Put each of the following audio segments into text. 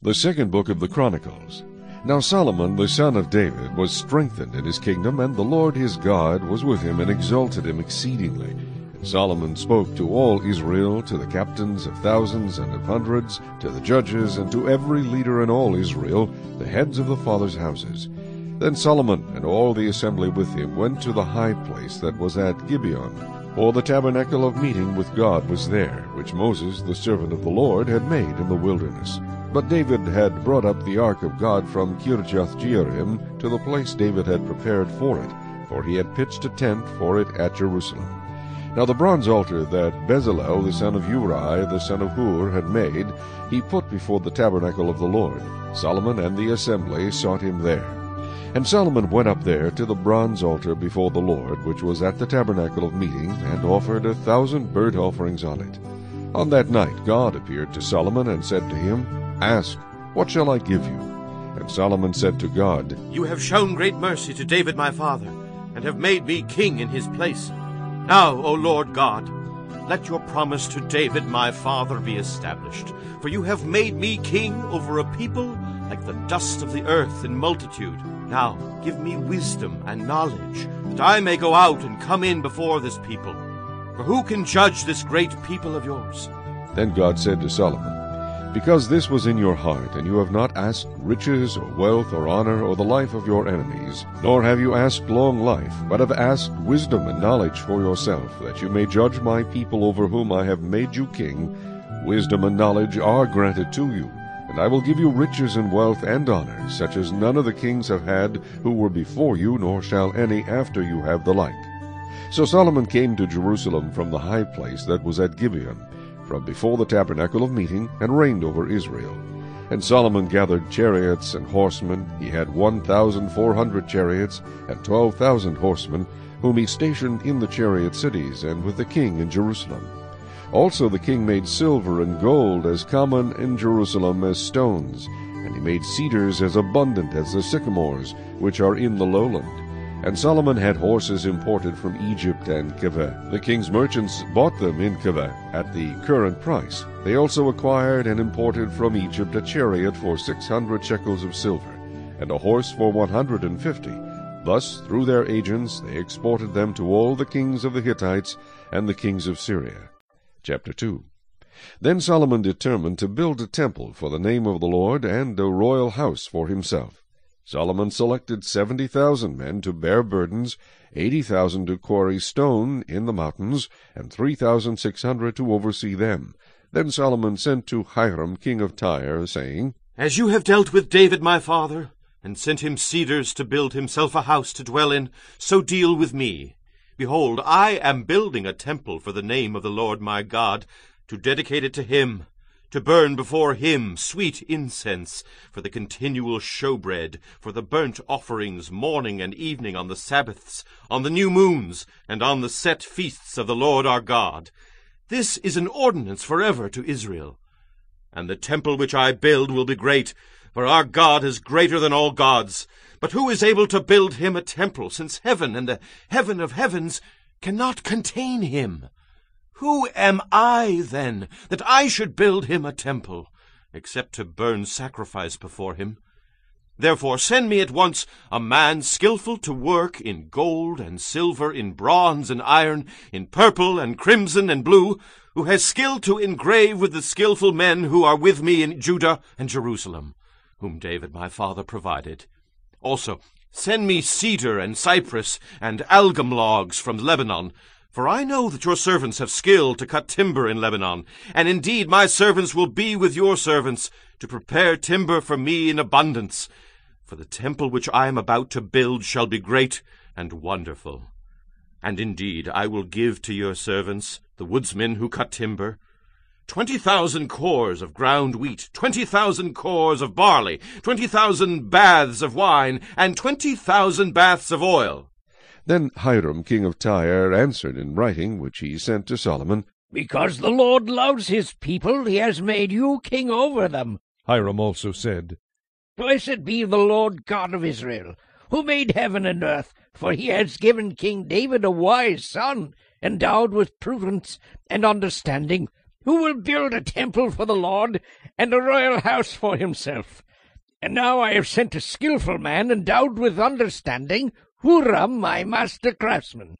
The second book of the Chronicles. Now Solomon the son of David was strengthened in his kingdom, and the Lord his God was with him, and exalted him exceedingly. And Solomon spoke to all Israel, to the captains of thousands and of hundreds, to the judges, and to every leader in all Israel, the heads of the fathers' houses. Then Solomon and all the assembly with him went to the high place that was at Gibeon. For the tabernacle of meeting with God was there, which Moses the servant of the Lord had made in the wilderness. But David had brought up the ark of God from Kirjath-jearim to the place David had prepared for it, for he had pitched a tent for it at Jerusalem. Now the bronze altar that Bezalel the son of Uri the son of Hur had made, he put before the tabernacle of the Lord. Solomon and the assembly sought him there. And Solomon went up there to the bronze altar before the Lord, which was at the tabernacle of meeting, and offered a thousand burnt offerings on it. On that night God appeared to Solomon and said to him, Ask, what shall I give you? And Solomon said to God, You have shown great mercy to David my father, and have made me king in his place. Now, O Lord God, let your promise to David my father be established. For you have made me king over a people like the dust of the earth in multitude. Now give me wisdom and knowledge, that I may go out and come in before this people. For who can judge this great people of yours? Then God said to Solomon, Because this was in your heart, and you have not asked riches or wealth or honor or the life of your enemies, nor have you asked long life, but have asked wisdom and knowledge for yourself, that you may judge my people over whom I have made you king, wisdom and knowledge are granted to you. And I will give you riches and wealth and honor, such as none of the kings have had who were before you, nor shall any after you have the like. So Solomon came to Jerusalem from the high place that was at Gibeon, from before the tabernacle of meeting, and reigned over Israel. And Solomon gathered chariots and horsemen. He had one thousand four hundred chariots, and twelve thousand horsemen, whom he stationed in the chariot cities, and with the king in Jerusalem. Also the king made silver and gold as common in Jerusalem as stones, and he made cedars as abundant as the sycamores, which are in the lowland. And Solomon had horses imported from Egypt and Keveh. The king's merchants bought them in Keveh at the current price. They also acquired and imported from Egypt a chariot for six hundred shekels of silver, and a horse for one hundred and fifty. Thus, through their agents, they exported them to all the kings of the Hittites and the kings of Syria. Chapter 2 Then Solomon determined to build a temple for the name of the Lord, and a royal house for himself. Solomon selected seventy thousand men to bear burdens, eighty thousand to quarry stone in the mountains, and three thousand six hundred to oversee them. Then Solomon sent to Hiram king of Tyre, saying, As you have dealt with David my father, and sent him cedars to build himself a house to dwell in, so deal with me. Behold, I am building a temple for the name of the Lord my God, to dedicate it to him, to burn before him sweet incense, for the continual showbread, for the burnt offerings morning and evening on the Sabbaths, on the new moons, and on the set feasts of the Lord our God. This is an ordinance forever to Israel. And the temple which I build will be great, for our God is greater than all gods. But who is able to build him a temple, since heaven and the heaven of heavens cannot contain him? Who am I, then, that I should build him a temple, except to burn sacrifice before him? Therefore send me at once a man skilful to work in gold and silver, in bronze and iron, in purple and crimson and blue, who has skill to engrave with the skilful men who are with me in Judah and Jerusalem, whom David my father provided. Also send me cedar and cypress and algum logs from Lebanon, for I know that your servants have skill to cut timber in Lebanon, and indeed my servants will be with your servants to prepare timber for me in abundance. For the temple which I am about to build shall be great and wonderful. And indeed I will give to your servants, the woodsmen who cut timber, twenty thousand kors of ground wheat, twenty thousand kors of barley, twenty thousand baths of wine, and twenty thousand baths of oil. Then Hiram king of Tyre answered in writing, which he sent to Solomon, Because the Lord loves his people, he has made you king over them. Hiram also said, Blessed be the Lord God of Israel, who made heaven and earth, for he has given King David a wise son, endowed with prudence and understanding, who will build a temple for the Lord, and a royal house for himself. And now I have sent a skilful man endowed with understanding, Huram my master craftsman,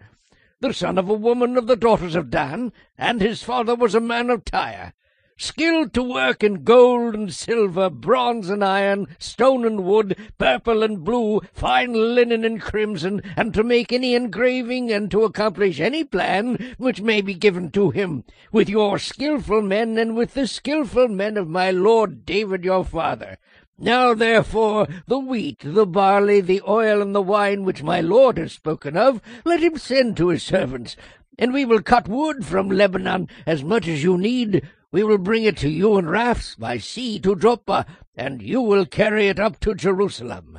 the son of a woman of the daughters of Dan, and his father was a man of Tyre skilled to work in gold and silver, bronze and iron, stone and wood, purple and blue, fine linen and crimson, and to make any engraving and to accomplish any plan which may be given to him, with your skilful men and with the skilful men of my lord David your father. Now therefore the wheat, the barley, the oil, and the wine which my lord has spoken of, let him send to his servants, and we will cut wood from Lebanon as much as you need, we will bring it to you in rafts by sea to Joppa, and you will carry it up to Jerusalem.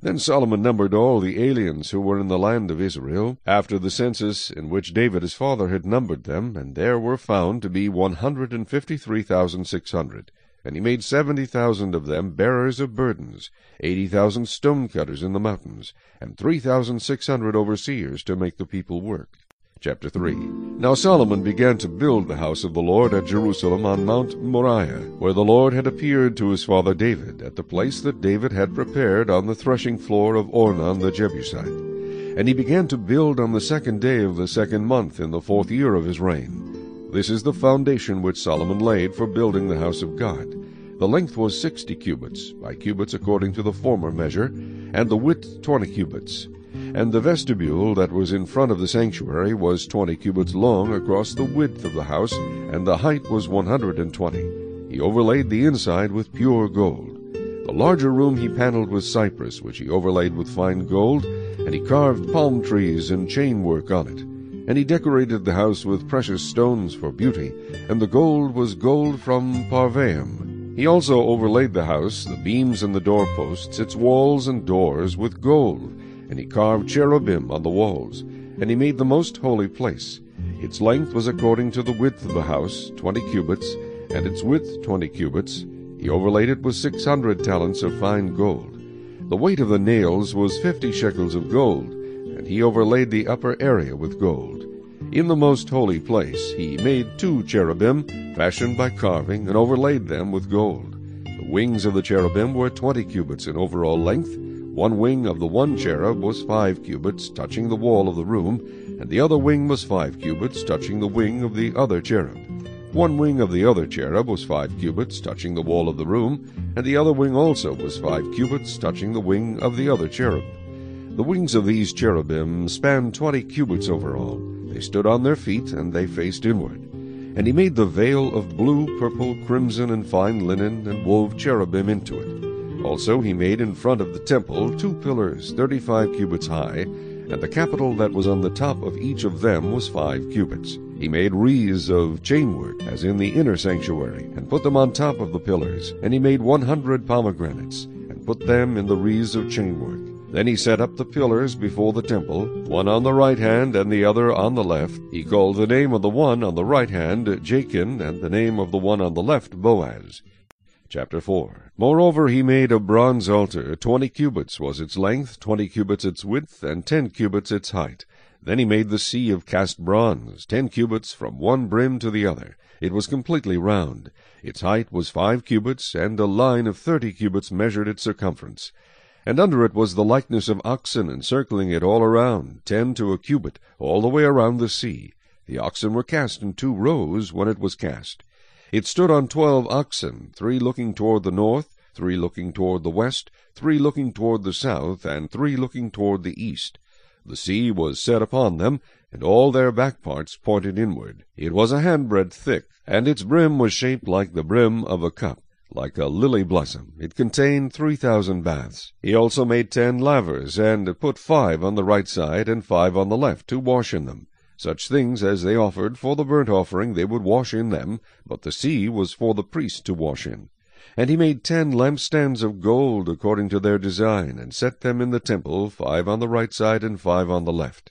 Then Solomon numbered all the aliens who were in the land of Israel, after the census in which David his father had numbered them, and there were found to be one hundred and fifty-three thousand six hundred. And he made seventy thousand of them bearers of burdens, eighty thousand stone cutters in the mountains, and three thousand six hundred overseers to make the people work. Chapter 3 Now Solomon began to build the house of the Lord at Jerusalem on Mount Moriah, where the Lord had appeared to his father David, at the place that David had prepared on the threshing floor of Ornan the Jebusite. And he began to build on the second day of the second month in the fourth year of his reign. This is the foundation which Solomon laid for building the house of God. The length was sixty cubits, by cubits according to the former measure, and the width twenty cubits. And the vestibule that was in front of the sanctuary was twenty cubits long across the width of the house, and the height was one hundred and twenty. He overlaid the inside with pure gold. The larger room he paneled with cypress, which he overlaid with fine gold, and he carved palm trees and chain work on it. And he decorated the house with precious stones for beauty, and the gold was gold from Parvaim. He also overlaid the house, the beams and the doorposts, its walls and doors, with gold, and he carved cherubim on the walls, and he made the most holy place. Its length was according to the width of the house, twenty cubits, and its width twenty cubits. He overlaid it with six hundred talents of fine gold. The weight of the nails was fifty shekels of gold, and he overlaid the upper area with gold. In the most holy place he made two cherubim, fashioned by carving, and overlaid them with gold. The wings of the cherubim were twenty cubits in overall length, one wing of the one cherub was five cubits, touching the wall of the room, and the other wing was five cubits, touching the wing of the other cherub. One wing of the other cherub was five cubits, touching the wall of the room, and the other wing also was five cubits, touching the wing of the other cherub. The wings of these cherubim spanned twenty cubits over all. They stood on their feet, and they faced inward. And he made the veil of blue, purple, crimson, and fine linen, and wove cherubim into it. Also he made in front of the temple two pillars thirty-five cubits high, and the capital that was on the top of each of them was five cubits. He made wreaths of chainwork, as in the inner sanctuary, and put them on top of the pillars. And he made one hundred pomegranates, and put them in the wreaths of chainwork. Then he set up the pillars before the temple, one on the right hand and the other on the left. He called the name of the one on the right hand Jachin, and the name of the one on the left Boaz. Chapter 4 Moreover he made a bronze altar, twenty cubits was its length, twenty cubits its width, and ten cubits its height. Then he made the sea of cast bronze, ten cubits from one brim to the other. It was completely round. Its height was five cubits, and a line of thirty cubits measured its circumference. And under it was the likeness of oxen encircling it all around, ten to a cubit, all the way around the sea. The oxen were cast in two rows when it was cast. It stood on twelve oxen, three looking toward the north, three looking toward the west, three looking toward the south, and three looking toward the east. The sea was set upon them, and all their back parts pointed inward. It was a handbreadth thick, and its brim was shaped like the brim of a cup, like a lily blossom. It contained three thousand baths. He also made ten lavers, and put five on the right side and five on the left to wash in them. Such things as they offered for the burnt offering they would wash in them, but the sea was for the priest to wash in. And he made ten lampstands of gold according to their design, and set them in the temple, five on the right side and five on the left.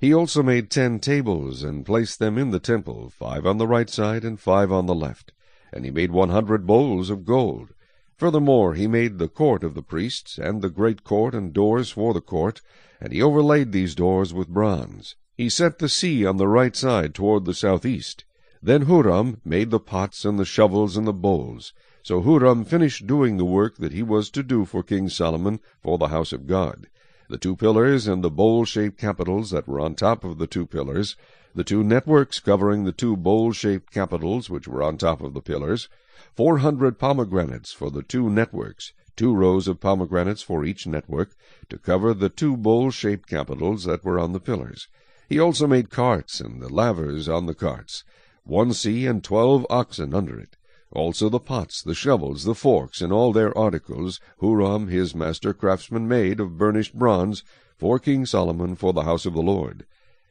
He also made ten tables, and placed them in the temple, five on the right side and five on the left. And he made one hundred bowls of gold. Furthermore, he made the court of the priests, and the great court and doors for the court, and he overlaid these doors with bronze. He set the sea on the right side toward the southeast. Then Huram made the pots and the shovels and the bowls. So Huram finished doing the work that he was to do for King Solomon for the house of God. The two pillars and the bowl-shaped capitals that were on top of the two pillars, the two networks covering the two bowl-shaped capitals which were on top of the pillars, four hundred pomegranates for the two networks, two rows of pomegranates for each network, to cover the two bowl-shaped capitals that were on the pillars. He also made carts and the lavers on the carts one sea and twelve oxen under it. Also the pots, the shovels, the forks, and all their articles, Huram his master craftsman made of burnished bronze, for King Solomon for the house of the Lord.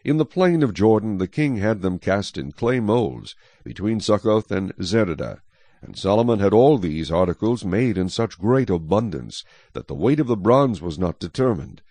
In the plain of Jordan the king had them cast in clay molds, between Succoth and Zeredah. And Solomon had all these articles made in such great abundance, that the weight of the bronze was not determined.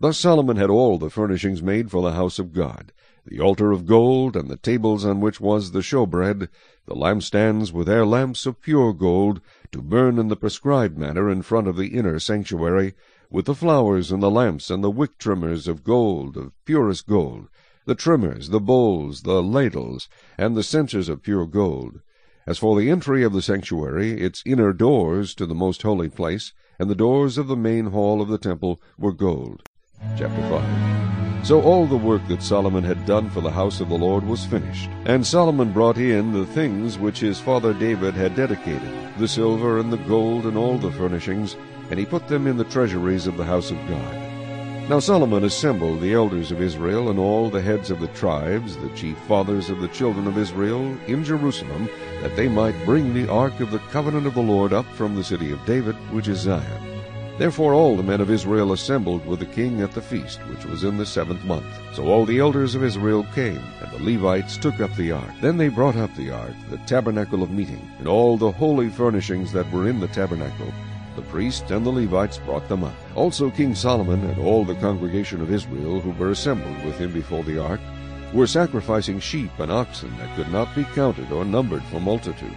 Thus Solomon had all the furnishings made for the house of God, the altar of gold, and the tables on which was the showbread, the lampstands with their lamps of pure gold, to burn in the prescribed manner in front of the inner sanctuary, with the flowers and the lamps and the wick trimmers of gold, of purest gold, the trimmers, the bowls, the ladles, and the censers of pure gold. As for the entry of the sanctuary, its inner doors to the most holy place, and the doors of the main hall of the temple were gold. Chapter 5 so all the work that Solomon had done for the house of the Lord was finished. And Solomon brought in the things which his father David had dedicated, the silver and the gold and all the furnishings, and he put them in the treasuries of the house of God. Now Solomon assembled the elders of Israel and all the heads of the tribes, the chief fathers of the children of Israel, in Jerusalem, that they might bring the ark of the covenant of the Lord up from the city of David, which is Zion. Therefore all the men of Israel assembled with the king at the feast, which was in the seventh month. So all the elders of Israel came, and the Levites took up the ark. Then they brought up the ark, the tabernacle of meeting, and all the holy furnishings that were in the tabernacle. The priests and the Levites brought them up. Also King Solomon and all the congregation of Israel who were assembled with him before the ark were sacrificing sheep and oxen that could not be counted or numbered for multitude.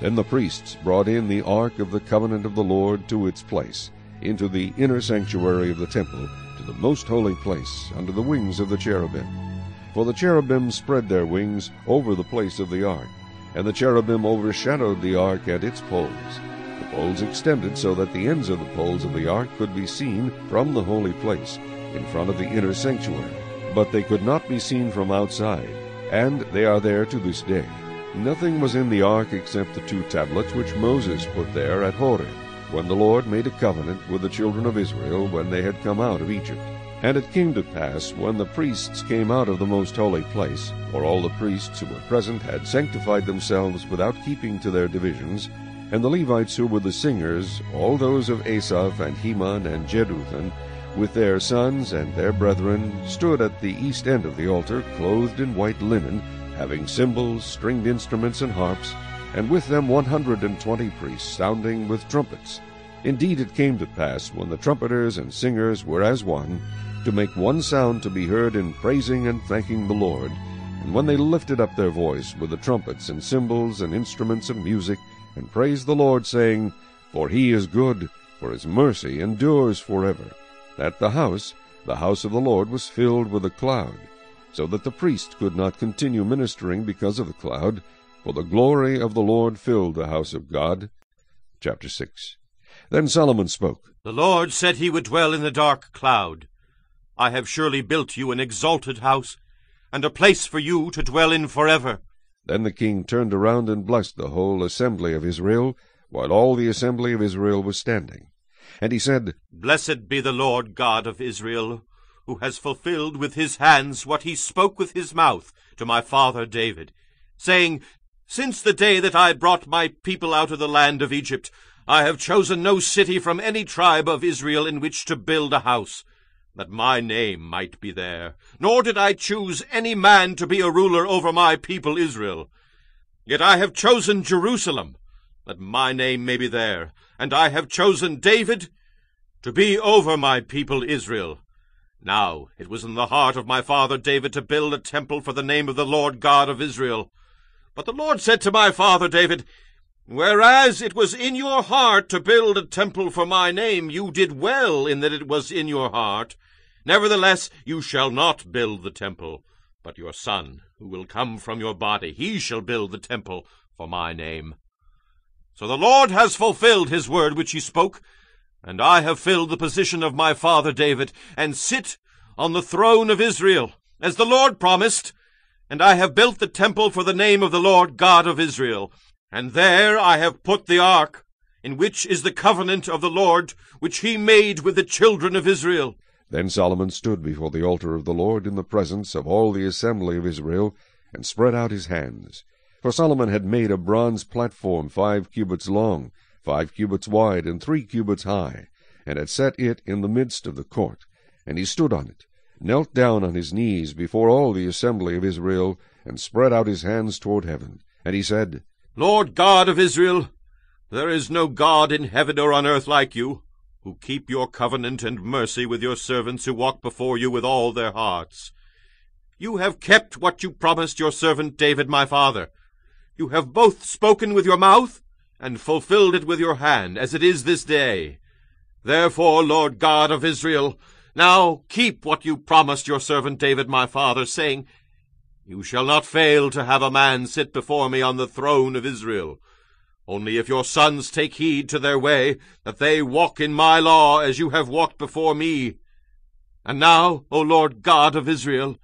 Then the priests brought in the ark of the covenant of the Lord to its place into the inner sanctuary of the temple, to the most holy place, under the wings of the cherubim. For the cherubim spread their wings over the place of the ark, and the cherubim overshadowed the ark at its poles. Poles extended so that the ends of the poles of the ark could be seen from the holy place, in front of the inner sanctuary, but they could not be seen from outside, and they are there to this day. Nothing was in the ark except the two tablets which Moses put there at Horeb when the Lord made a covenant with the children of Israel when they had come out of Egypt. And it came to pass, when the priests came out of the most holy place, for all the priests who were present had sanctified themselves without keeping to their divisions, and the Levites who were the singers, all those of Asaph and Heman and Jeduthun, with their sons and their brethren, stood at the east end of the altar, clothed in white linen, having cymbals, stringed instruments, and harps, and with them one hundred and twenty priests sounding with trumpets. Indeed it came to pass, when the trumpeters and singers were as one, to make one sound to be heard in praising and thanking the Lord, and when they lifted up their voice with the trumpets and cymbals and instruments of music, and praised the Lord, saying, For he is good, for his mercy endures forever, that the house, the house of the Lord, was filled with a cloud, so that the priest could not continue ministering because of the cloud, for the glory of the Lord filled the house of God. Chapter 6 Then Solomon spoke. The Lord said he would dwell in the dark cloud. I have surely built you an exalted house, and a place for you to dwell in forever. Then the king turned around and blessed the whole assembly of Israel, while all the assembly of Israel was standing. And he said, Blessed be the Lord God of Israel, who has fulfilled with his hands what he spoke with his mouth to my father David, saying, since the day that I brought my people out of the land of Egypt, I have chosen no city from any tribe of Israel in which to build a house, that my name might be there. Nor did I choose any man to be a ruler over my people Israel. Yet I have chosen Jerusalem, that my name may be there, and I have chosen David to be over my people Israel. Now it was in the heart of my father David to build a temple for the name of the Lord God of Israel. But the Lord said to my father David, Whereas it was in your heart to build a temple for my name, you did well in that it was in your heart. Nevertheless, you shall not build the temple. but your son, who will come from your body, he shall build the temple for my name. So the Lord has fulfilled his word which he spoke, and I have filled the position of my father David, and sit on the throne of Israel, as the Lord promised, and I have built the temple for the name of the Lord God of Israel, and there I have put the ark, in which is the covenant of the Lord, which he made with the children of Israel. Then Solomon stood before the altar of the Lord in the presence of all the assembly of Israel, and spread out his hands. For Solomon had made a bronze platform five cubits long, five cubits wide, and three cubits high, and had set it in the midst of the court. And he stood on it, knelt down on his knees before all the assembly of Israel, and spread out his hands toward heaven. And he said, Lord God of Israel, there is no God in heaven or on earth like you, who keep your covenant and mercy with your servants who walk before you with all their hearts. You have kept what you promised your servant David my father. You have both spoken with your mouth and fulfilled it with your hand, as it is this day. Therefore, Lord God of Israel, now keep what you promised your servant David my father, saying, You shall not fail to have a man sit before me on the throne of Israel. Only if your sons take heed to their way, that they walk in my law as you have walked before me. And now, O Lord God of Israel,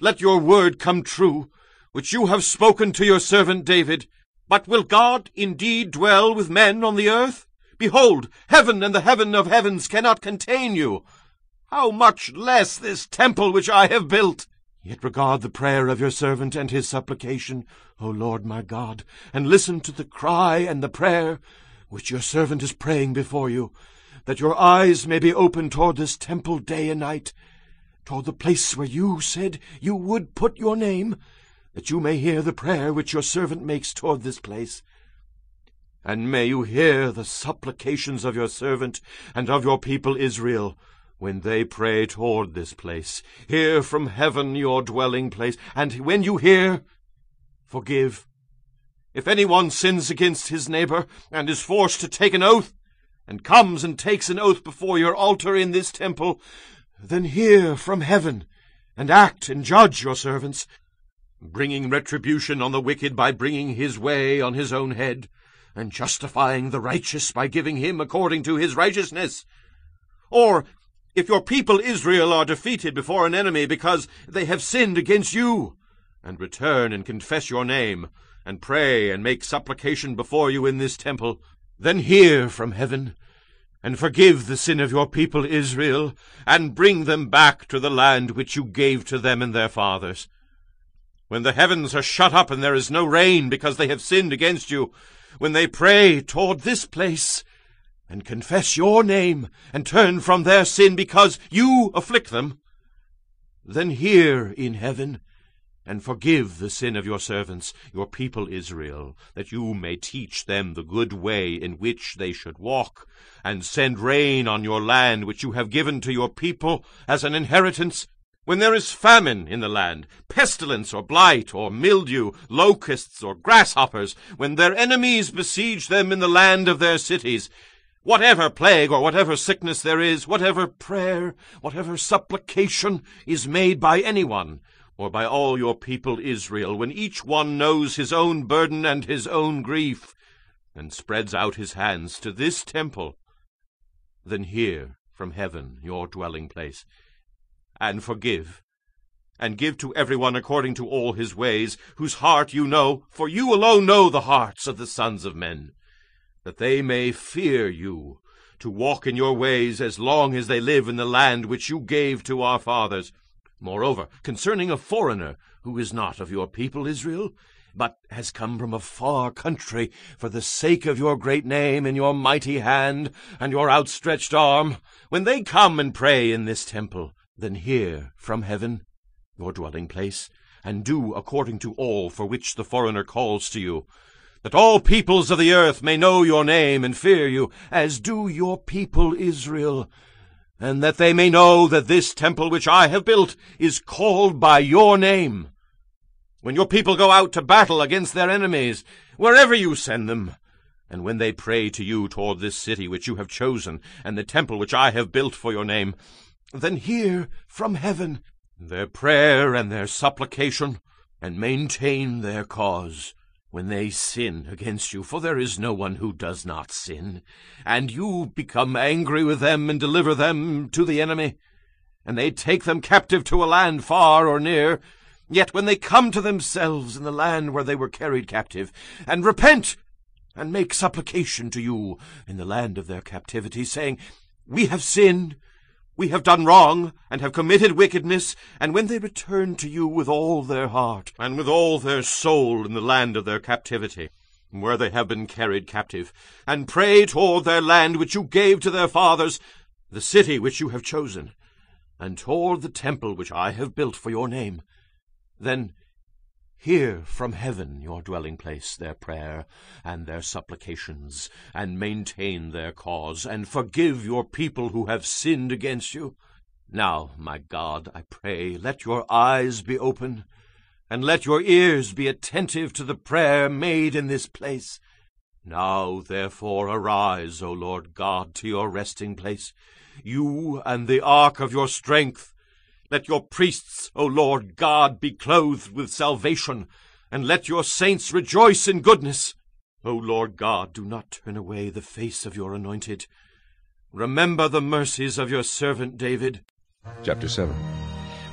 let your word come true, which you have spoken to your servant David. But will God indeed dwell with men on the earth? Behold, heaven and the heaven of heavens cannot contain you. How much less this temple which I have built? Yet regard the prayer of your servant and his supplication, O Lord my God, and listen to the cry and the prayer which your servant is praying before you, that your eyes may be open toward this temple day and night, toward the place where you said you would put your name, that you may hear the prayer which your servant makes toward this place. And may you hear the supplications of your servant and of your people Israel, when they pray toward this place. Hear from heaven your dwelling place, and when you hear, forgive. If any one sins against his neighbor, and is forced to take an oath, and comes and takes an oath before your altar in this temple, then hear from heaven, and act and judge your servants, bringing retribution on the wicked by bringing his way on his own head, and justifying the righteous by giving him according to his righteousness. Or if your people Israel are defeated before an enemy because they have sinned against you, and return and confess your name, and pray and make supplication before you in this temple, then hear from heaven, and forgive the sin of your people Israel, and bring them back to the land which you gave to them and their fathers. When the heavens are shut up and there is no rain because they have sinned against you, when they pray toward this place, and confess your name, and turn from their sin because you afflict them, then hear in heaven, and forgive the sin of your servants, your people Israel, that you may teach them the good way in which they should walk, and send rain on your land which you have given to your people as an inheritance. When there is famine in the land, pestilence or blight or mildew, locusts or grasshoppers, when their enemies besiege them in the land of their cities, Whatever plague or whatever sickness there is, whatever prayer, whatever supplication is made by anyone, or by all your people Israel, when each one knows his own burden and his own grief, and spreads out his hands to this temple, then hear from heaven your dwelling place, and forgive, and give to every one according to all his ways, whose heart you know, for you alone know the hearts of the sons of men that they may fear you, to walk in your ways as long as they live in the land which you gave to our fathers. Moreover, concerning a foreigner who is not of your people Israel, but has come from a far country for the sake of your great name and your mighty hand and your outstretched arm, when they come and pray in this temple, then hear from heaven, your dwelling place, and do according to all for which the foreigner calls to you, that all peoples of the earth may know your name and fear you, as do your people Israel, and that they may know that this temple which I have built is called by your name. When your people go out to battle against their enemies, wherever you send them, and when they pray to you toward this city which you have chosen, and the temple which I have built for your name, then hear from heaven, their prayer and their supplication, and maintain their cause when they sin against you, for there is no one who does not sin, and you become angry with them and deliver them to the enemy, and they take them captive to a land far or near, yet when they come to themselves in the land where they were carried captive, and repent, and make supplication to you in the land of their captivity, saying, We have sinned, we have done wrong, and have committed wickedness, and when they return to you with all their heart, and with all their soul in the land of their captivity, where they have been carried captive, and pray toward their land which you gave to their fathers, the city which you have chosen, and toward the temple which I have built for your name, then Hear from heaven, your dwelling place, their prayer and their supplications, and maintain their cause, and forgive your people who have sinned against you. Now, my God, I pray, let your eyes be open, and let your ears be attentive to the prayer made in this place. Now, therefore, arise, O Lord God, to your resting place, you and the ark of your strength, let your priests, O Lord God, be clothed with salvation, and let your saints rejoice in goodness. O Lord God, do not turn away the face of your anointed. Remember the mercies of your servant David. Chapter 7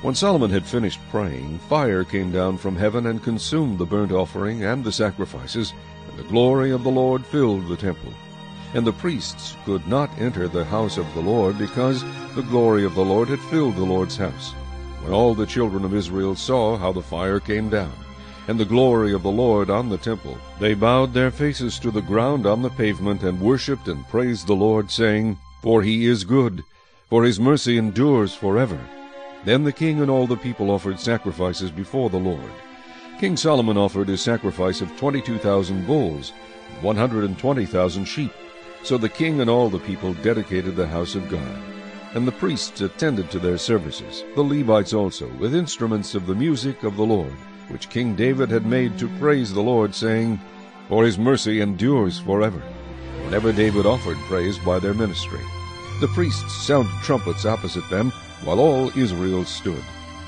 When Solomon had finished praying, fire came down from heaven and consumed the burnt offering and the sacrifices, and the glory of the Lord filled the temple. And the priests could not enter the house of the Lord, because the glory of the Lord had filled the Lord's house. When all the children of Israel saw how the fire came down, and the glory of the Lord on the temple, they bowed their faces to the ground on the pavement, and worshipped and praised the Lord, saying, For he is good, for his mercy endures forever. Then the king and all the people offered sacrifices before the Lord. King Solomon offered a sacrifice of twenty-two thousand bulls, one hundred and twenty thousand sheep, so the king and all the people dedicated the house of God. And the priests attended to their services, the Levites also, with instruments of the music of the Lord, which King David had made to praise the Lord, saying, For his mercy endures forever. Whenever David offered praise by their ministry. The priests sounded trumpets opposite them, while all Israel stood.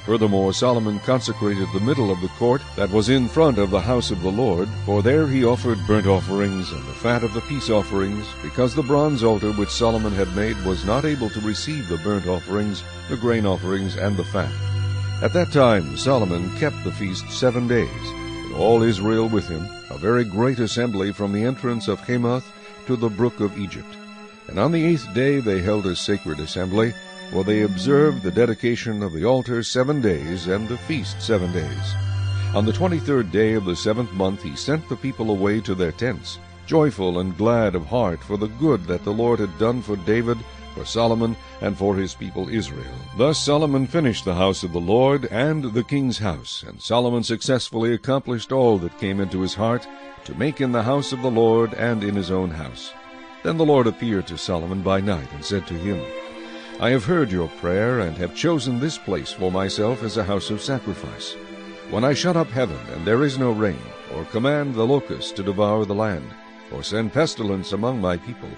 Furthermore, Solomon consecrated the middle of the court that was in front of the house of the Lord, for there he offered burnt offerings and the fat of the peace offerings, because the bronze altar which Solomon had made was not able to receive the burnt offerings, the grain offerings, and the fat. At that time Solomon kept the feast seven days, and all Israel with him, a very great assembly from the entrance of Hamath to the brook of Egypt. And on the eighth day they held a sacred assembly, for they observed the dedication of the altar seven days, and the feast seven days. On the twenty-third day of the seventh month he sent the people away to their tents, joyful and glad of heart for the good that the Lord had done for David, for Solomon, and for his people Israel. Thus Solomon finished the house of the Lord and the king's house, and Solomon successfully accomplished all that came into his heart to make in the house of the Lord and in his own house. Then the Lord appeared to Solomon by night, and said to him, I have heard your prayer, and have chosen this place for myself as a house of sacrifice. When I shut up heaven, and there is no rain, or command the locusts to devour the land, or send pestilence among my people,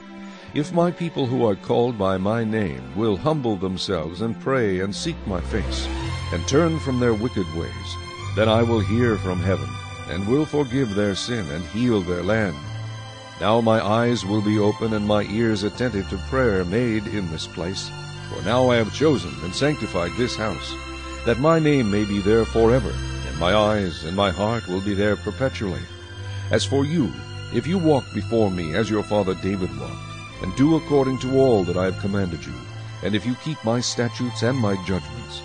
if my people who are called by my name will humble themselves and pray and seek my face, and turn from their wicked ways, then I will hear from heaven, and will forgive their sin and heal their land. Now my eyes will be open and my ears attentive to prayer made in this place. For now I have chosen and sanctified this house, that my name may be there forever, and my eyes and my heart will be there perpetually. As for you, if you walk before me as your father David walked, and do according to all that I have commanded you, and if you keep my statutes and my judgments,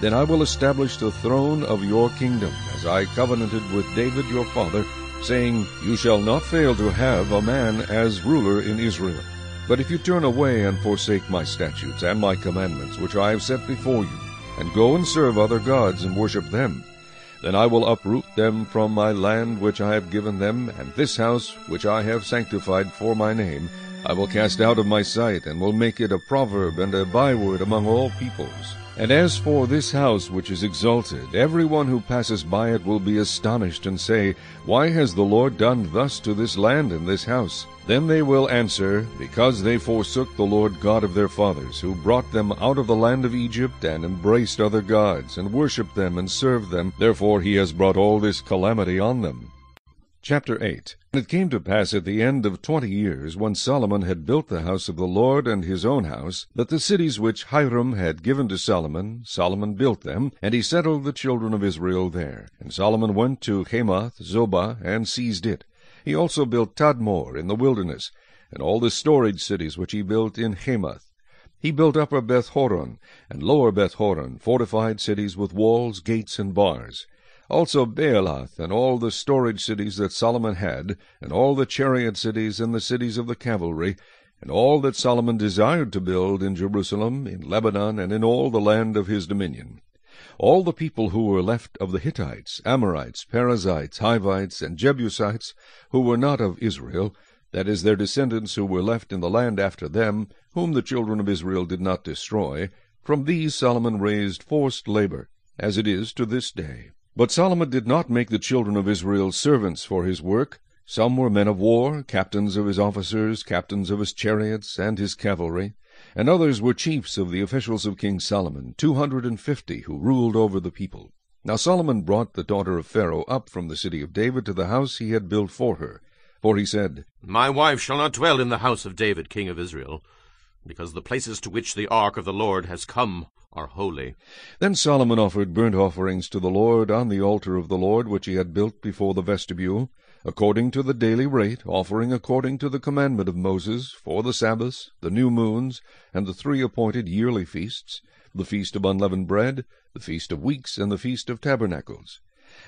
then I will establish the throne of your kingdom, as I covenanted with David your father, saying, You shall not fail to have a man as ruler in Israel. But if you turn away and forsake my statutes and my commandments, which I have set before you, and go and serve other gods and worship them, then I will uproot them from my land which I have given them, and this house which I have sanctified for my name, I will cast out of my sight, and will make it a proverb and a byword among all peoples. And as for this house which is exalted, every one who passes by it will be astonished, and say, Why has the Lord done thus to this land and this house? Then they will answer, Because they forsook the Lord God of their fathers, who brought them out of the land of Egypt, and embraced other gods, and worshipped them, and served them. Therefore he has brought all this calamity on them. Chapter 8 And it came to pass at the end of twenty years, when Solomon had built the house of the Lord and his own house, that the cities which Hiram had given to Solomon, Solomon built them, and he settled the children of Israel there. And Solomon went to Hamath Zobah, and seized it. He also built Tadmor in the wilderness, and all the storage cities which he built in Hamath. He built upper Beth Horon, and lower Beth Horon, fortified cities with walls, gates, and bars. Also Baalath, and all the storage cities that Solomon had, and all the chariot cities, and the cities of the cavalry, and all that Solomon desired to build in Jerusalem, in Lebanon, and in all the land of his dominion. All the people who were left of the Hittites, Amorites, Perizzites, Hivites, and Jebusites, who were not of Israel, that is, their descendants who were left in the land after them, whom the children of Israel did not destroy, from these Solomon raised forced labor, as it is to this day. But Solomon did not make the children of Israel servants for his work. Some were men of war, captains of his officers, captains of his chariots, and his cavalry. And others were chiefs of the officials of King Solomon, two hundred and fifty, who ruled over the people. Now Solomon brought the daughter of Pharaoh up from the city of David to the house he had built for her. For he said, My wife shall not dwell in the house of David king of Israel, because the places to which the ark of the Lord has come are holy. Then Solomon offered burnt offerings to the Lord on the altar of the Lord which he had built before the vestibule, according to the daily rate, offering according to the commandment of Moses, for the Sabbaths, the new moons, and the three appointed yearly feasts, the feast of unleavened bread, the feast of weeks, and the feast of tabernacles.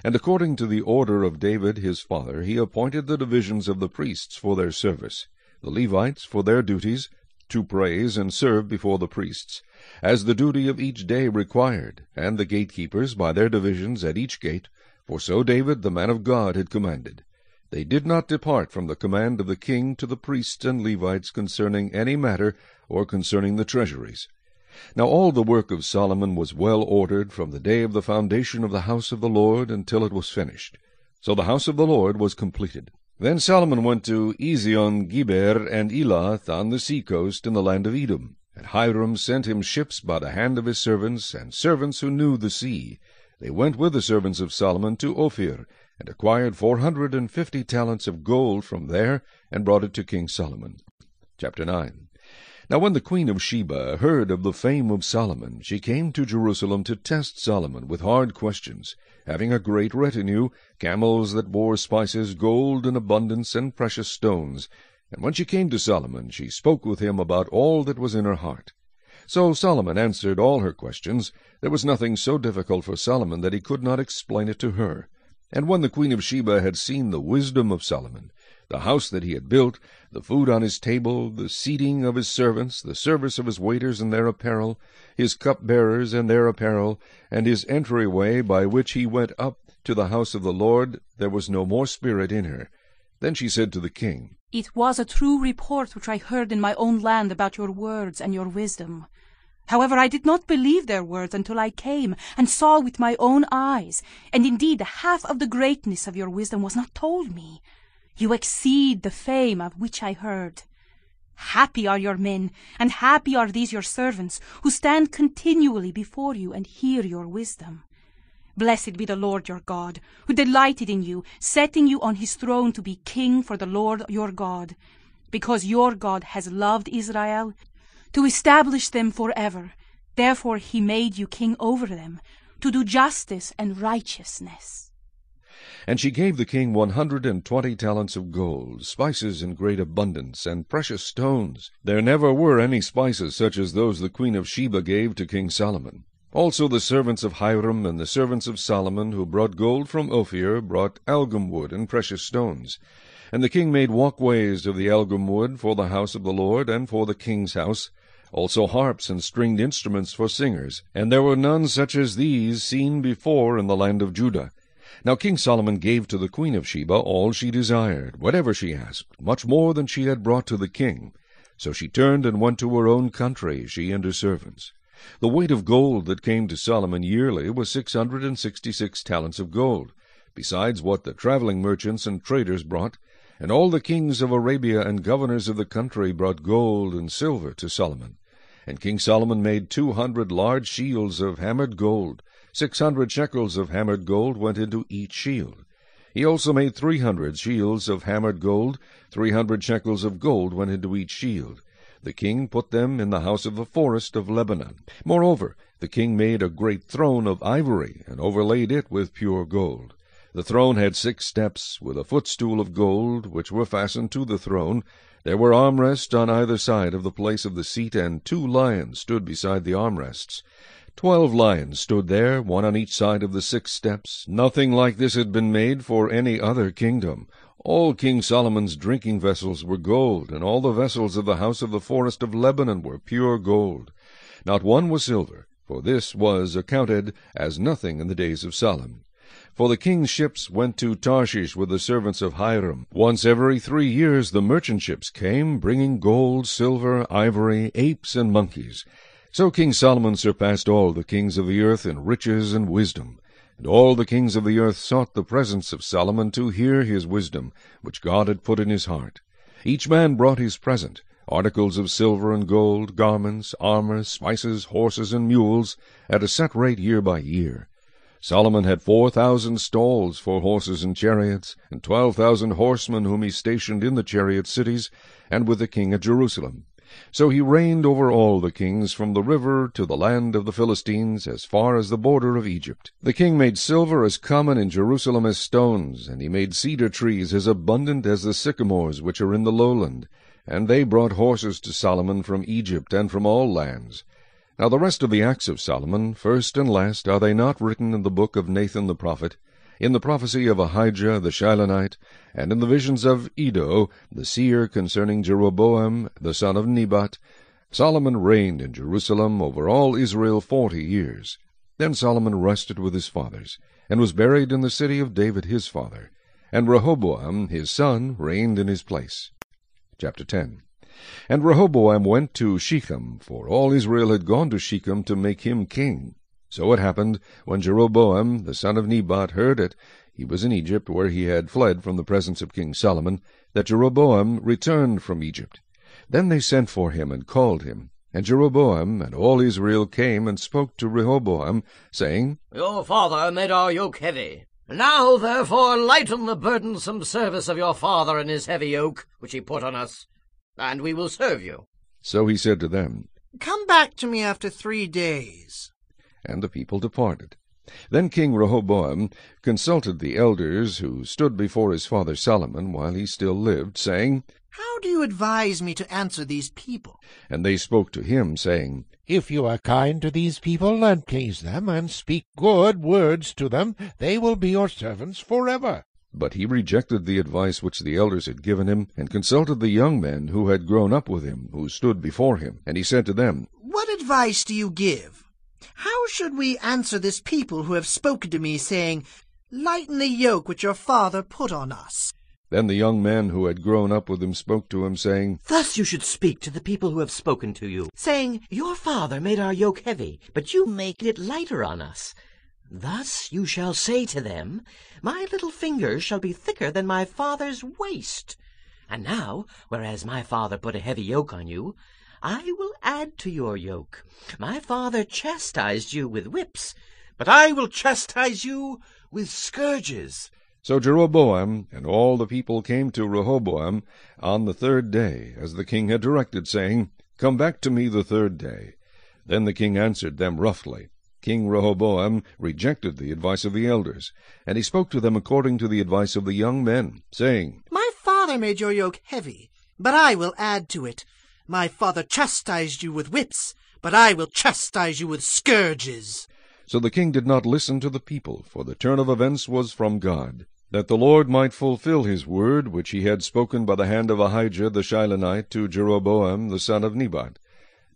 And according to the order of David his father, he appointed the divisions of the priests for their service, the Levites for their duties, to praise and serve before the priests, as the duty of each day required, and the gatekeepers by their divisions at each gate, for so David the man of God had commanded. They did not depart from the command of the king to the priests and Levites concerning any matter, or concerning the treasuries. Now all the work of Solomon was well ordered from the day of the foundation of the house of the Lord until it was finished. So the house of the Lord was completed. Then Solomon went to Ezion Geber and Elath on the sea coast in the land of Edom. And Hiram sent him ships by the hand of his servants, and servants who knew the sea. They went with the servants of Solomon to Ophir, and acquired four hundred and fifty talents of gold from there, and brought it to King Solomon. Chapter 9 Now when the queen of Sheba heard of the fame of Solomon, she came to Jerusalem to test Solomon with hard questions having a great retinue, camels that bore spices, gold in abundance, and precious stones. And when she came to Solomon, she spoke with him about all that was in her heart. So Solomon answered all her questions. There was nothing so difficult for Solomon that he could not explain it to her. And when the queen of Sheba had seen the wisdom of Solomon, the house that he had built, the food on his table, the seating of his servants, the service of his waiters and their apparel, his cupbearers and their apparel, and his entryway by which he went up to the house of the Lord, there was no more spirit in her. Then she said to the king, It was a true report which I heard in my own land about your words and your wisdom. However, I did not believe their words until I came and saw with my own eyes, and indeed half of the greatness of your wisdom was not told me. You exceed the fame of which I heard. Happy are your men, and happy are these your servants, who stand continually before you and hear your wisdom. Blessed be the Lord your God, who delighted in you, setting you on his throne to be king for the Lord your God, because your God has loved Israel, to establish them forever. Therefore he made you king over them, to do justice and righteousness. And she gave the king one hundred and twenty talents of gold, spices in great abundance, and precious stones. There never were any spices such as those the queen of Sheba gave to King Solomon. Also the servants of Hiram and the servants of Solomon, who brought gold from Ophir, brought algum wood and precious stones. And the king made walkways of the algum wood for the house of the Lord and for the king's house, also harps and stringed instruments for singers. And there were none such as these seen before in the land of Judah. Now King Solomon gave to the queen of Sheba all she desired, whatever she asked, much more than she had brought to the king. So she turned and went to her own country, she and her servants. The weight of gold that came to Solomon yearly was six hundred and sixty-six talents of gold, besides what the travelling merchants and traders brought, and all the kings of Arabia and governors of the country brought gold and silver to Solomon. And King Solomon made two hundred large shields of hammered gold. Six hundred shekels of hammered gold went into each shield. He also made three hundred shields of hammered gold. Three hundred shekels of gold went into each shield. The king put them in the house of the forest of Lebanon. Moreover, the king made a great throne of ivory, and overlaid it with pure gold. The throne had six steps, with a footstool of gold, which were fastened to the throne. There were armrests on either side of the place of the seat, and two lions stood beside the armrests. Twelve lions stood there, one on each side of the six steps. Nothing like this had been made for any other kingdom. All King Solomon's drinking vessels were gold, and all the vessels of the house of the forest of Lebanon were pure gold. Not one was silver, for this was accounted as nothing in the days of Solomon. For the king's ships went to Tarshish with the servants of Hiram. Once every three years the merchant ships came, bringing gold, silver, ivory, apes, and monkeys. So King Solomon surpassed all the kings of the earth in riches and wisdom. And all the kings of the earth sought the presence of Solomon to hear his wisdom, which God had put in his heart. Each man brought his present, articles of silver and gold, garments, armor, spices, horses, and mules, at a set rate year by year. Solomon had four thousand stalls for horses and chariots, and twelve thousand horsemen whom he stationed in the chariot cities, and with the king at Jerusalem. So he reigned over all the kings from the river to the land of the Philistines, as far as the border of Egypt. The king made silver as common in Jerusalem as stones, and he made cedar trees as abundant as the sycamores which are in the lowland. And they brought horses to Solomon from Egypt and from all lands. Now the rest of the acts of Solomon, first and last, are they not written in the book of Nathan the prophet? in the prophecy of Ahijah the Shilonite, and in the visions of Iddo the seer concerning Jeroboam the son of Nebat, Solomon reigned in Jerusalem over all Israel forty years. Then Solomon rested with his fathers, and was buried in the city of David his father. And Rehoboam his son reigned in his place. Chapter 10 And Rehoboam went to Shechem, for all Israel had gone to Shechem to make him king. So it happened, when Jeroboam the son of Nebat heard it, he was in Egypt, where he had fled from the presence of King Solomon, that Jeroboam returned from Egypt. Then they sent for him and called him. And Jeroboam and all Israel came and spoke to Rehoboam, saying, Your father made our yoke heavy. Now, therefore, lighten the burdensome service of your father and his heavy yoke, which he put on us, and we will serve you. So he said to them, Come back to me after three days. And the people departed. Then King Rehoboam consulted the elders who stood before his father Solomon while he still lived, saying, How do you advise me to answer these people? And they spoke to him, saying, If you are kind to these people and please them, and speak good words to them, they will be your servants forever. But he rejected the advice which the elders had given him, and consulted the young men who had grown up with him, who stood before him. And he said to them, What advice do you give? How should we answer this people who have spoken to me, saying, Lighten the yoke which your father put on us? Then the young men who had grown up with him spoke to him, saying, Thus you should speak to the people who have spoken to you, saying, Your father made our yoke heavy, but you make it lighter on us. Thus you shall say to them, My little fingers shall be thicker than my father's waist. And now, whereas my father put a heavy yoke on you, I will add to your yoke. My father chastised you with whips, but I will chastise you with scourges. So Jeroboam and all the people came to Rehoboam on the third day, as the king had directed, saying, Come back to me the third day. Then the king answered them roughly. King Rehoboam rejected the advice of the elders, and he spoke to them according to the advice of the young men, saying, My father made your yoke heavy, but I will add to it. My father chastised you with whips, but I will chastise you with scourges. So the king did not listen to the people, for the turn of events was from God, that the Lord might fulfill his word which he had spoken by the hand of Ahijah the Shilonite to Jeroboam the son of Nebat.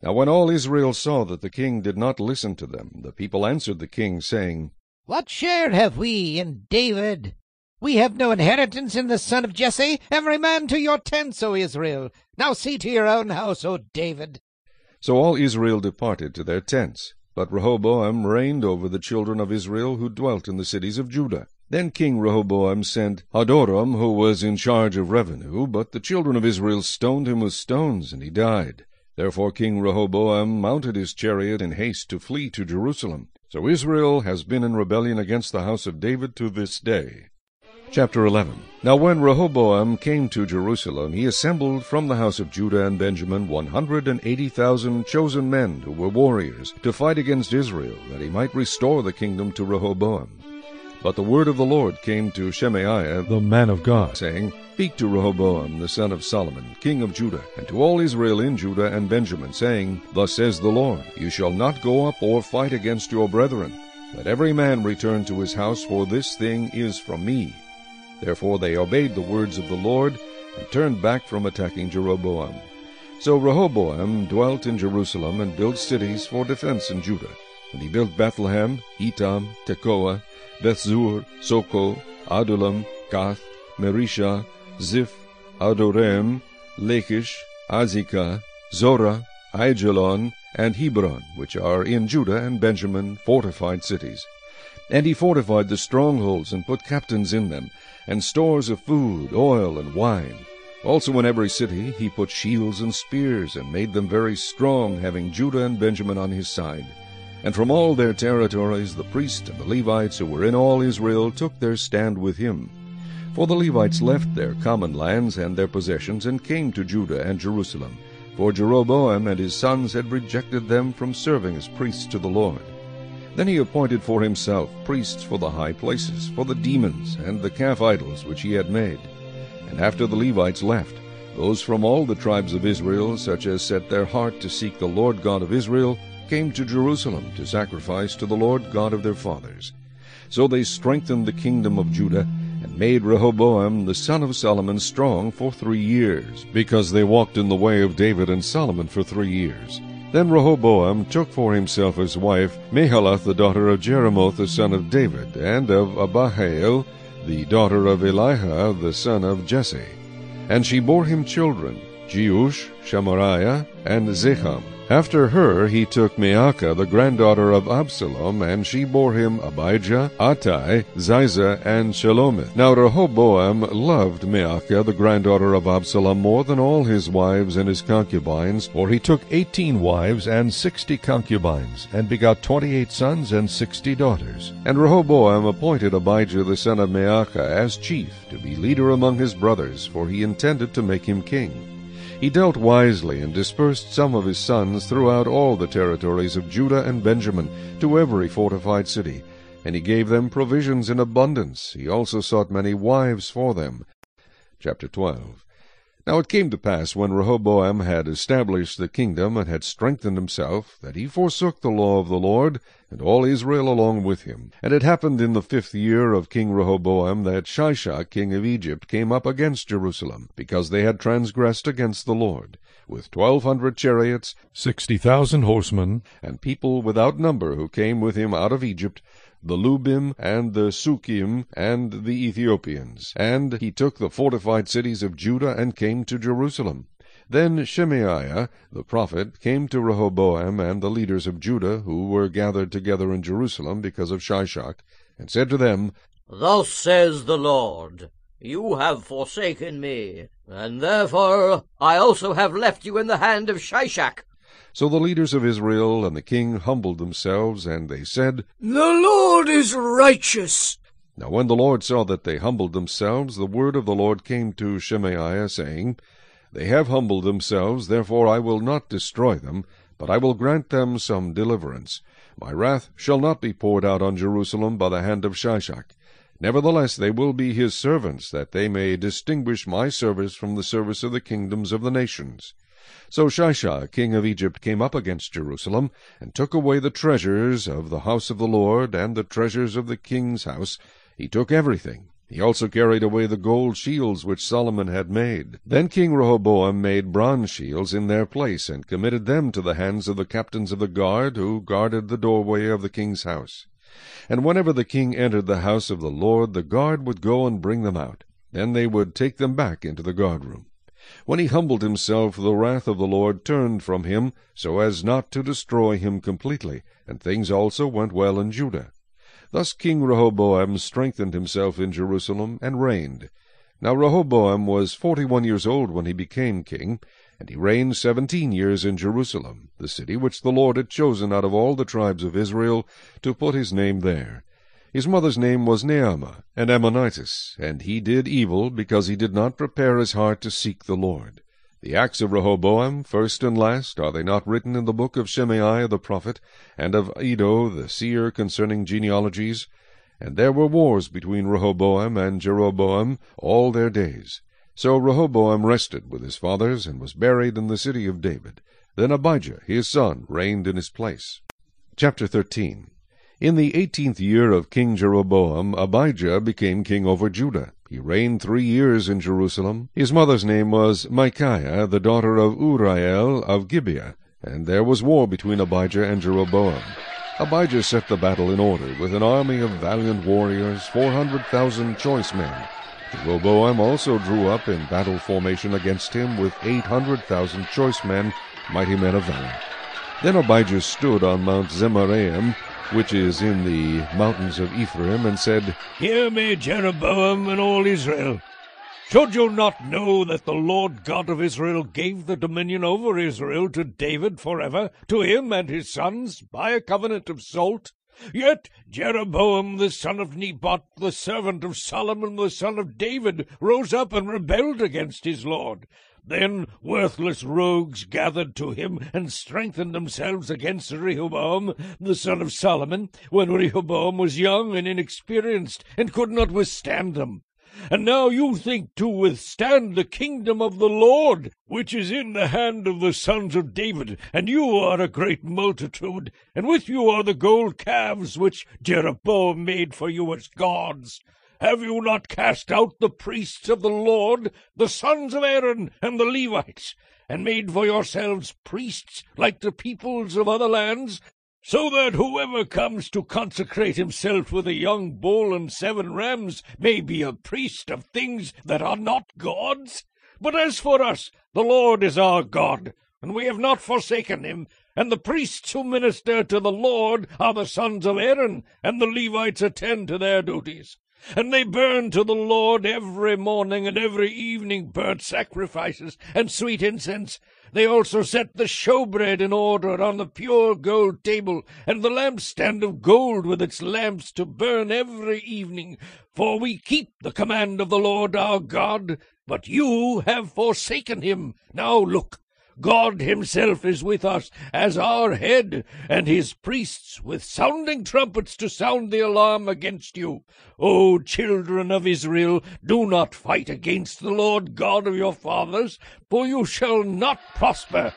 Now when all Israel saw that the king did not listen to them, the people answered the king, saying, What share have we in David? We have no inheritance in the son of Jesse. Every man to your tents, O Israel. Now see to your own house, O David. So all Israel departed to their tents. But Rehoboam reigned over the children of Israel who dwelt in the cities of Judah. Then King Rehoboam sent Hadoram, who was in charge of revenue, but the children of Israel stoned him with stones, and he died. Therefore King Rehoboam mounted his chariot in haste to flee to Jerusalem. So Israel has been in rebellion against the house of David to this day. Chapter 11 Now when Rehoboam came to Jerusalem, he assembled from the house of Judah and Benjamin one hundred and eighty thousand chosen men who were warriors, to fight against Israel, that he might restore the kingdom to Rehoboam. But the word of the Lord came to Shemaiah the man of God, saying, Speak to Rehoboam the son of Solomon, king of Judah, and to all Israel in Judah and Benjamin, saying, Thus says the Lord, You shall not go up or fight against your brethren. Let every man return to his house, for this thing is from me. Therefore they obeyed the words of the Lord, and turned back from attacking Jeroboam. So Rehoboam dwelt in Jerusalem, and built cities for defense in Judah. And he built Bethlehem, Etam, Tekoa, Bethzur, Sochoh, Adullam, Gath, Mareshah, Ziph, Adoraim, Lachish, Azekah, Zorah, Aijalon, and Hebron, which are in Judah and Benjamin, fortified cities. And he fortified the strongholds, and put captains in them, and stores of food, oil, and wine. Also in every city he put shields and spears, and made them very strong, having Judah and Benjamin on his side. And from all their territories the priests and the Levites who were in all Israel took their stand with him. For the Levites left their common lands and their possessions, and came to Judah and Jerusalem. For Jeroboam and his sons had rejected them from serving as priests to the Lord. Then he appointed for himself priests for the high places, for the demons, and the calf idols which he had made. And after the Levites left, those from all the tribes of Israel, such as set their heart to seek the Lord God of Israel, came to Jerusalem to sacrifice to the Lord God of their fathers. So they strengthened the kingdom of Judah, and made Rehoboam the son of Solomon strong for three years, because they walked in the way of David and Solomon for three years. Then Rehoboam took for himself as wife Mahalath the daughter of Jerimoth the son of David, and of Abihail the daughter of Eliab the son of Jesse. And she bore him children, Jeush, Shamariah, and Zaham. After her he took Maacah the granddaughter of Absalom, and she bore him Abijah, Attai, Ziza, and Shelomith. Now Rehoboam loved Maacah the granddaughter of Absalom more than all his wives and his concubines, for he took eighteen wives and sixty concubines, and begot twenty-eight sons and sixty daughters. And Rehoboam appointed Abijah the son of Maacah as chief, to be leader among his brothers, for he intended to make him king. He dealt wisely and dispersed some of his sons throughout all the territories of Judah and Benjamin to every fortified city, and he gave them provisions in abundance. He also sought many wives for them. Chapter 12 Now it came to pass, when Rehoboam had established the kingdom and had strengthened himself, that he forsook the law of the Lord, and all Israel along with him. And it happened in the fifth year of King Rehoboam that Shishak king of Egypt came up against Jerusalem, because they had transgressed against the Lord, with twelve hundred chariots, sixty thousand horsemen, and people without number who came with him out of Egypt, the Lubim, and the Sukkim, and the Ethiopians. And he took the fortified cities of Judah, and came to Jerusalem. Then Shemaiah the prophet came to Rehoboam and the leaders of Judah, who were gathered together in Jerusalem because of Shishak, and said to them, Thus says the Lord, You have forsaken me, and therefore I also have left you in the hand of Shishak. So the leaders of Israel and the king humbled themselves, and they said, The Lord is righteous. Now when the Lord saw that they humbled themselves, the word of the Lord came to Shemaiah, saying, They have humbled themselves, therefore I will not destroy them, but I will grant them some deliverance. My wrath shall not be poured out on Jerusalem by the hand of Shishak. Nevertheless they will be his servants, that they may distinguish my service from the service of the kingdoms of the nations. So Shishak king of Egypt came up against Jerusalem, and took away the treasures of the house of the Lord, and the treasures of the king's house. He took everything. He also carried away the gold shields which Solomon had made. Then King Rehoboam made bronze shields in their place, and committed them to the hands of the captains of the guard, who guarded the doorway of the king's house. And whenever the king entered the house of the Lord, the guard would go and bring them out. Then they would take them back into the guardroom. When he humbled himself, the wrath of the Lord turned from him, so as not to destroy him completely, and things also went well in Judah. Thus King Rehoboam strengthened himself in Jerusalem, and reigned. Now Rehoboam was forty-one years old when he became king, and he reigned seventeen years in Jerusalem, the city which the Lord had chosen out of all the tribes of Israel to put his name there. His mother's name was Naamah, an Ammonitess, and he did evil because he did not prepare his heart to seek the Lord. The acts of Rehoboam, first and last, are they not written in the book of Shemaiah the prophet, and of Iddo the seer concerning genealogies? And there were wars between Rehoboam and Jeroboam all their days. So Rehoboam rested with his fathers, and was buried in the city of David. Then Abijah his son reigned in his place. Chapter 13 in the eighteenth year of King Jeroboam, Abijah became king over Judah. He reigned three years in Jerusalem. His mother's name was Micaiah, the daughter of Uriel of Gibeah. And there was war between Abijah and Jeroboam. Abijah set the battle in order, with an army of valiant warriors, four hundred thousand choice men. Jeroboam also drew up in battle formation against him with eight hundred thousand choice men, mighty men of valor. Then Abijah stood on Mount Zemaraim, which is in the mountains of Ephraim, and said, Hear me, Jeroboam and all Israel. Should you not know that the Lord God of Israel gave the dominion over Israel to David forever, to him and his sons, by a covenant of salt? Yet Jeroboam the son of Nebat, the servant of Solomon the son of David, rose up and rebelled against his Lord. Then worthless rogues gathered to him and strengthened themselves against Rehoboam, the son of Solomon, when Rehoboam was young and inexperienced, and could not withstand them. And now you think to withstand the kingdom of the Lord, which is in the hand of the sons of David, and you are a great multitude, and with you are the gold calves which Jeroboam made for you as gods. Have you not cast out the priests of the Lord, the sons of Aaron, and the Levites, and made for yourselves priests like the peoples of other lands, so that whoever comes to consecrate himself with a young bull and seven rams may be a priest of things that are not gods? But as for us, the Lord is our God, and we have not forsaken him, and the priests who minister to the Lord are the sons of Aaron, and the Levites attend to their duties. And they burn to the Lord every morning and every evening burnt sacrifices and sweet incense. They also set the showbread in order on the pure gold table, and the lampstand of gold with its lamps to burn every evening. For we keep the command of the Lord our God, but you have forsaken him. Now look, God himself is with us as our head, and his priests with sounding trumpets to sound the alarm against you. O children of Israel, do not fight against the Lord God of your fathers, for you shall not prosper.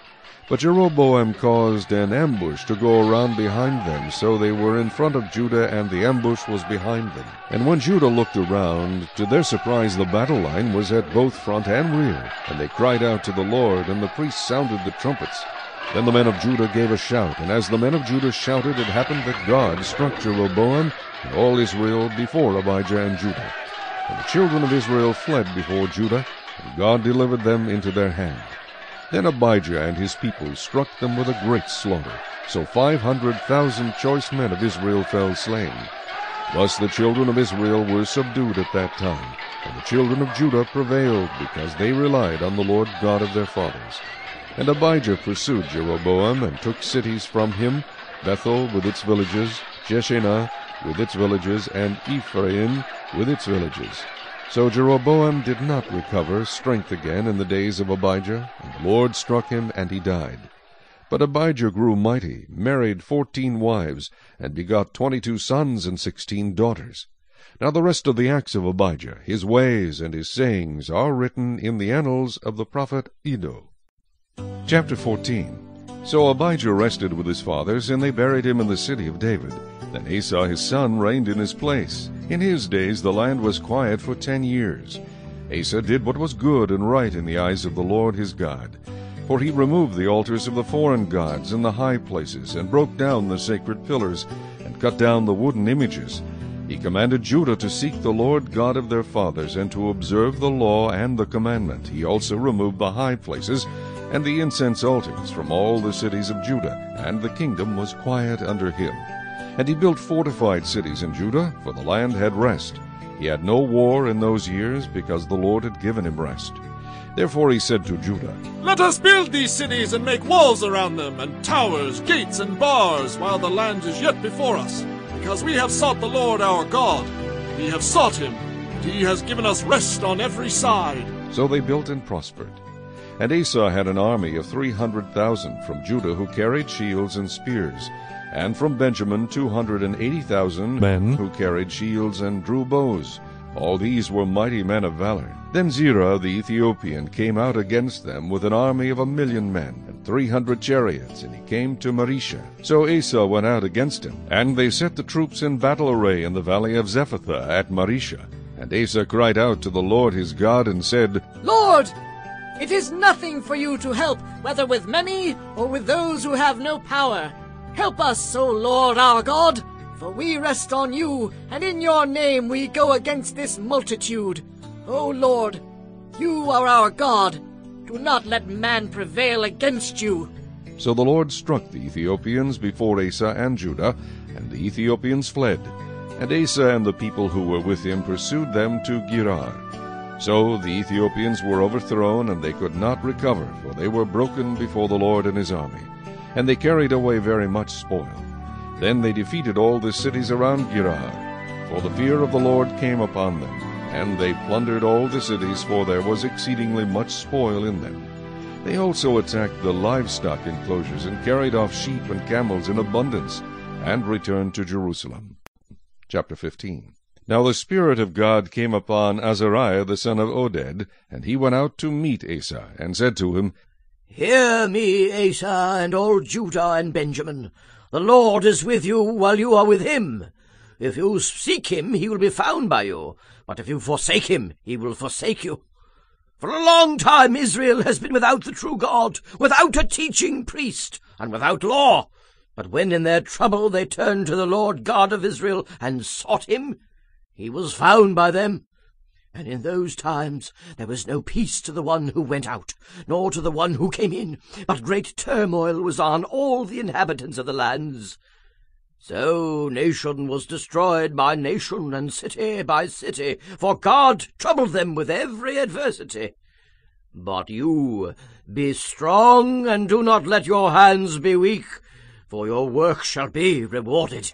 But Jeroboam caused an ambush to go around behind them, so they were in front of Judah, and the ambush was behind them. And when Judah looked around, to their surprise the battle line was at both front and rear. And they cried out to the Lord, and the priests sounded the trumpets. Then the men of Judah gave a shout, and as the men of Judah shouted, it happened that God struck Jeroboam and all Israel before Abijah and Judah. And the children of Israel fled before Judah, and God delivered them into their hand. Then Abijah and his people struck them with a great slaughter. So five hundred thousand choice men of Israel fell slain. Thus the children of Israel were subdued at that time, and the children of Judah prevailed, because they relied on the Lord God of their fathers. And Abijah pursued Jeroboam, and took cities from him, Bethel with its villages, Jeshanah with its villages, and Ephraim with its villages. So Jeroboam did not recover strength again in the days of Abijah, and the Lord struck him, and he died. But Abijah grew mighty, married fourteen wives, and begot twenty-two sons and sixteen daughters. Now the rest of the acts of Abijah, his ways and his sayings, are written in the annals of the prophet Iddo. Chapter 14 So Abijah rested with his fathers, and they buried him in the city of David. Then Asa his son reigned in his place. In his days the land was quiet for ten years. Asa did what was good and right in the eyes of the Lord his God. For he removed the altars of the foreign gods in the high places, and broke down the sacred pillars, and cut down the wooden images. He commanded Judah to seek the Lord God of their fathers, and to observe the law and the commandment. He also removed the high places and the incense altars from all the cities of Judah, and the kingdom was quiet under him. And he built fortified cities in Judah, for the land had rest. He had no war in those years, because the Lord had given him rest. Therefore he said to Judah, Let us build these cities and make walls around them, and towers, gates, and bars, while the land is yet before us. Because we have sought the Lord our God. We have sought him, and he has given us rest on every side. So they built and prospered. And Asa had an army of three hundred thousand from Judah who carried shields and spears, and from Benjamin two hundred and eighty thousand men who carried shields and drew bows. All these were mighty men of valor. Then Zerah the Ethiopian came out against them with an army of a million men, and three hundred chariots, and he came to Maresha. So Asa went out against him, and they set the troops in battle array in the valley of Zephathah at Maresha. And Asa cried out to the Lord his God, and said, Lord, it is nothing for you to help, whether with many or with those who have no power. Help us, O Lord our God, for we rest on you, and in your name we go against this multitude. O Lord, you are our God. Do not let man prevail against you. So the Lord struck the Ethiopians before Asa and Judah, and the Ethiopians fled. And Asa and the people who were with him pursued them to Gerar. So the Ethiopians were overthrown, and they could not recover, for they were broken before the Lord and his army. And they carried away very much spoil. Then they defeated all the cities around Gerar, for the fear of the Lord came upon them. And they plundered all the cities, for there was exceedingly much spoil in them. They also attacked the livestock enclosures, and carried off sheep and camels in abundance, and returned to Jerusalem. Chapter 15 Now the Spirit of God came upon Azariah the son of Oded, and he went out to meet Asa, and said to him, Hear me, Asa, and all Judah and Benjamin. The Lord is with you while you are with him. If you seek him, he will be found by you. But if you forsake him, he will forsake you. For a long time Israel has been without the true God, without a teaching priest, and without law. But when in their trouble they turned to the Lord God of Israel and sought him, he was found by them. And in those times there was no peace to the one who went out, nor to the one who came in, but great turmoil was on all the inhabitants of the lands. So nation was destroyed by nation, and city by city, for God troubled them with every adversity. But you, be strong, and do not let your hands be weak, for your work shall be rewarded.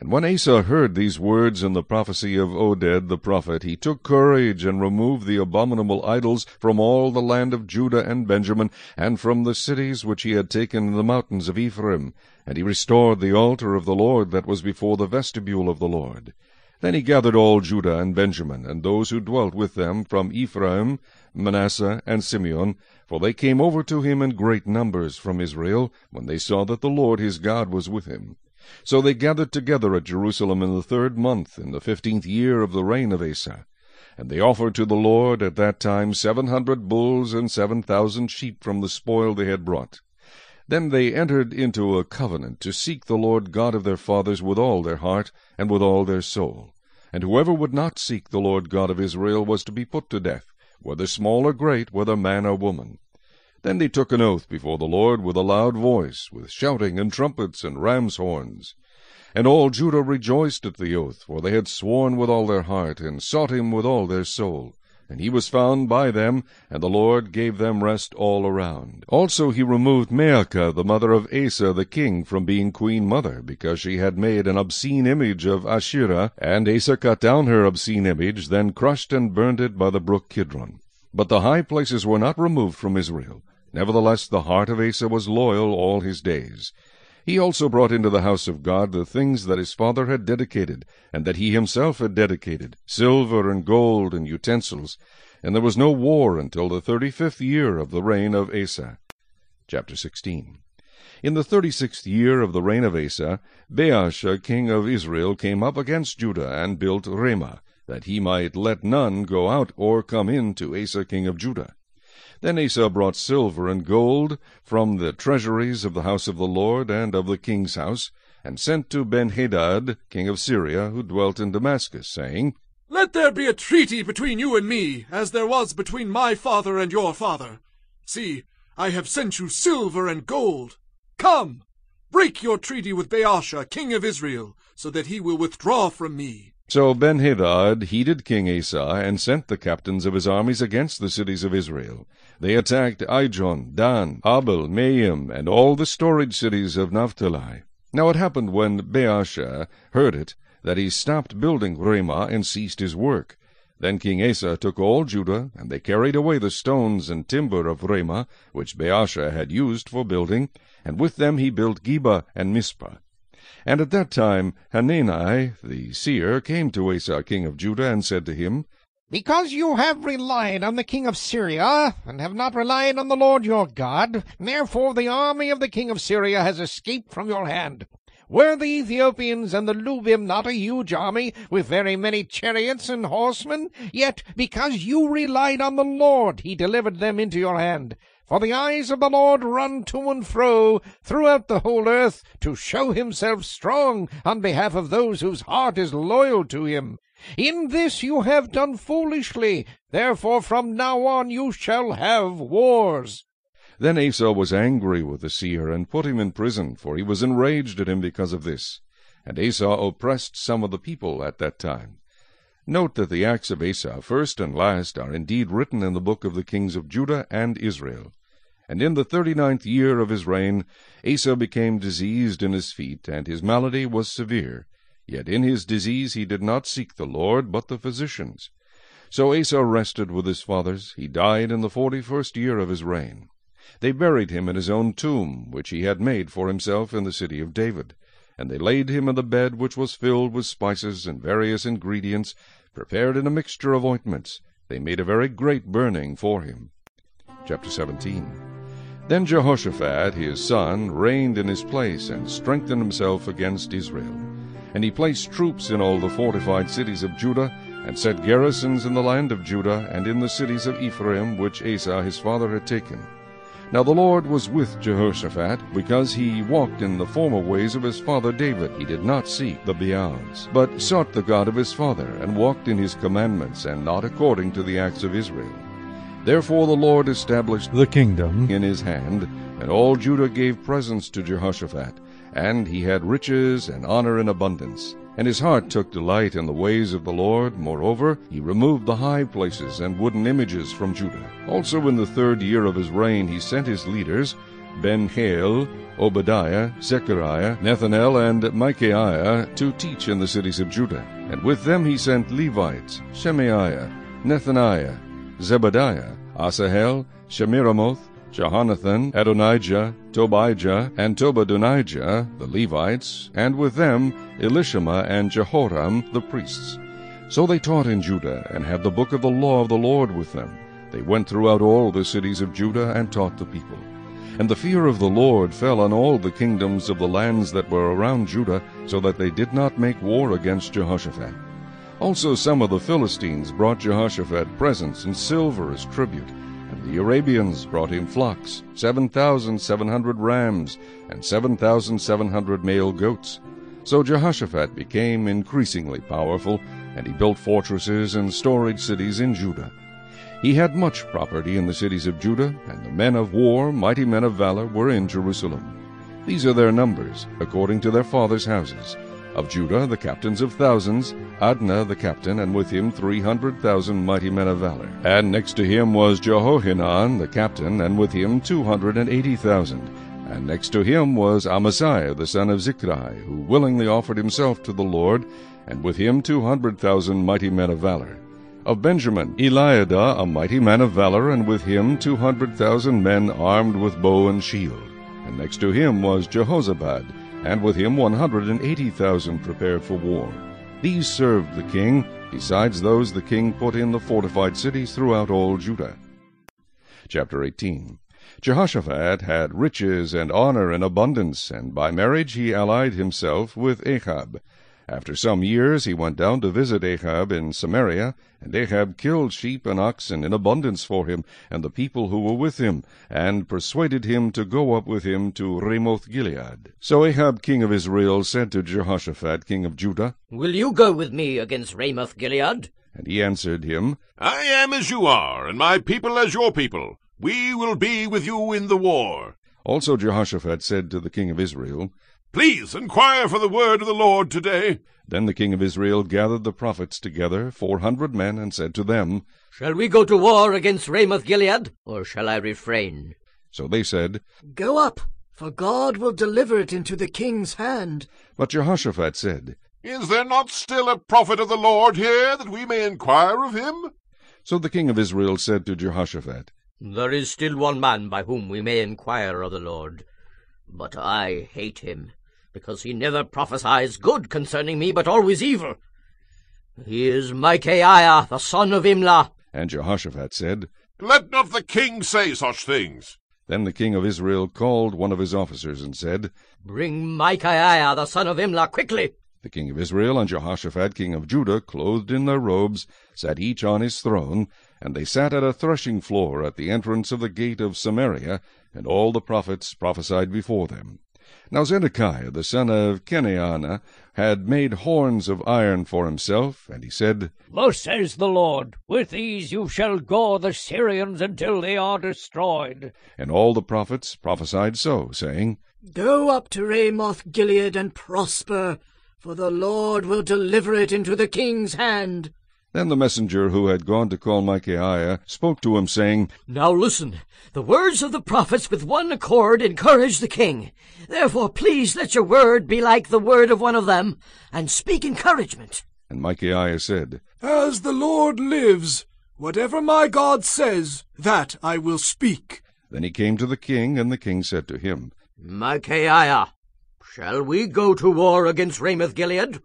And when Asa heard these words in the prophecy of Oded the prophet, he took courage and removed the abominable idols from all the land of Judah and Benjamin, and from the cities which he had taken in the mountains of Ephraim. And he restored the altar of the Lord that was before the vestibule of the Lord. Then he gathered all Judah and Benjamin, and those who dwelt with them from Ephraim, Manasseh, and Simeon, for they came over to him in great numbers from Israel, when they saw that the Lord his God was with him. So they gathered together at Jerusalem in the third month, in the fifteenth year of the reign of Asa. And they offered to the Lord at that time seven hundred bulls and seven thousand sheep from the spoil they had brought. Then they entered into a covenant to seek the Lord God of their fathers with all their heart and with all their soul. And whoever would not seek the Lord God of Israel was to be put to death, whether small or great, whether man or woman. Then they took an oath before the Lord with a loud voice, with shouting and trumpets and ram's horns. And all Judah rejoiced at the oath, for they had sworn with all their heart, and sought him with all their soul. And he was found by them, and the Lord gave them rest all around. Also he removed Maacah, the mother of Asa the king, from being queen mother, because she had made an obscene image of Asherah, and Asa cut down her obscene image, then crushed and burned it by the brook Kidron. But the high places were not removed from Israel. Nevertheless the heart of Asa was loyal all his days. He also brought into the house of God the things that his father had dedicated, and that he himself had dedicated, silver and gold and utensils. And there was no war until the thirty-fifth year of the reign of Asa. Chapter 16 In the thirty-sixth year of the reign of Asa, Baasha king of Israel came up against Judah, and built Ramah, that he might let none go out or come in to Asa king of Judah. Then Asa brought silver and gold from the treasuries of the house of the Lord and of the king's house, and sent to Benhadad, king of Syria, who dwelt in Damascus, saying, Let there be a treaty between you and me, as there was between my father and your father. See, I have sent you silver and gold. Come, break your treaty with Baasha, king of Israel, so that he will withdraw from me. So Benhadad heeded King Asa, and sent the captains of his armies against the cities of Israel. They attacked Ijon, Dan, Abel, Maim, and all the storage cities of Naphtali. Now it happened when Baasha heard it, that he stopped building Ramah and ceased his work. Then King Asa took all Judah, and they carried away the stones and timber of Ramah, which Baasha had used for building, and with them he built Geba and Mizpah. And at that time Hanani the seer came to Asa king of Judah, and said to him, Because you have relied on the king of Syria, and have not relied on the Lord your God, therefore the army of the king of Syria has escaped from your hand. Were the Ethiopians and the Lubim not a huge army, with very many chariots and horsemen? Yet because you relied on the Lord, he delivered them into your hand. For the eyes of the Lord run to and fro throughout the whole earth to show himself strong on behalf of those whose heart is loyal to him. In this you have done foolishly, therefore from now on you shall have wars. Then Asa was angry with the seer, and put him in prison, for he was enraged at him because of this. And Asa oppressed some of the people at that time. Note that the acts of Asa, first and last, are indeed written in the book of the kings of Judah and Israel. And in the thirty-ninth year of his reign, Asa became diseased in his feet, and his malady was severe. Yet in his disease he did not seek the Lord, but the physicians. So Asa rested with his fathers. He died in the forty-first year of his reign. They buried him in his own tomb, which he had made for himself in the city of David. And they laid him in the bed which was filled with spices and various ingredients, prepared in a mixture of ointments. They made a very great burning for him. Chapter 17 then Jehoshaphat his son reigned in his place, and strengthened himself against Israel. And he placed troops in all the fortified cities of Judah, and set garrisons in the land of Judah, and in the cities of Ephraim, which Asa his father had taken. Now the Lord was with Jehoshaphat, because he walked in the former ways of his father David. He did not seek the Baals, but sought the God of his father, and walked in his commandments, and not according to the acts of Israel. Therefore the Lord established the kingdom in his hand, and all Judah gave presents to Jehoshaphat, and he had riches and honor in abundance. And his heart took delight in the ways of the Lord. Moreover, he removed the high places and wooden images from Judah. Also in the third year of his reign he sent his leaders, Ben-Hail, Obadiah, Zechariah, Nethanel, and Micaiah, to teach in the cities of Judah. And with them he sent Levites, Shemaiah, Nethaniah, Zebadiah, Asahel, Shemiramoth, Jehonathan, Adonijah, Tobijah, and Tobadonijah, the Levites, and with them Elishama and Jehoram, the priests. So they taught in Judah, and had the book of the law of the Lord with them. They went throughout all the cities of Judah, and taught the people. And the fear of the Lord fell on all the kingdoms of the lands that were around Judah, so that they did not make war against Jehoshaphat. Also some of the Philistines brought Jehoshaphat presents and silver as tribute, and the Arabians brought him flocks, seven thousand seven hundred rams, and seven thousand seven hundred male goats. So Jehoshaphat became increasingly powerful, and he built fortresses and storage cities in Judah. He had much property in the cities of Judah, and the men of war, mighty men of valor, were in Jerusalem. These are their numbers, according to their fathers' houses. Of Judah the captains of thousands, Adnah the captain, and with him three hundred thousand mighty men of valor. And next to him was Jehohanan the captain, and with him two hundred and eighty thousand. And next to him was Amasiah the son of Zichri, who willingly offered himself to the Lord, and with him two hundred thousand mighty men of valor. Of Benjamin, Eliada a mighty man of valor, and with him two hundred thousand men armed with bow and shield. And next to him was Jehozabad, and with him one hundred and eighty thousand prepared for war. These served the king, besides those the king put in the fortified cities throughout all Judah. Chapter 18 Jehoshaphat had riches and honor in abundance, and by marriage he allied himself with Ahab. After some years he went down to visit Ahab in Samaria, and Ahab killed sheep and oxen in abundance for him and the people who were with him, and persuaded him to go up with him to Ramoth Gilead. So Ahab king of Israel said to Jehoshaphat king of Judah, Will you go with me against Ramoth Gilead? And he answered him, I am as you are, and my people as your people. We will be with you in the war. Also Jehoshaphat said to the king of Israel, Please inquire for the word of the Lord today. Then the king of Israel gathered the prophets together, four hundred men, and said to them, Shall we go to war against Ramoth Gilead, or shall I refrain? So they said, Go up, for God will deliver it into the king's hand. But Jehoshaphat said, Is there not still a prophet of the Lord here, that we may inquire of him? So the king of Israel said to Jehoshaphat, There is still one man by whom we may inquire of the Lord, but I hate him because he never prophesies good concerning me, but always evil. He is Micaiah, the son of Imlah. And Jehoshaphat said, Let not the king say such things. Then the king of Israel called one of his officers and said, Bring Micaiah, the son of Imlah, quickly. The king of Israel and Jehoshaphat king of Judah, clothed in their robes, sat each on his throne, and they sat at a threshing floor at the entrance of the gate of Samaria, and all the prophets prophesied before them. Now Zedekiah the son of Chenaanah had made horns of iron for himself, and he said, Thus says the Lord, With these you shall gore the Syrians until they are destroyed. And all the prophets prophesied so, saying, Go up to Ramoth Gilead and prosper, for the Lord will deliver it into the king's hand. Then the messenger who had gone to call Micaiah spoke to him, saying, Now listen, the words of the prophets with one accord encourage the king. Therefore please let your word be like the word of one of them, and speak encouragement. And Micaiah said, As the Lord lives, whatever my God says, that I will speak. Then he came to the king, and the king said to him, Micaiah, shall we go to war against Ramoth Gilead,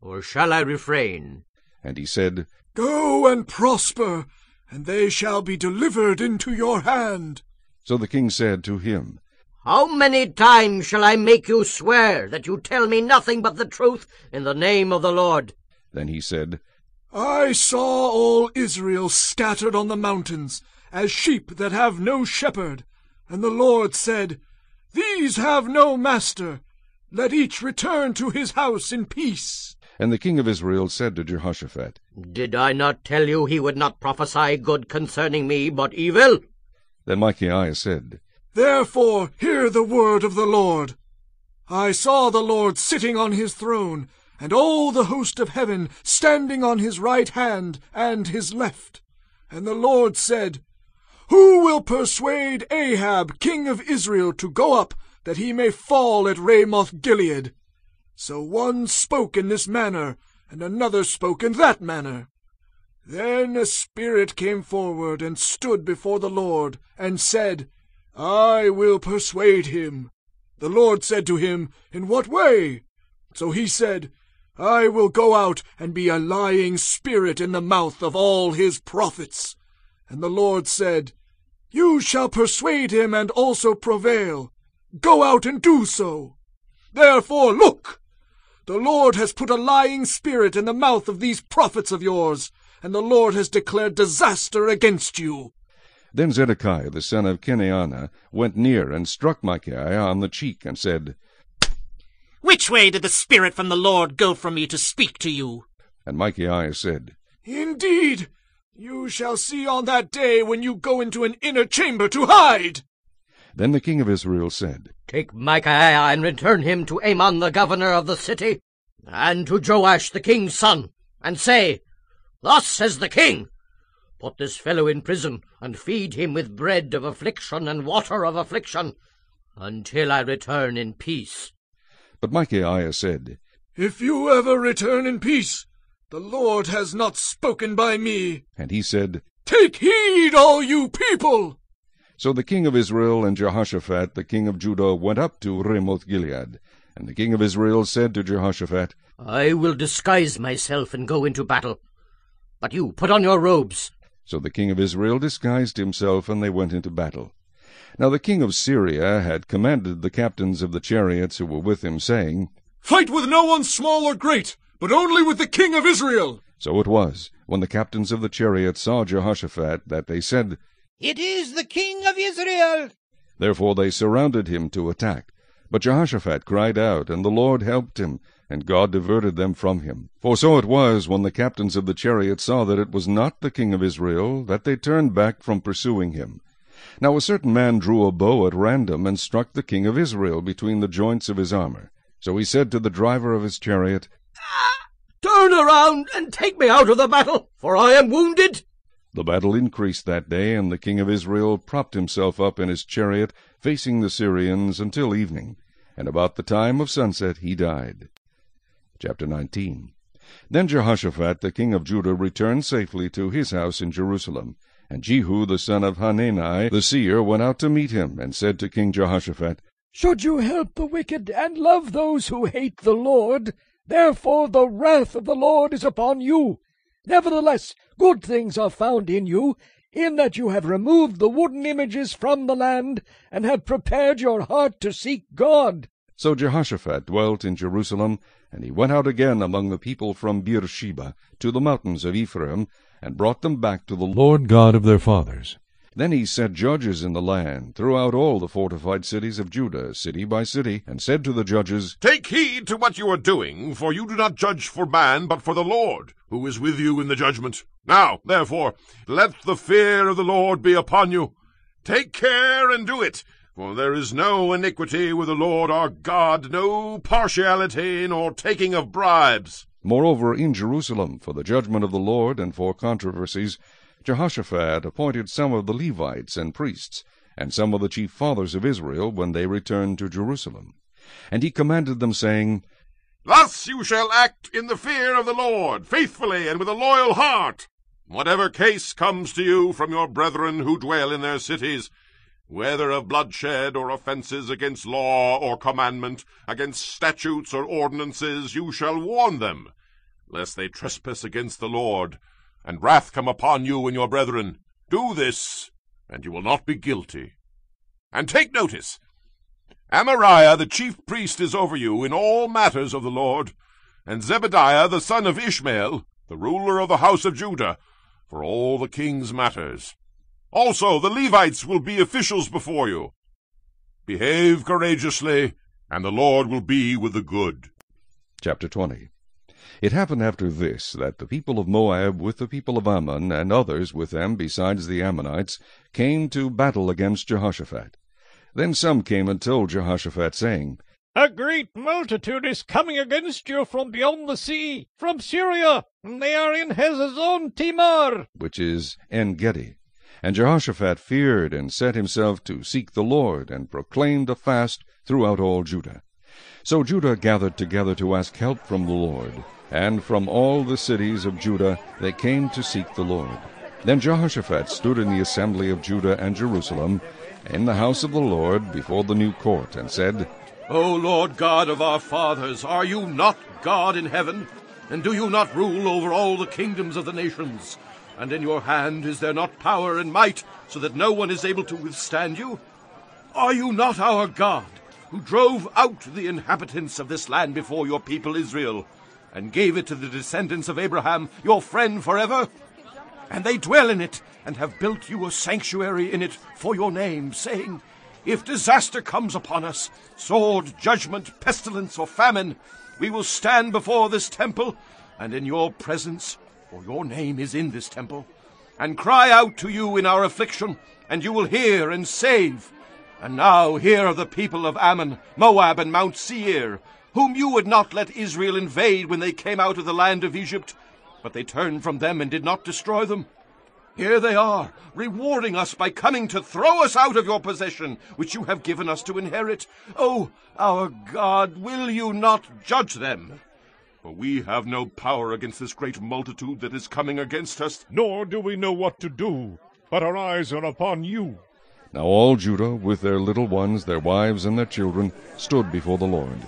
or shall I refrain? And he said, Go and prosper, and they shall be delivered into your hand. So the king said to him, How many times shall I make you swear that you tell me nothing but the truth in the name of the Lord? Then he said, I saw all Israel scattered on the mountains, as sheep that have no shepherd. And the Lord said, These have no master. Let each return to his house in peace. And the king of Israel said to Jehoshaphat, Did I not tell you he would not prophesy good concerning me, but evil? Then Micaiah said, Therefore hear the word of the Lord. I saw the Lord sitting on his throne, and all the host of heaven standing on his right hand and his left. And the Lord said, Who will persuade Ahab king of Israel to go up, that he may fall at Ramoth Gilead? So one spoke in this manner, and another spoke in that manner. Then a spirit came forward and stood before the Lord, and said, I will persuade him. The Lord said to him, In what way? So he said, I will go out and be a lying spirit in the mouth of all his prophets. And the Lord said, You shall persuade him and also prevail. Go out and do so. Therefore, look! The Lord has put a lying spirit in the mouth of these prophets of yours, and the Lord has declared disaster against you. Then Zedekiah the son of Chenaanah went near and struck Micaiah on the cheek, and said, Which way did the Spirit from the Lord go from me to speak to you? And Micaiah said, Indeed, you shall see on that day when you go into an inner chamber to hide. Then the king of Israel said, Take Micaiah and return him to Amon the governor of the city, and to Joash the king's son, and say, Thus says the king, Put this fellow in prison, and feed him with bread of affliction and water of affliction, until I return in peace. But Micaiah said, If you ever return in peace, the Lord has not spoken by me. And he said, Take heed, all you people! So the king of Israel and Jehoshaphat the king of Judah went up to Ramoth Gilead. And the king of Israel said to Jehoshaphat, I will disguise myself and go into battle. But you put on your robes. So the king of Israel disguised himself, and they went into battle. Now the king of Syria had commanded the captains of the chariots who were with him, saying, Fight with no one small or great, but only with the king of Israel. So it was, when the captains of the chariots saw Jehoshaphat, that they said, It is the king of Israel. Therefore they surrounded him to attack. But Jehoshaphat cried out, and the Lord helped him, and God diverted them from him. For so it was, when the captains of the chariots saw that it was not the king of Israel, that they turned back from pursuing him. Now a certain man drew a bow at random, and struck the king of Israel between the joints of his armor. So he said to the driver of his chariot, ah, Turn around and take me out of the battle, for I am wounded. The battle increased that day, and the king of Israel propped himself up in his chariot, facing the Syrians, until evening, and about the time of sunset he died. Chapter 19 Then Jehoshaphat the king of Judah returned safely to his house in Jerusalem. And Jehu the son of Hanani the seer went out to meet him, and said to King Jehoshaphat, Should you help the wicked and love those who hate the Lord? Therefore the wrath of the Lord is upon you. Nevertheless, good things are found in you, in that you have removed the wooden images from the land, and have prepared your heart to seek God. So Jehoshaphat dwelt in Jerusalem, and he went out again among the people from Beersheba to the mountains of Ephraim, and brought them back to the Lord God of their fathers. Then he set judges in the land, throughout all the fortified cities of Judah, city by city, and said to the judges, Take heed to what you are doing, for you do not judge for man, but for the Lord, who is with you in the judgment. Now, therefore, let the fear of the Lord be upon you. Take care and do it, for there is no iniquity with the Lord our God, no partiality, nor taking of bribes. Moreover, in Jerusalem, for the judgment of the Lord and for controversies, Jehoshaphat appointed some of the Levites and priests, and some of the chief fathers of Israel, when they returned to Jerusalem. And he commanded them, saying, Thus you shall act in the fear of the Lord, faithfully and with a loyal heart. Whatever case comes to you from your brethren who dwell in their cities, whether of bloodshed or offences against law or commandment, against statutes or ordinances, you shall warn them, lest they trespass against the Lord, and wrath come upon you and your brethren. Do this, and you will not be guilty. And take notice, Amariah the chief priest is over you in all matters of the Lord, and Zebadiah the son of Ishmael, the ruler of the house of Judah, for all the king's matters. Also the Levites will be officials before you. Behave courageously, and the Lord will be with the good. Chapter 20 It happened after this that the people of Moab with the people of Ammon, and others with them besides the Ammonites, came to battle against Jehoshaphat. Then some came and told Jehoshaphat, saying, A great multitude is coming against you from beyond the sea, from Syria, and they are in Hazazon Tamar, which is En Gedi. And Jehoshaphat feared and set himself to seek the Lord, and proclaimed a fast throughout all Judah. So Judah gathered together to ask help from the Lord, and from all the cities of Judah they came to seek the Lord. Then Jehoshaphat stood in the assembly of Judah and Jerusalem, in the house of the Lord, before the new court, and said, O Lord God of our fathers, are you not God in heaven? And do you not rule over all the kingdoms of the nations? And in your hand is there not power and might, so that no one is able to withstand you? Are you not our God, who drove out the inhabitants of this land before your people Israel, and gave it to the descendants of Abraham, your friend forever? And they dwell in it, and have built you a sanctuary in it for your name, saying, If disaster comes upon us, sword, judgment, pestilence, or famine, we will stand before this temple, and in your presence for your name is in this temple, and cry out to you in our affliction, and you will hear and save. And now here are the people of Ammon, Moab, and Mount Seir, whom you would not let Israel invade when they came out of the land of Egypt, but they turned from them and did not destroy them. Here they are, rewarding us by coming to throw us out of your possession, which you have given us to inherit. Oh, our God, will you not judge them? For we have no power against this great multitude that is coming against us. Nor do we know what to do, but our eyes are upon you. Now all Judah, with their little ones, their wives, and their children, stood before the Lord.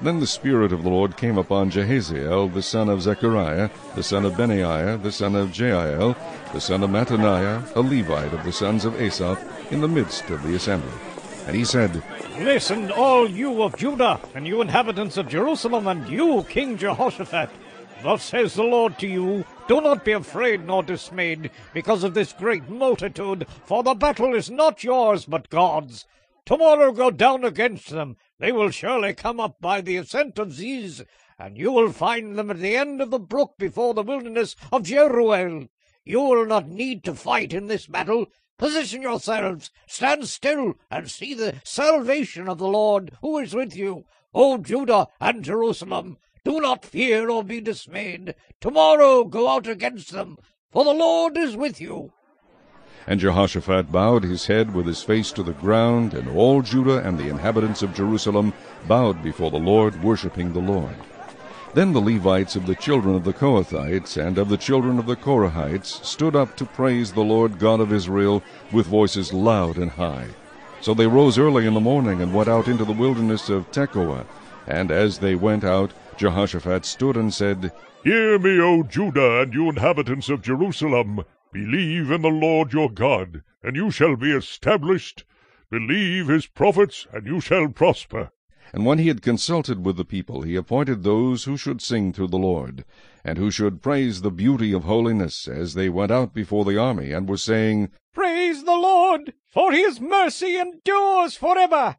Then the Spirit of the Lord came upon Jahaziel, the son of Zechariah, the son of Benaiah, the son of Jeiel, the son of Mattaniah, a Levite of the sons of Asaph, in the midst of the assembly. And he said, Listen, all you of Judah, and you inhabitants of Jerusalem, and you, King Jehoshaphat. Thus says the Lord to you, Do not be afraid nor dismayed because of this great multitude, for the battle is not yours but God's. Tomorrow go down against them. They will surely come up by the ascent of Ziz, and you will find them at the end of the brook before the wilderness of Jeruel. You will not need to fight in this battle. Position yourselves, stand still, and see the salvation of the Lord who is with you. O Judah and Jerusalem, do not fear or be dismayed. Tomorrow go out against them, for the Lord is with you. And Jehoshaphat bowed his head with his face to the ground, and all Judah and the inhabitants of Jerusalem bowed before the Lord, worshipping the Lord. Then the Levites of the children of the Kohathites and of the children of the Korahites stood up to praise the Lord God of Israel with voices loud and high. So they rose early in the morning and went out into the wilderness of Tekoa. And as they went out, Jehoshaphat stood and said, Hear me, O Judah, and you inhabitants of Jerusalem. Believe in the Lord your God, and you shall be established. Believe his prophets, and you shall prosper. And when he had consulted with the people, he appointed those who should sing to the Lord, and who should praise the beauty of holiness, as they went out before the army, and were saying, Praise the Lord, for his mercy endures forever.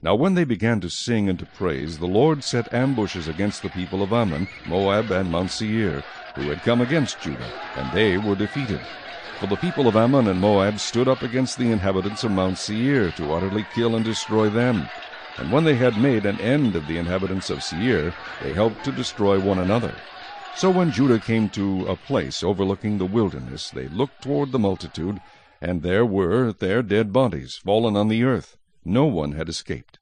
Now when they began to sing and to praise, the Lord set ambushes against the people of Ammon, Moab, and Mount Seir, who had come against Judah, and they were defeated. For the people of Ammon and Moab stood up against the inhabitants of Mount Seir to utterly kill and destroy them. And when they had made an end of the inhabitants of Seir, they helped to destroy one another. So when Judah came to a place overlooking the wilderness, they looked toward the multitude, and there were their dead bodies fallen on the earth. No one had escaped.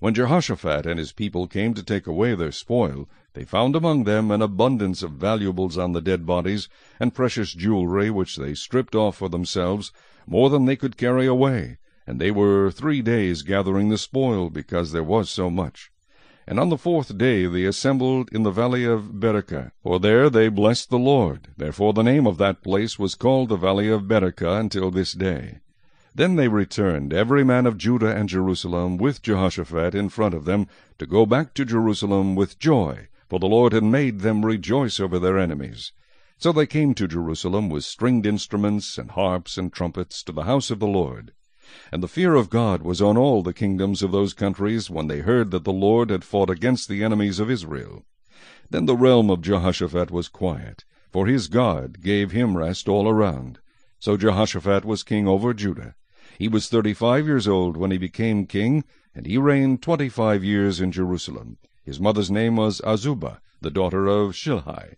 When Jehoshaphat and his people came to take away their spoil, they found among them an abundance of valuables on the dead bodies, and precious jewelry which they stripped off for themselves, more than they could carry away and they were three days gathering the spoil, because there was so much. And on the fourth day they assembled in the valley of Berachah, for there they blessed the Lord. Therefore the name of that place was called the valley of Berachah until this day. Then they returned, every man of Judah and Jerusalem, with Jehoshaphat in front of them, to go back to Jerusalem with joy, for the Lord had made them rejoice over their enemies. So they came to Jerusalem with stringed instruments and harps and trumpets to the house of the Lord. And the fear of God was on all the kingdoms of those countries when they heard that the Lord had fought against the enemies of Israel. Then the realm of Jehoshaphat was quiet, for his God gave him rest all around. So Jehoshaphat was king over Judah. He was thirty-five years old when he became king, and he reigned twenty-five years in Jerusalem. His mother's name was Azubah, the daughter of Shilhi.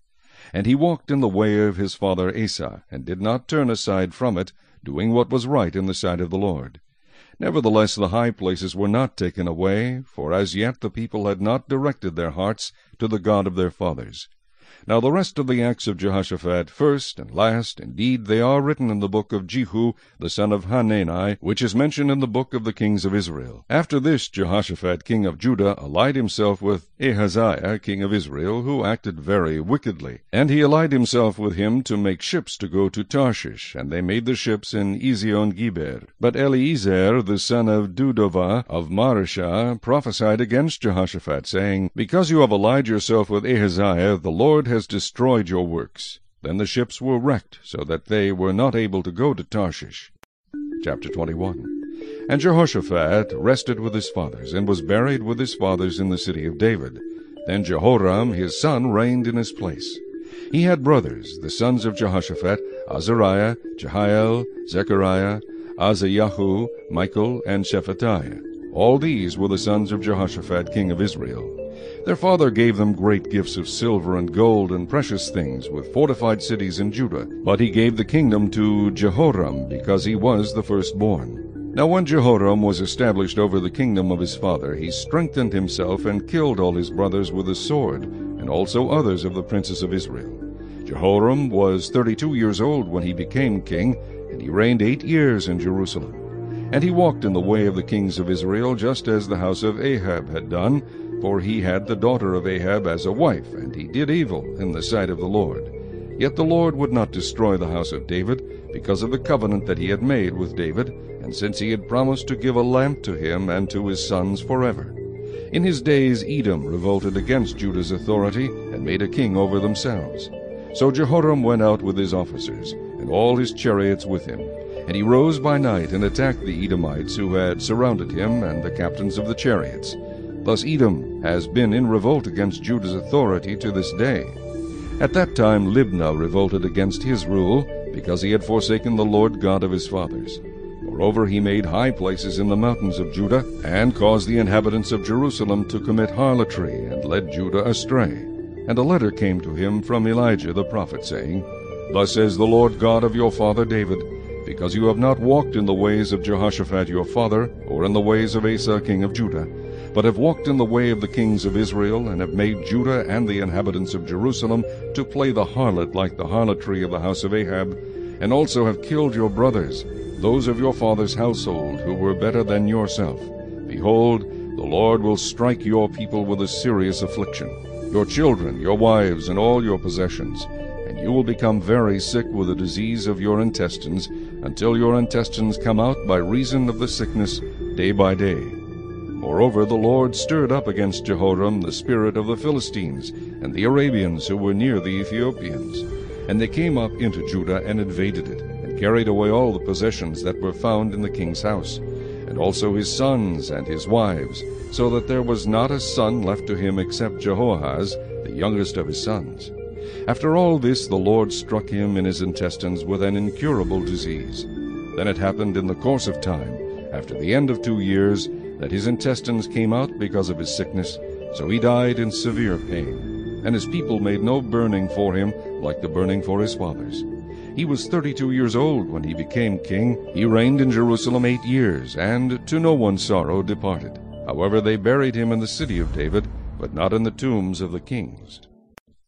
And he walked in the way of his father Asa, and did not turn aside from it, doing what was right in the sight of the Lord. Nevertheless the high places were not taken away, for as yet the people had not directed their hearts to the God of their fathers. Now the rest of the acts of Jehoshaphat, first and last, indeed, they are written in the book of Jehu, the son of Hanani, which is mentioned in the book of the kings of Israel. After this Jehoshaphat, king of Judah, allied himself with Ahaziah, king of Israel, who acted very wickedly. And he allied himself with him to make ships to go to Tarshish, and they made the ships in Ezion Geber. But Eliezer, the son of Dodavah of Mareshah, prophesied against Jehoshaphat, saying, Because you have allied yourself with Ahaziah, the Lord has destroyed your works. Then the ships were wrecked, so that they were not able to go to Tarshish. Chapter 21 And Jehoshaphat rested with his fathers, and was buried with his fathers in the city of David. Then Jehoram his son reigned in his place. He had brothers, the sons of Jehoshaphat, Azariah, Jehiel, Zechariah, Azaryahu, Michael, and Shephatiah. All these were the sons of Jehoshaphat king of Israel. Their father gave them great gifts of silver and gold and precious things, with fortified cities in Judah. But he gave the kingdom to Jehoram, because he was the firstborn. Now when Jehoram was established over the kingdom of his father, he strengthened himself and killed all his brothers with a sword, and also others of the princes of Israel. Jehoram was thirty-two years old when he became king, and he reigned eight years in Jerusalem. And he walked in the way of the kings of Israel, just as the house of Ahab had done, for he had the daughter of Ahab as a wife, and he did evil in the sight of the Lord. Yet the Lord would not destroy the house of David, because of the covenant that he had made with David, and since he had promised to give a lamp to him and to his sons forever. In his days Edom revolted against Judah's authority and made a king over themselves. So Jehoram went out with his officers, and all his chariots with him. And he rose by night and attacked the Edomites who had surrounded him and the captains of the chariots. Thus Edom has been in revolt against Judah's authority to this day. At that time Libnah revolted against his rule, because he had forsaken the Lord God of his fathers. Moreover, he made high places in the mountains of Judah, and caused the inhabitants of Jerusalem to commit harlotry, and led Judah astray. And a letter came to him from Elijah the prophet, saying, Thus says the Lord God of your father David, because you have not walked in the ways of Jehoshaphat your father, or in the ways of Asa king of Judah, but have walked in the way of the kings of Israel, and have made Judah and the inhabitants of Jerusalem to play the harlot like the harlotry of the house of Ahab, and also have killed your brothers, those of your father's household, who were better than yourself. Behold, the Lord will strike your people with a serious affliction, your children, your wives, and all your possessions, and you will become very sick with the disease of your intestines, until your intestines come out by reason of the sickness day by day. Moreover, the Lord stirred up against Jehoram the spirit of the Philistines and the Arabians who were near the Ethiopians. And they came up into Judah and invaded it, and carried away all the possessions that were found in the king's house, and also his sons and his wives, so that there was not a son left to him except Jehoahaz, the youngest of his sons. After all this the Lord struck him in his intestines with an incurable disease. Then it happened in the course of time, after the end of two years, that his intestines came out because of his sickness, so he died in severe pain. And his people made no burning for him like the burning for his fathers. He was thirty-two years old when he became king. He reigned in Jerusalem eight years, and to no one's sorrow departed. However, they buried him in the city of David, but not in the tombs of the kings.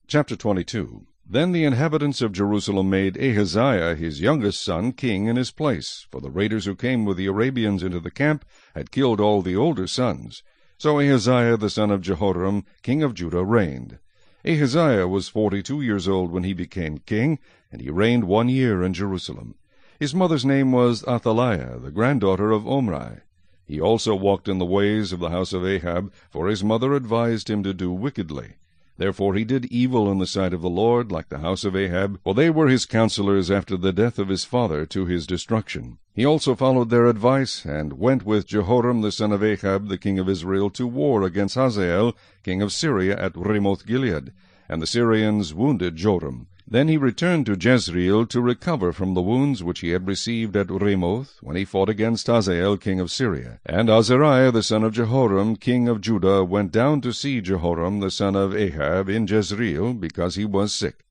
Chapter 22 Then the inhabitants of Jerusalem made Ahaziah his youngest son king in his place, for the raiders who came with the Arabians into the camp had killed all the older sons. So Ahaziah the son of Jehoram, king of Judah, reigned. Ahaziah was forty-two years old when he became king, and he reigned one year in Jerusalem. His mother's name was Athaliah, the granddaughter of Omri. He also walked in the ways of the house of Ahab, for his mother advised him to do wickedly. Therefore he did evil in the sight of the Lord, like the house of Ahab, for they were his counselors after the death of his father to his destruction. He also followed their advice, and went with Jehoram the son of Ahab, the king of Israel, to war against Hazael, king of Syria, at Ramoth Gilead. And the Syrians wounded Joram. Then he returned to Jezreel to recover from the wounds which he had received at Ramoth, when he fought against Hazael king of Syria. And Azariah the son of Jehoram king of Judah went down to see Jehoram the son of Ahab in Jezreel, because he was sick.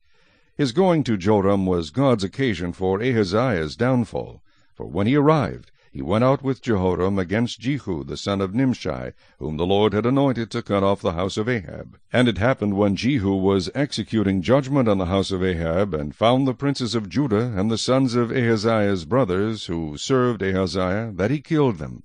His going to Joram was God's occasion for Ahaziah's downfall, for when he arrived, he went out with Jehoram against Jehu the son of Nimshi, whom the Lord had anointed to cut off the house of Ahab. And it happened when Jehu was executing judgment on the house of Ahab, and found the princes of Judah and the sons of Ahaziah's brothers, who served Ahaziah, that he killed them.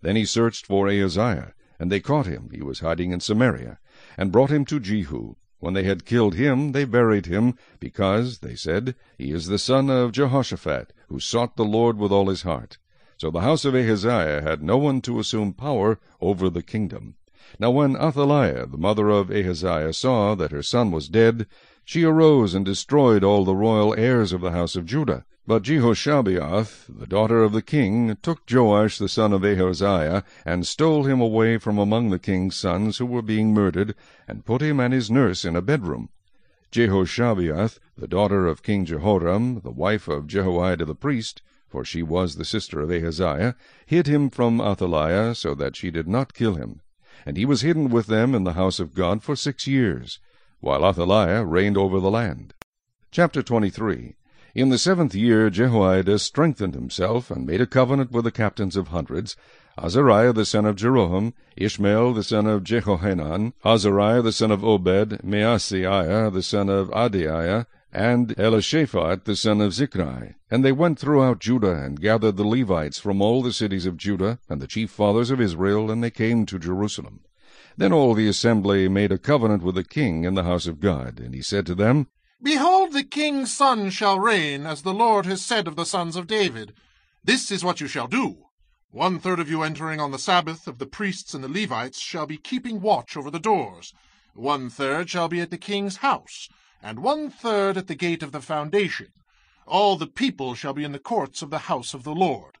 Then he searched for Ahaziah, and they caught him, he was hiding in Samaria, and brought him to Jehu. When they had killed him, they buried him, because, they said, he is the son of Jehoshaphat, who sought the Lord with all his heart. So the house of Ahaziah had no one to assume power over the kingdom. Now when Athaliah, the mother of Ahaziah, saw that her son was dead, she arose and destroyed all the royal heirs of the house of Judah. But Jehoshabeath, the daughter of the king, took Joash the son of Ahaziah, and stole him away from among the king's sons who were being murdered, and put him and his nurse in a bedroom. Jehoshabeath, the daughter of King Jehoram, the wife of Jehoiada the priest, for she was the sister of Ahaziah, hid him from Athaliah, so that she did not kill him. And he was hidden with them in the house of God for six years, while Athaliah reigned over the land. Chapter 23 In the seventh year Jehoiada strengthened himself, and made a covenant with the captains of hundreds, Azariah the son of Jeroham, Ishmael the son of Jehohanan, Azariah the son of Obed, Maaseiah the son of Adaiah, and Elishaphat the son of Zichri. And they went throughout Judah, and gathered the Levites from all the cities of Judah, and the chief fathers of Israel, and they came to Jerusalem. Then all the assembly made a covenant with the king in the house of God, and he said to them, Behold, the king's son shall reign, as the Lord has said of the sons of David. This is what you shall do. One third of you entering on the Sabbath of the priests and the Levites shall be keeping watch over the doors. One third shall be at the king's house, and one third at the gate of the foundation. All the people shall be in the courts of the house of the Lord.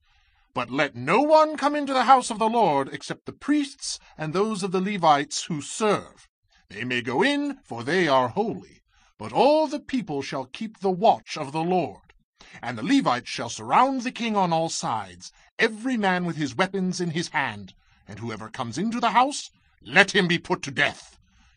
But let no one come into the house of the Lord except the priests and those of the Levites who serve. They may go in, for they are holy. But all the people shall keep the watch of the Lord. And the Levites shall surround the king on all sides, every man with his weapons in his hand. And whoever comes into the house, let him be put to death.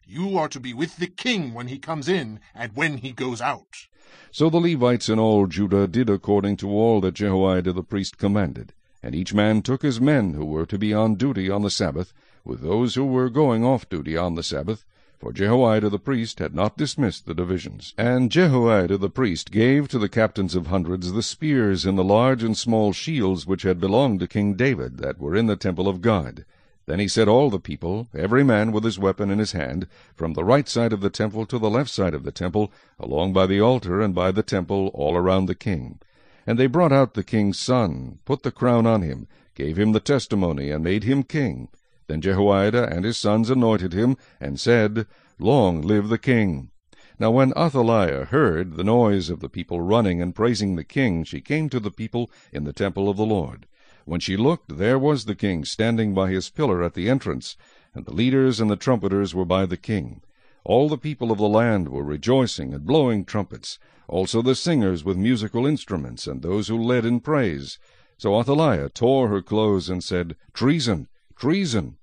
You are to be with the king when he comes in and when he goes out. So the Levites and all Judah did according to all that Jehoiada the priest commanded. And each man took his men who were to be on duty on the Sabbath, with those who were going off duty on the Sabbath, for Jehoiada the priest had not dismissed the divisions. And Jehoiada the priest gave to the captains of hundreds the spears and the large and small shields which had belonged to King David, that were in the temple of God. Then he set all the people, every man with his weapon in his hand, from the right side of the temple to the left side of the temple, along by the altar and by the temple, all around the king. And they brought out the king's son, put the crown on him, gave him the testimony, and made him king. Then Jehoiada and his sons anointed him, and said, Long live the king! Now when Athaliah heard the noise of the people running and praising the king, she came to the people in the temple of the Lord. When she looked, there was the king standing by his pillar at the entrance, and the leaders and the trumpeters were by the king. All the people of the land were rejoicing and blowing trumpets, also the singers with musical instruments, and those who led in praise. So Athaliah tore her clothes and said, Treason! Treason!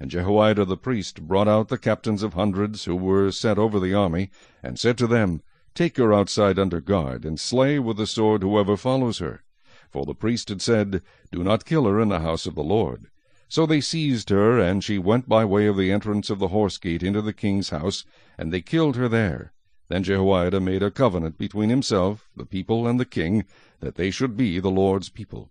And Jehoiada the priest brought out the captains of hundreds who were set over the army, and said to them, Take her outside under guard, and slay with the sword whoever follows her. For the priest had said, Do not kill her in the house of the Lord. So they seized her, and she went by way of the entrance of the horse gate into the king's house, and they killed her there. Then Jehoiada made a covenant between himself, the people, and the king, that they should be the Lord's people.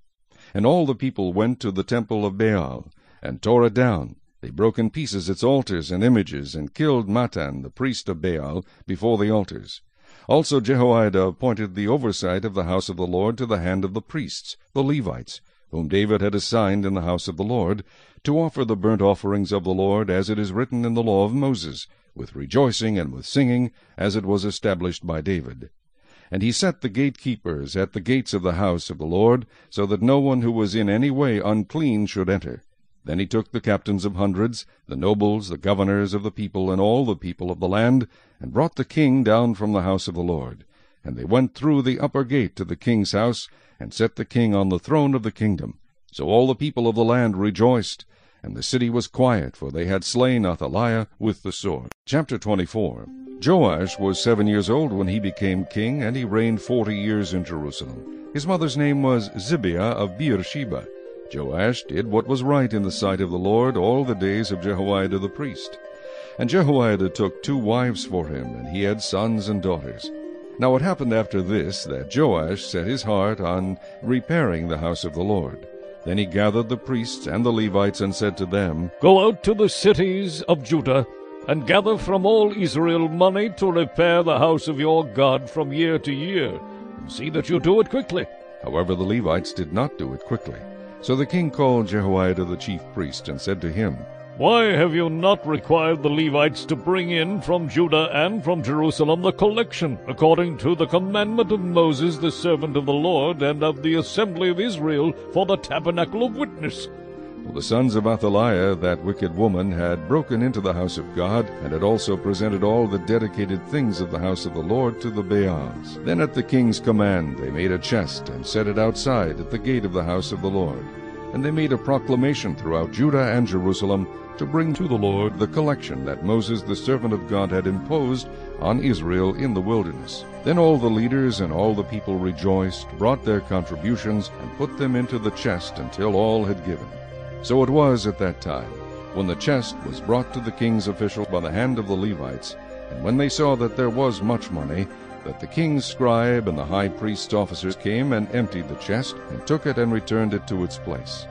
And all the people went to the temple of Baal, and tore it down. They broke in pieces its altars and images, and killed Mattan, the priest of Baal, before the altars. Also Jehoiada appointed the oversight of the house of the Lord to the hand of the priests, the Levites, whom David had assigned in the house of the Lord, to offer the burnt offerings of the Lord, as it is written in the law of Moses, with rejoicing and with singing, as it was established by David. And he set the gatekeepers at the gates of the house of the Lord, so that no one who was in any way unclean should enter. Then he took the captains of hundreds, the nobles, the governors of the people, and all the people of the land, and brought the king down from the house of the Lord. And they went through the upper gate to the king's house, and set the king on the throne of the kingdom. So all the people of the land rejoiced, and the city was quiet, for they had slain Athaliah with the sword. Chapter 24 Joash was seven years old when he became king, and he reigned forty years in Jerusalem. His mother's name was Zibiah of Beersheba. Joash did what was right in the sight of the Lord all the days of Jehoiada the priest. And Jehoiada took two wives for him, and he had sons and daughters. Now it happened after this that Joash set his heart on repairing the house of the Lord. Then he gathered the priests and the Levites and said to them, Go out to the cities of Judah, and gather from all Israel money to repair the house of your God from year to year, and see that you do it quickly. However, the Levites did not do it quickly. So the king called Jehoiada the chief priest, and said to him, Why have you not required the Levites to bring in from Judah and from Jerusalem the collection, according to the commandment of Moses the servant of the Lord, and of the assembly of Israel, for the tabernacle of witness? For the sons of Athaliah, that wicked woman, had broken into the house of God, and had also presented all the dedicated things of the house of the Lord to the Baals. Then at the king's command they made a chest, and set it outside at the gate of the house of the Lord. And they made a proclamation throughout Judah and Jerusalem to bring to the Lord the collection that Moses the servant of God had imposed on Israel in the wilderness. Then all the leaders and all the people rejoiced, brought their contributions, and put them into the chest until all had given. So it was at that time, when the chest was brought to the king's officials by the hand of the Levites, and when they saw that there was much money, that the king's scribe and the high priest's officers came and emptied the chest, and took it and returned it to its place.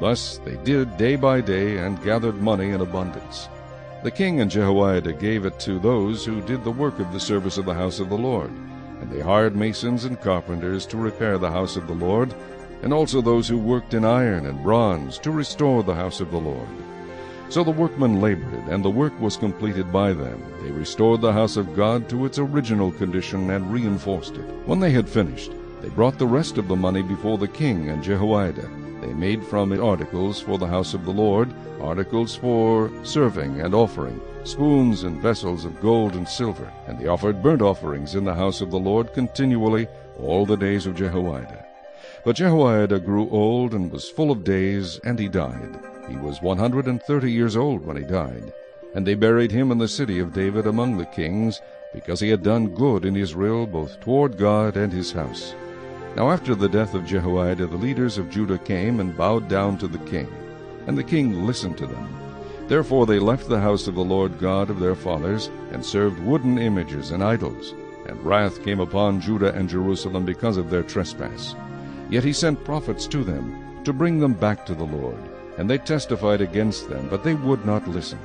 Thus they did day by day, and gathered money in abundance. The king and Jehoiada gave it to those who did the work of the service of the house of the Lord. And they hired masons and carpenters to repair the house of the Lord, and also those who worked in iron and bronze, to restore the house of the Lord. So the workmen labored, and the work was completed by them. They restored the house of God to its original condition and reinforced it. When they had finished, they brought the rest of the money before the king and Jehoiada. They made from it articles for the house of the Lord, articles for serving and offering, spoons and vessels of gold and silver. And they offered burnt offerings in the house of the Lord continually all the days of Jehoiada. But Jehoiada grew old and was full of days, and he died. He was one hundred and thirty years old when he died. And they buried him in the city of David among the kings, because he had done good in Israel both toward God and his house. Now after the death of Jehoiada the leaders of Judah came and bowed down to the king, and the king listened to them. Therefore they left the house of the Lord God of their fathers, and served wooden images and idols. And wrath came upon Judah and Jerusalem because of their trespass. Yet he sent prophets to them, to bring them back to the Lord. And they testified against them, but they would not listen.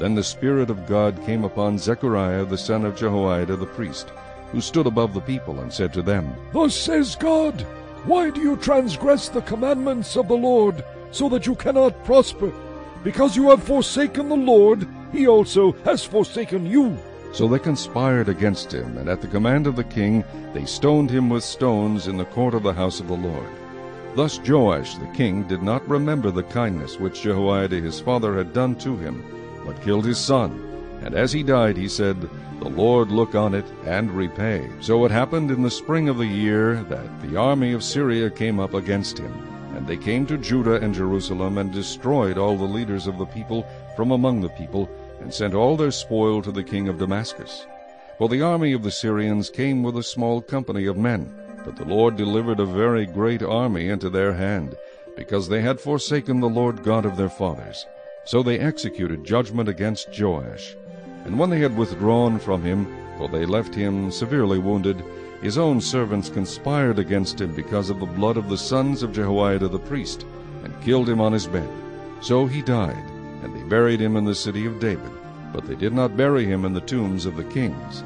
Then the Spirit of God came upon Zechariah the son of Jehoiada the priest, who stood above the people, and said to them, Thus says God, Why do you transgress the commandments of the Lord, so that you cannot prosper? Because you have forsaken the Lord, he also has forsaken you. So they conspired against him, and at the command of the king they stoned him with stones in the court of the house of the Lord. Thus Joash the king did not remember the kindness which Jehoiada his father had done to him, but killed his son. And as he died, he said, The Lord look on it and repay. So it happened in the spring of the year that the army of Syria came up against him. And they came to Judah and Jerusalem, and destroyed all the leaders of the people from among the people, and sent all their spoil to the king of Damascus. For the army of the Syrians came with a small company of men, but the Lord delivered a very great army into their hand, because they had forsaken the Lord God of their fathers. So they executed judgment against Joash. And when they had withdrawn from him, for they left him severely wounded, his own servants conspired against him because of the blood of the sons of Jehoiada the priest, and killed him on his bed. So he died, buried him in the city of David. But they did not bury him in the tombs of the kings.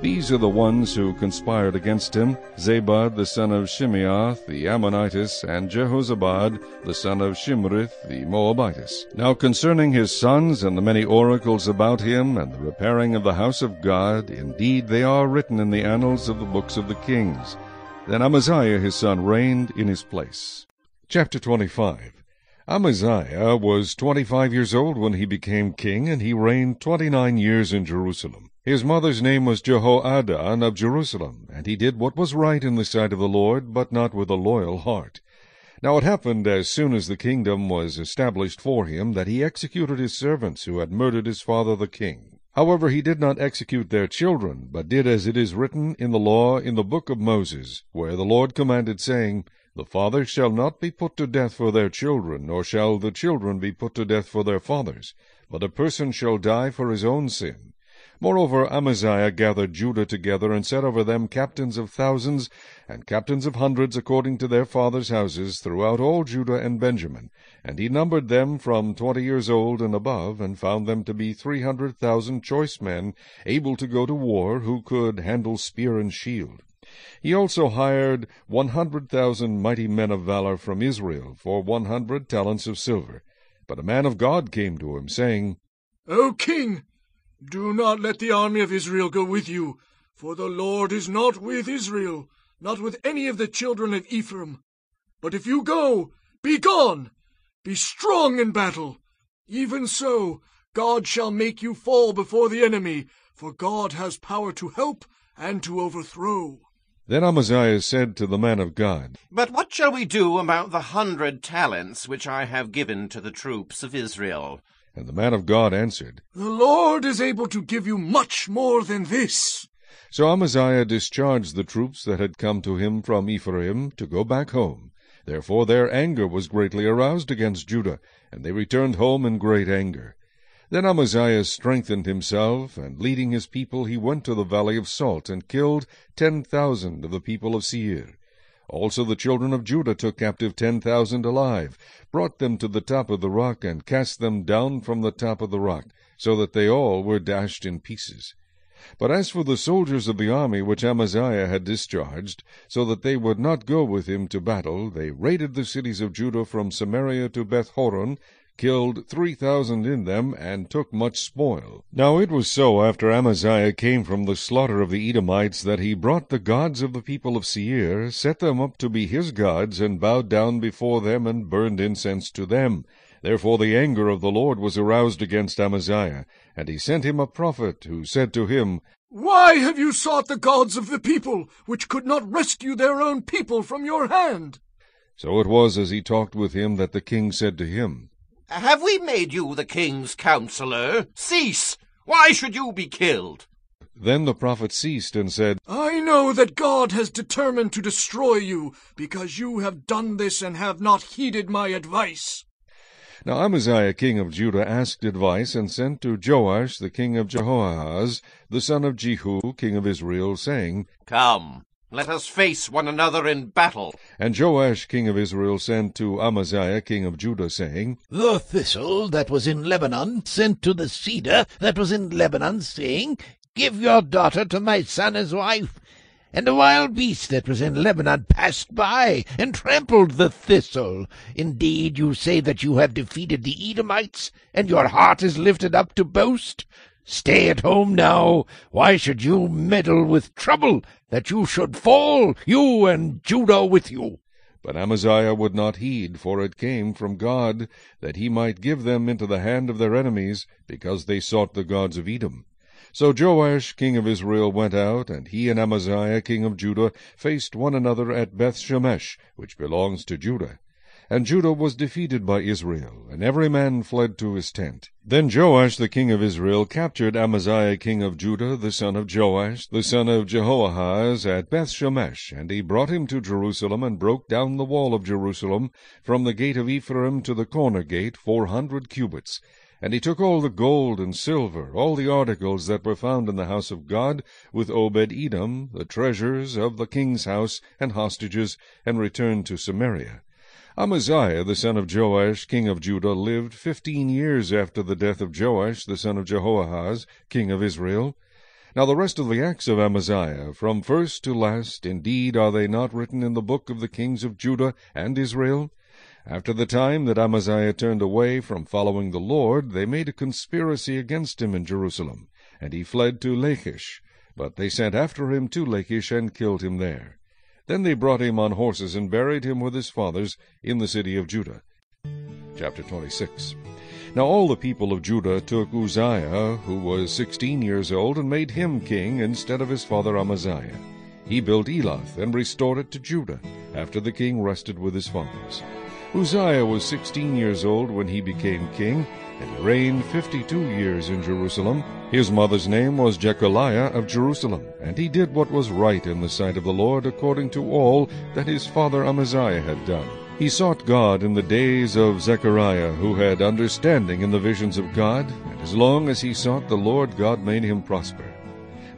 These are the ones who conspired against him, Zabad the son of Shimeath the Ammonitess, and Jehozabad the son of Shimrith the Moabitess. Now concerning his sons and the many oracles about him, and the repairing of the house of God, indeed they are written in the annals of the books of the kings. Then Amaziah his son reigned in his place. Chapter 25 Amaziah was twenty-five years old when he became king, and he reigned twenty-nine years in Jerusalem. His mother's name was Jehoaddan of Jerusalem, and he did what was right in the sight of the Lord, but not with a loyal heart. Now it happened, as soon as the kingdom was established for him, that he executed his servants who had murdered his father the king. However, he did not execute their children, but did as it is written in the law in the book of Moses, where the Lord commanded, saying, The fathers shall not be put to death for their children, nor shall the children be put to death for their fathers, but a person shall die for his own sin. Moreover, Amaziah gathered Judah together, and set over them captains of thousands, and captains of hundreds, according to their fathers' houses, throughout all Judah and Benjamin. And he numbered them from twenty years old and above, and found them to be three hundred thousand choice men, able to go to war, who could handle spear and shield. He also hired one hundred thousand mighty men of valor from Israel, for one hundred talents of silver. But a man of God came to him, saying, O king, do not let the army of Israel go with you, for the Lord is not with Israel, not with any of the children of Ephraim. But if you go, be gone, be strong in battle. Even so, God shall make you fall before the enemy, for God has power to help and to overthrow. Then Amaziah said to the man of God, But what shall we do about the hundred talents which I have given to the troops of Israel? And the man of God answered, The Lord is able to give you much more than this. So Amaziah discharged the troops that had come to him from Ephraim to go back home. Therefore their anger was greatly aroused against Judah, and they returned home in great anger. Then Amaziah strengthened himself, and leading his people, he went to the valley of Salt, and killed ten thousand of the people of Seir. Also the children of Judah took captive ten thousand alive, brought them to the top of the rock, and cast them down from the top of the rock, so that they all were dashed in pieces. But as for the soldiers of the army which Amaziah had discharged, so that they would not go with him to battle, they raided the cities of Judah from Samaria to Bethhoron, killed three thousand in them, and took much spoil. Now it was so, after Amaziah came from the slaughter of the Edomites, that he brought the gods of the people of Seir, set them up to be his gods, and bowed down before them, and burned incense to them. Therefore the anger of the Lord was aroused against Amaziah, and he sent him a prophet, who said to him, Why have you sought the gods of the people, which could not rescue their own people from your hand? So it was as he talked with him that the king said to him, Have we made you the king's counselor? Cease! Why should you be killed? Then the prophet ceased and said, I know that God has determined to destroy you, because you have done this and have not heeded my advice. Now Amaziah king of Judah asked advice, and sent to Joash the king of Jehoahaz, the son of Jehu, king of Israel, saying, Come, let us face one another in battle. And Joash king of Israel sent to Amaziah king of Judah, saying, The thistle that was in Lebanon sent to the cedar that was in Lebanon, saying, Give your daughter to my son as wife. And the wild beast that was in Lebanon passed by and trampled the thistle. Indeed, you say that you have defeated the Edomites, and your heart is lifted up to boast. Stay at home now. Why should you meddle with trouble, that you should fall, you and Judah with you? But Amaziah would not heed, for it came from God, that he might give them into the hand of their enemies, because they sought the gods of Edom. So Joash king of Israel went out, and he and Amaziah king of Judah faced one another at Bethshemesh, which belongs to Judah. And Judah was defeated by Israel, and every man fled to his tent. Then Joash the king of Israel captured Amaziah king of Judah, the son of Joash, the son of Jehoahaz, at Bethshemesh, and he brought him to Jerusalem, and broke down the wall of Jerusalem, from the gate of Ephraim to the corner gate, four hundred cubits. And he took all the gold and silver, all the articles that were found in the house of God, with Obed-Edom, the treasures of the king's house, and hostages, and returned to Samaria. Amaziah the son of Joash king of Judah lived fifteen years after the death of Joash the son of Jehoahaz king of Israel. Now the rest of the acts of Amaziah, from first to last, indeed are they not written in the book of the kings of Judah and Israel? After the time that Amaziah turned away from following the Lord, they made a conspiracy against him in Jerusalem, and he fled to Lachish. But they sent after him to Lachish, and killed him there. Then they brought him on horses, and buried him with his fathers in the city of Judah. Chapter 26 Now all the people of Judah took Uzziah, who was sixteen years old, and made him king instead of his father Amaziah. He built Elath, and restored it to Judah, after the king rested with his fathers. Uzziah was sixteen years old when he became king, and he reigned fifty-two years in Jerusalem. His mother's name was Jecholiah of Jerusalem, and he did what was right in the sight of the Lord, according to all that his father Amaziah had done. He sought God in the days of Zechariah, who had understanding in the visions of God, and as long as he sought the Lord, God made him prosper.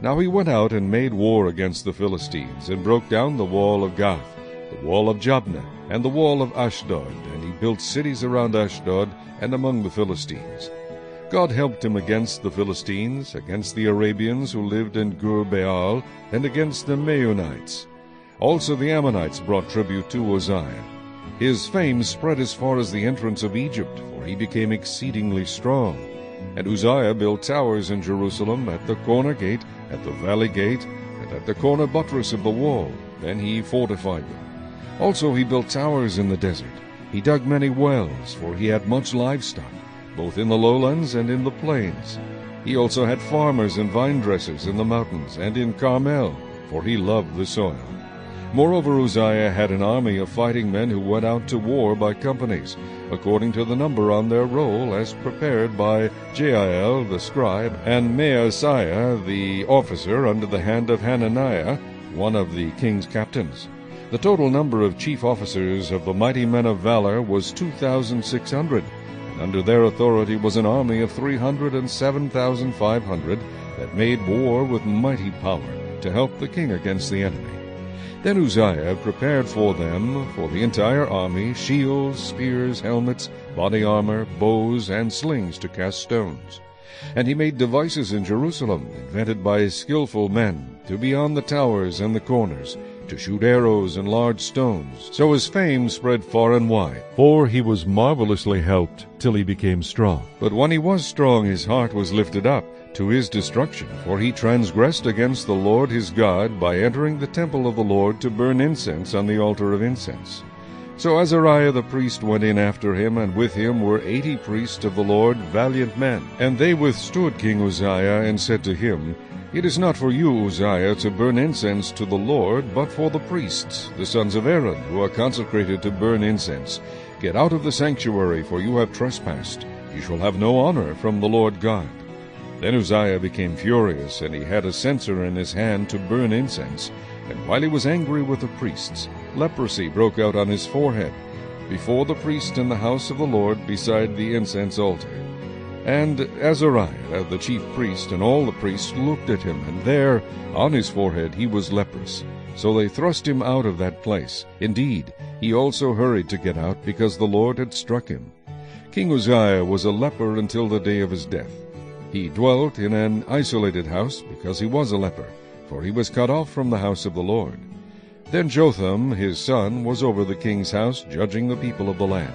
Now he went out and made war against the Philistines, and broke down the wall of Gath, the wall of Jabneh, and the wall of Ashdod, and he built cities around Ashdod and among the Philistines. God helped him against the Philistines, against the Arabians who lived in Gur Baal, and against the Meunites. Also the Ammonites brought tribute to Uzziah. His fame spread as far as the entrance of Egypt, for he became exceedingly strong. And Uzziah built towers in Jerusalem, at the corner gate, at the valley gate, and at the corner buttress of the wall. Then he fortified them. Also he built towers in the desert. He dug many wells, for he had much livestock, both in the lowlands and in the plains. He also had farmers and vine dressers in the mountains and in Carmel, for he loved the soil. Moreover, Uzziah had an army of fighting men who went out to war by companies, according to the number on their roll, as prepared by Jeiel the scribe, and Maaseiah the officer under the hand of Hananiah, one of the king's captains. The total number of chief officers of the mighty men of valor was two thousand six hundred, and under their authority was an army of three hundred and seven thousand five hundred that made war with mighty power to help the king against the enemy. Then Uzziah prepared for them, for the entire army, shields, spears, helmets, body armor, bows, and slings to cast stones. And he made devices in Jerusalem, invented by skilful men, to be on the towers and the corners, to shoot arrows and large stones. So his fame spread far and wide. For he was marvelously helped till he became strong. But when he was strong, his heart was lifted up to his destruction, for he transgressed against the Lord his God by entering the temple of the Lord to burn incense on the altar of incense. So Azariah the priest went in after him, and with him were eighty priests of the Lord, valiant men. And they withstood King Uzziah, and said to him, It is not for you, Uzziah, to burn incense to the Lord, but for the priests, the sons of Aaron, who are consecrated to burn incense. Get out of the sanctuary, for you have trespassed. You shall have no honor from the Lord God. Then Uzziah became furious, and he had a censer in his hand to burn incense. And while he was angry with the priests, leprosy broke out on his forehead, before the priest in the house of the Lord beside the incense altar. And Azariah, the chief priest, and all the priests looked at him, and there, on his forehead, he was leprous. So they thrust him out of that place. Indeed, he also hurried to get out, because the Lord had struck him. King Uzziah was a leper until the day of his death. He dwelt in an isolated house, because he was a leper for he was cut off from the house of the Lord. Then Jotham his son was over the king's house, judging the people of the land.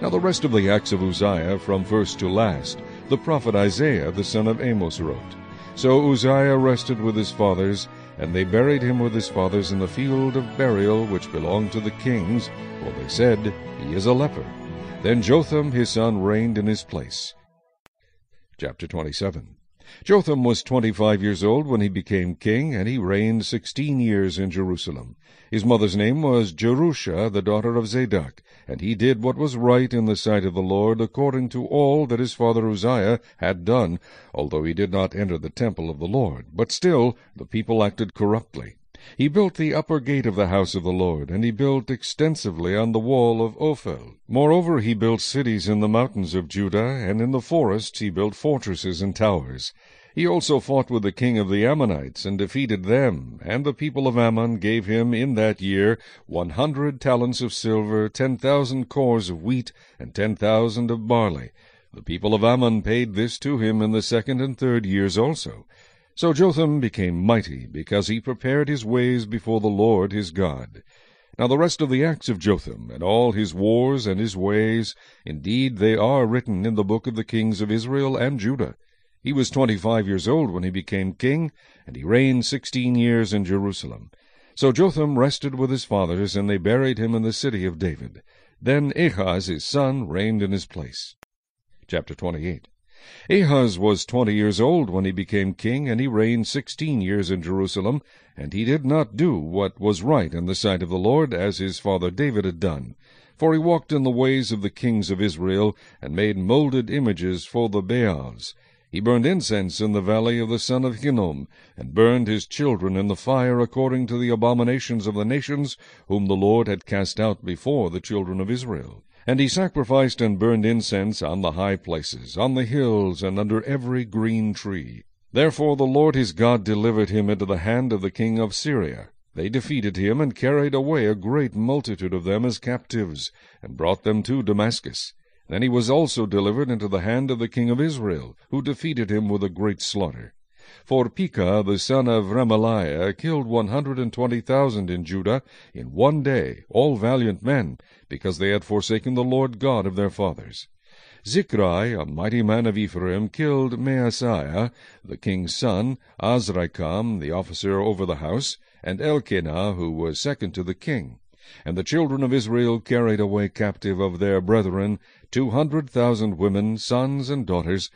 Now the rest of the acts of Uzziah, from first to last, the prophet Isaiah the son of Amoz wrote. So Uzziah rested with his fathers, and they buried him with his fathers in the field of burial which belonged to the kings, for they said, He is a leper. Then Jotham his son reigned in his place. Chapter 27 Jotham was twenty-five years old when he became king, and he reigned sixteen years in Jerusalem. His mother's name was Jerusha, the daughter of Zadok, and he did what was right in the sight of the Lord, according to all that his father Uzziah had done, although he did not enter the temple of the Lord. But still the people acted corruptly. He built the upper gate of the house of the Lord, and he built extensively on the wall of Ophel. Moreover, he built cities in the mountains of Judah, and in the forests he built fortresses and towers. He also fought with the king of the Ammonites, and defeated them, and the people of Ammon gave him in that year one hundred talents of silver, ten thousand kors of wheat, and ten thousand of barley. The people of Ammon paid this to him in the second and third years also. So Jotham became mighty, because he prepared his ways before the Lord his God. Now the rest of the acts of Jotham, and all his wars and his ways, indeed they are written in the book of the kings of Israel and Judah. He was twenty-five years old when he became king, and he reigned sixteen years in Jerusalem. So Jotham rested with his fathers, and they buried him in the city of David. Then Ahaz his son reigned in his place. Chapter 28 Ahaz was twenty years old when he became king, and he reigned sixteen years in Jerusalem, and he did not do what was right in the sight of the Lord, as his father David had done. For he walked in the ways of the kings of Israel, and made molded images for the Baals. He burned incense in the valley of the son of Hinnom, and burned his children in the fire according to the abominations of the nations, whom the Lord had cast out before the children of Israel. And he sacrificed and burned incense on the high places, on the hills, and under every green tree. Therefore the Lord his God delivered him into the hand of the king of Syria. They defeated him, and carried away a great multitude of them as captives, and brought them to Damascus. Then he was also delivered into the hand of the king of Israel, who defeated him with a great slaughter. For Pekah the son of Remaliah killed one hundred and twenty thousand in Judah in one day, all valiant men, because they had forsaken the Lord God of their fathers. Zichri, a mighty man of Ephraim, killed Maaseiah, the king's son, Azrikam, the officer over the house, and Elkanah, who was second to the king. And the children of Israel carried away captive of their brethren two hundred thousand women, sons, and daughters,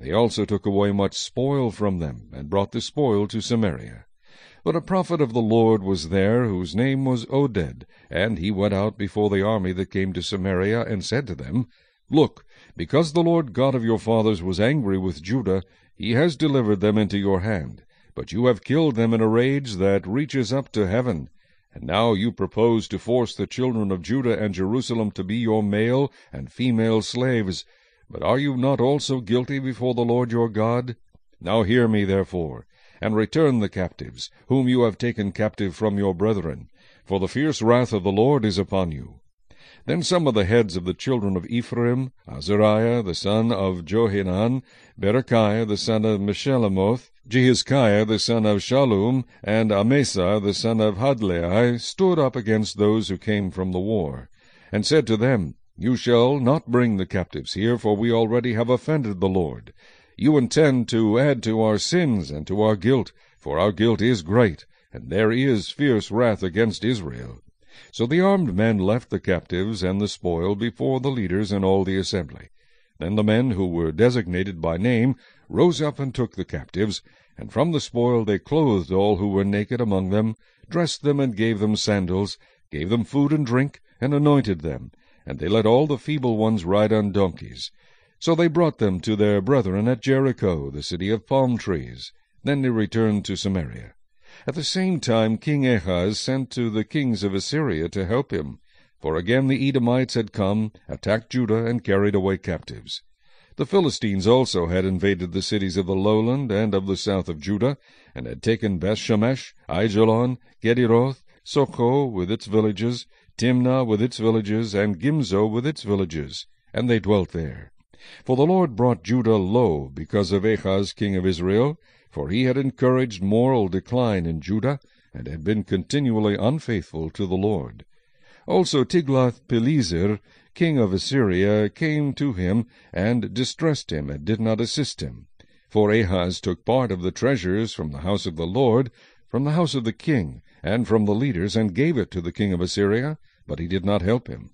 they also took away much spoil from them, and brought the spoil to Samaria. But a prophet of the Lord was there, whose name was Oded, and he went out before the army that came to Samaria, and said to them, Look, because the Lord God of your fathers was angry with Judah, he has delivered them into your hand. But you have killed them in a rage that reaches up to heaven. And now you propose to force the children of Judah and Jerusalem to be your male and female slaves. But are you not also guilty before the Lord your God? Now hear me, therefore, and return the captives, whom you have taken captive from your brethren, for the fierce wrath of the Lord is upon you. Then some of the heads of the children of Ephraim, Azariah the son of Johanan, Berechiah the son of Meshillemoth, Jehizkiah the son of Shallum, and Amasa the son of Hadlai, stood up against those who came from the war, and said to them, You shall not bring the captives here, for we already have offended the Lord. You intend to add to our sins and to our guilt, for our guilt is great, and there is fierce wrath against Israel. So the armed men left the captives and the spoil before the leaders and all the assembly. Then the men who were designated by name rose up and took the captives, and from the spoil they clothed all who were naked among them, dressed them and gave them sandals, gave them food and drink, and anointed them, and they let all the feeble ones ride on donkeys. So they brought them to their brethren at Jericho, the city of palm trees. Then they returned to Samaria. At the same time King Ahaz sent to the kings of Assyria to help him, for again the Edomites had come, attacked Judah, and carried away captives. The Philistines also had invaded the cities of the lowland and of the south of Judah, and had taken Bethshemesh, Aijalon, Gederoth, Sochoh with its villages, Timnah with its villages, and Gimzo with its villages, and they dwelt there. For the Lord brought Judah low because of Ahaz king of Israel, for he had encouraged moral decline in Judah, and had been continually unfaithful to the Lord. Also Tiglath-Pileser, king of Assyria, came to him, and distressed him, and did not assist him. For Ahaz took part of the treasures from the house of the Lord, from the house of the king, and from the leaders, and gave it to the king of Assyria, but he did not help him.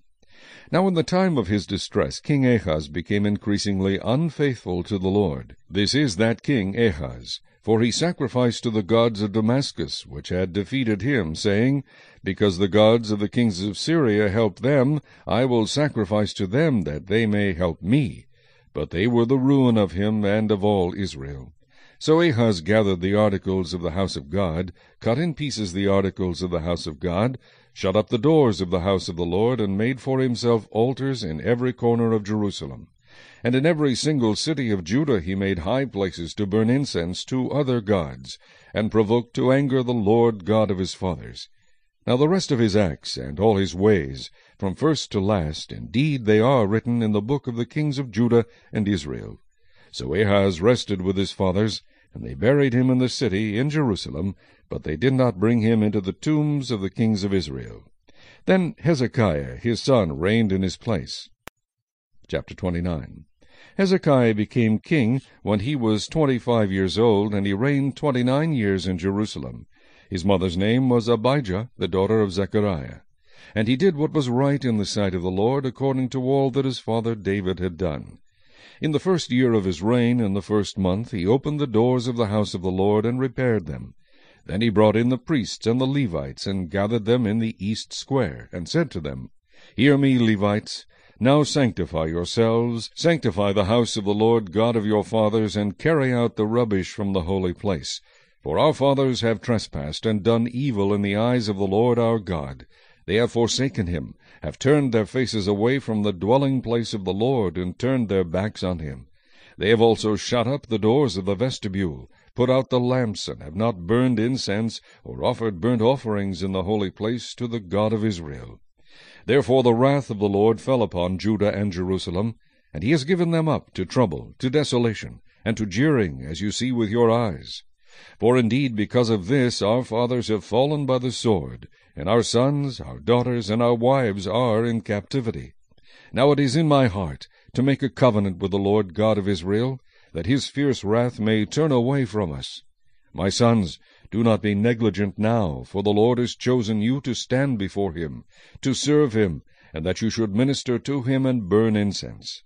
Now in the time of his distress King Ahaz became increasingly unfaithful to the Lord. This is that king Ahaz. For he sacrificed to the gods of Damascus, which had defeated him, saying, Because the gods of the kings of Syria helped them, I will sacrifice to them, that they may help me. But they were the ruin of him and of all Israel. So Ahaz gathered the articles of the house of God, cut in pieces the articles of the house of God, shut up the doors of the house of the Lord, and made for himself altars in every corner of Jerusalem. And in every single city of Judah he made high places to burn incense to other gods, and provoked to anger the Lord God of his fathers. Now the rest of his acts and all his ways, from first to last, indeed they are written in the book of the kings of Judah and Israel. So Ahaz rested with his fathers, and they buried him in the city in Jerusalem, but they did not bring him into the tombs of the kings of Israel. Then Hezekiah his son reigned in his place. Chapter 29 Hezekiah became king when he was twenty-five years old, and he reigned twenty-nine years in Jerusalem. His mother's name was Abijah, the daughter of Zechariah. And he did what was right in the sight of the Lord, according to all that his father David had done. In the first year of his reign, in the first month, he opened the doors of the house of the Lord, and repaired them. Then he brought in the priests and the Levites, and gathered them in the east square, and said to them, Hear me, Levites, now sanctify yourselves, sanctify the house of the Lord God of your fathers, and carry out the rubbish from the holy place. For our fathers have trespassed and done evil in the eyes of the Lord our God. They have forsaken him, have turned their faces away from the dwelling place of the Lord, and turned their backs on him. They have also shut up the doors of the vestibule, put out the lamps, and have not burned incense, or offered burnt offerings in the holy place to the God of Israel. Therefore the wrath of the Lord fell upon Judah and Jerusalem, and he has given them up to trouble, to desolation, and to jeering, as you see with your eyes. For indeed because of this our fathers have fallen by the sword, and our sons, our daughters, and our wives are in captivity. Now it is in my heart to make a covenant with the Lord God of Israel, that his fierce wrath may turn away from us. My sons, do not be negligent now, for the Lord has chosen you to stand before him, to serve him, and that you should minister to him and burn incense.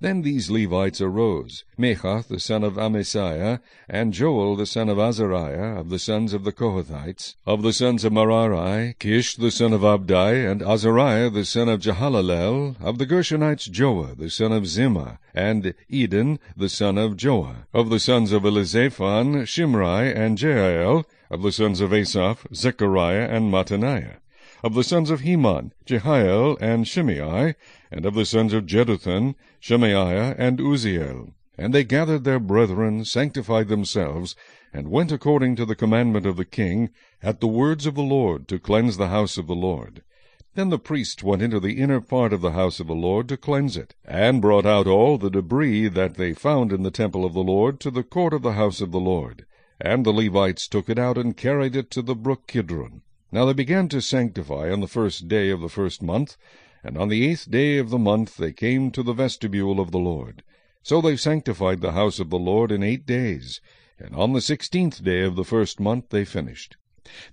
Then these Levites arose, Mahath the son of Amasiah, and Joel the son of Azariah, of the sons of the Kohathites, of the sons of Merari, Kish the son of Abdi, and Azariah the son of Jehallelel, of the Gershonites Joah the son of Zimmah, and Eden the son of Joah, of the sons of Elizaphan, Shimri, and Jeiel, of the sons of Asaph, Zechariah, and Mattaniah of the sons of Heman, Jehiel and Shimei, and of the sons of Jeduthun, Shemaiah and Uzziel. And they gathered their brethren, sanctified themselves, and went according to the commandment of the king, at the words of the Lord, to cleanse the house of the Lord. Then the priests went into the inner part of the house of the Lord to cleanse it, and brought out all the debris that they found in the temple of the Lord to the court of the house of the Lord. And the Levites took it out and carried it to the brook Kidron. Now they began to sanctify on the first day of the first month, and on the eighth day of the month they came to the vestibule of the Lord. So they sanctified the house of the Lord in eight days, and on the sixteenth day of the first month they finished.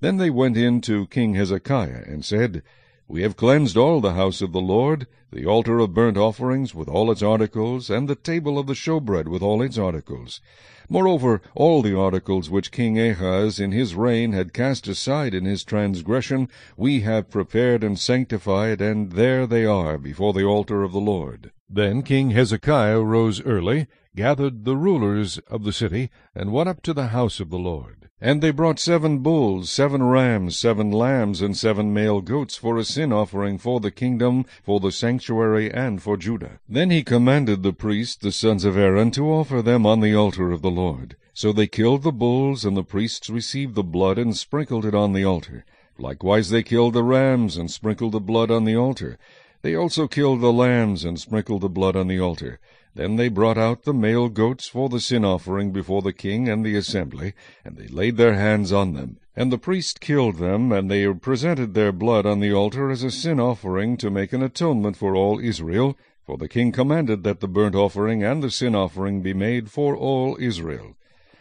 Then they went in to King Hezekiah, and said, we have cleansed all the house of the Lord, the altar of burnt offerings with all its articles, and the table of the showbread with all its articles. Moreover, all the articles which King Ahaz in his reign had cast aside in his transgression, we have prepared and sanctified, and there they are before the altar of the Lord. Then King Hezekiah rose early, gathered the rulers of the city, and went up to the house of the Lord. And they brought seven bulls, seven rams, seven lambs, and seven male goats for a sin offering for the kingdom, for the sanctuary, and for Judah. Then he commanded the priests, the sons of Aaron, to offer them on the altar of the Lord. So they killed the bulls, and the priests received the blood and sprinkled it on the altar. Likewise they killed the rams and sprinkled the blood on the altar. They also killed the lambs and sprinkled the blood on the altar. Then they brought out the male goats for the sin offering before the king and the assembly, and they laid their hands on them. And the priest killed them, and they presented their blood on the altar as a sin offering to make an atonement for all Israel. For the king commanded that the burnt offering and the sin offering be made for all Israel.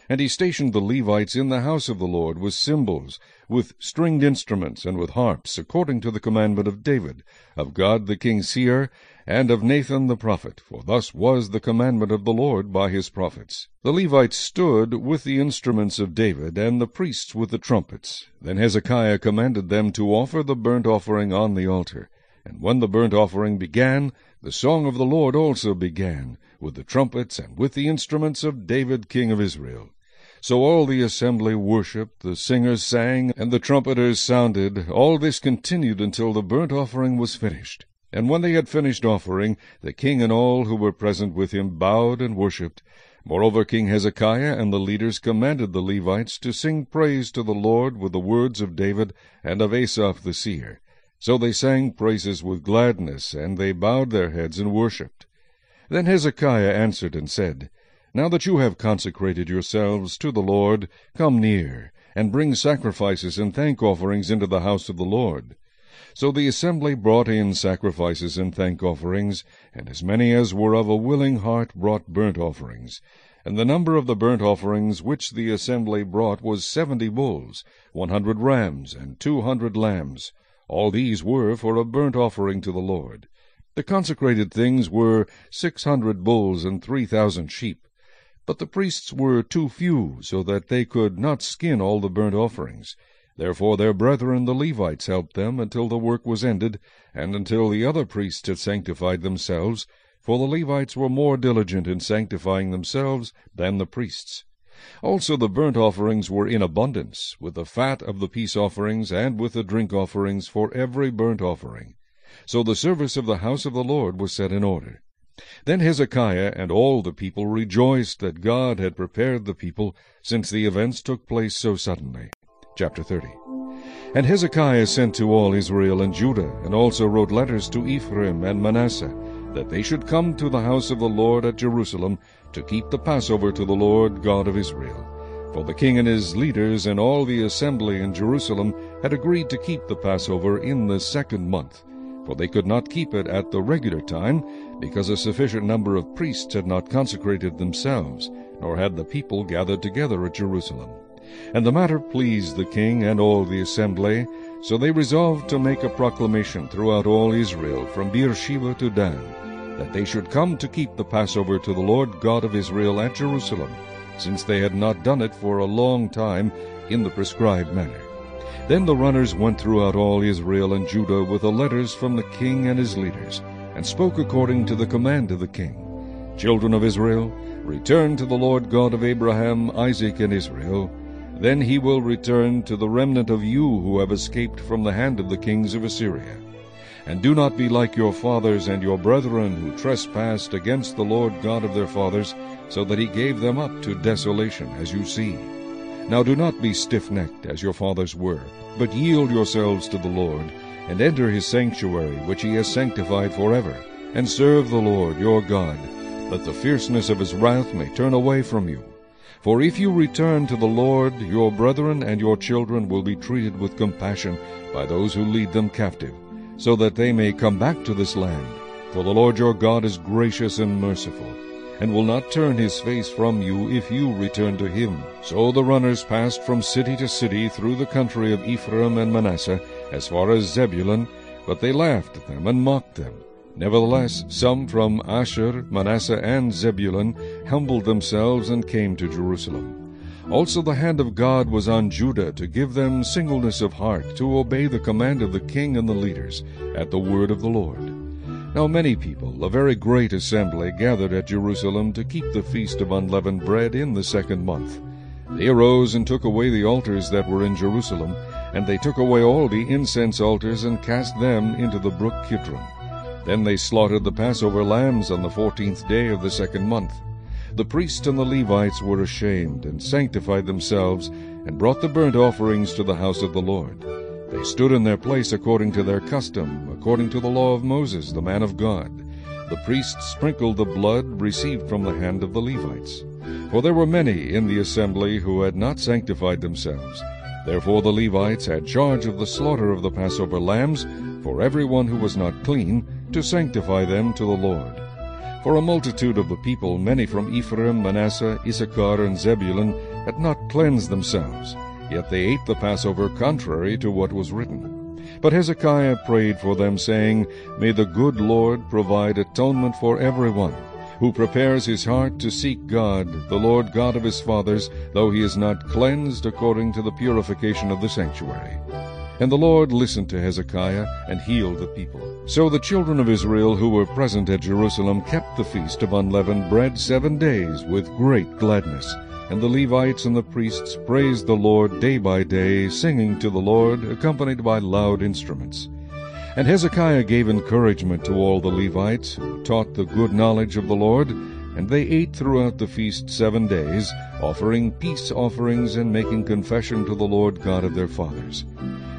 And he stationed the Levites in the house of the Lord with cymbals, with stringed instruments, and with harps, according to the commandment of David, of Gad the king's seer, and of Nathan the prophet, for thus was the commandment of the Lord by his prophets. The Levites stood with the instruments of David, and the priests with the trumpets. Then Hezekiah commanded them to offer the burnt offering on the altar. And when the burnt offering began, the song of the Lord also began, with the trumpets and with the instruments of David king of Israel. So all the assembly worshipped, the singers sang, and the trumpeters sounded. All this continued until the burnt offering was finished. And when they had finished offering, the king and all who were present with him bowed and worshipped. Moreover, King Hezekiah and the leaders commanded the Levites to sing praise to the Lord with the words of David and of Asaph the seer. So they sang praises with gladness, and they bowed their heads and worshipped. Then Hezekiah answered and said, Now that you have consecrated yourselves to the Lord, come near, and bring sacrifices and thank offerings into the house of the Lord. So the assembly brought in sacrifices and thank offerings, and as many as were of a willing heart brought burnt offerings. And the number of the burnt offerings which the assembly brought was seventy bulls, one hundred rams, and two hundred lambs. All these were for a burnt offering to the Lord. The consecrated things were six hundred bulls and three thousand sheep. But the priests were too few, so that they could not skin all the burnt offerings. Therefore their brethren the Levites helped them until the work was ended, and until the other priests had sanctified themselves, for the Levites were more diligent in sanctifying themselves than the priests. Also the burnt offerings were in abundance, with the fat of the peace offerings, and with the drink offerings for every burnt offering. So the service of the house of the Lord was set in order. Then Hezekiah and all the people rejoiced that God had prepared the people, since the events took place so suddenly. Chapter 30 And Hezekiah sent to all Israel and Judah, and also wrote letters to Ephraim and Manasseh, that they should come to the house of the Lord at Jerusalem, to keep the Passover to the Lord God of Israel. For the king and his leaders and all the assembly in Jerusalem had agreed to keep the Passover in the second month, for they could not keep it at the regular time, because a sufficient number of priests had not consecrated themselves, nor had the people gathered together at Jerusalem. And the matter pleased the king and all the assembly, so they resolved to make a proclamation throughout all Israel, from Beersheba to Dan, that they should come to keep the Passover to the Lord God of Israel at Jerusalem, since they had not done it for a long time in the prescribed manner. Then the runners went throughout all Israel and Judah with the letters from the king and his leaders, and spoke according to the command of the king. Children of Israel, return to the Lord God of Abraham, Isaac, and Israel, then he will return to the remnant of you who have escaped from the hand of the kings of Assyria. And do not be like your fathers and your brethren who trespassed against the Lord God of their fathers, so that he gave them up to desolation, as you see. Now do not be stiff-necked, as your fathers were, but yield yourselves to the Lord, and enter his sanctuary, which he has sanctified forever, and serve the Lord your God, that the fierceness of his wrath may turn away from you. For if you return to the Lord, your brethren and your children will be treated with compassion by those who lead them captive, so that they may come back to this land. For the Lord your God is gracious and merciful, and will not turn his face from you if you return to him. So the runners passed from city to city through the country of Ephraim and Manasseh, as far as Zebulun, but they laughed at them and mocked them. Nevertheless, some from Asher, Manasseh, and Zebulun humbled themselves and came to Jerusalem. Also the hand of God was on Judah to give them singleness of heart, to obey the command of the king and the leaders, at the word of the Lord. Now many people, a very great assembly, gathered at Jerusalem to keep the feast of unleavened bread in the second month. They arose and took away the altars that were in Jerusalem, and they took away all the incense altars and cast them into the brook Kidron. Then they slaughtered the Passover lambs on the fourteenth day of the second month. The priests and the Levites were ashamed, and sanctified themselves, and brought the burnt offerings to the house of the Lord. They stood in their place according to their custom, according to the law of Moses, the man of God. The priests sprinkled the blood received from the hand of the Levites. For there were many in the assembly who had not sanctified themselves. Therefore the Levites had charge of the slaughter of the Passover lambs, for everyone who was not clean, to sanctify them to the Lord. For a multitude of the people, many from Ephraim, Manasseh, Issachar, and Zebulun, had not cleansed themselves, yet they ate the Passover contrary to what was written. But Hezekiah prayed for them, saying, May the good Lord provide atonement for everyone, who prepares his heart to seek God, the Lord God of his fathers, though he is not cleansed according to the purification of the sanctuary. And the Lord listened to Hezekiah, and healed the people. So the children of Israel who were present at Jerusalem kept the feast of unleavened bread seven days with great gladness. And the Levites and the priests praised the Lord day by day, singing to the Lord, accompanied by loud instruments. And Hezekiah gave encouragement to all the Levites, who taught the good knowledge of the Lord, and they ate throughout the feast seven days, offering peace offerings and making confession to the Lord God of their fathers.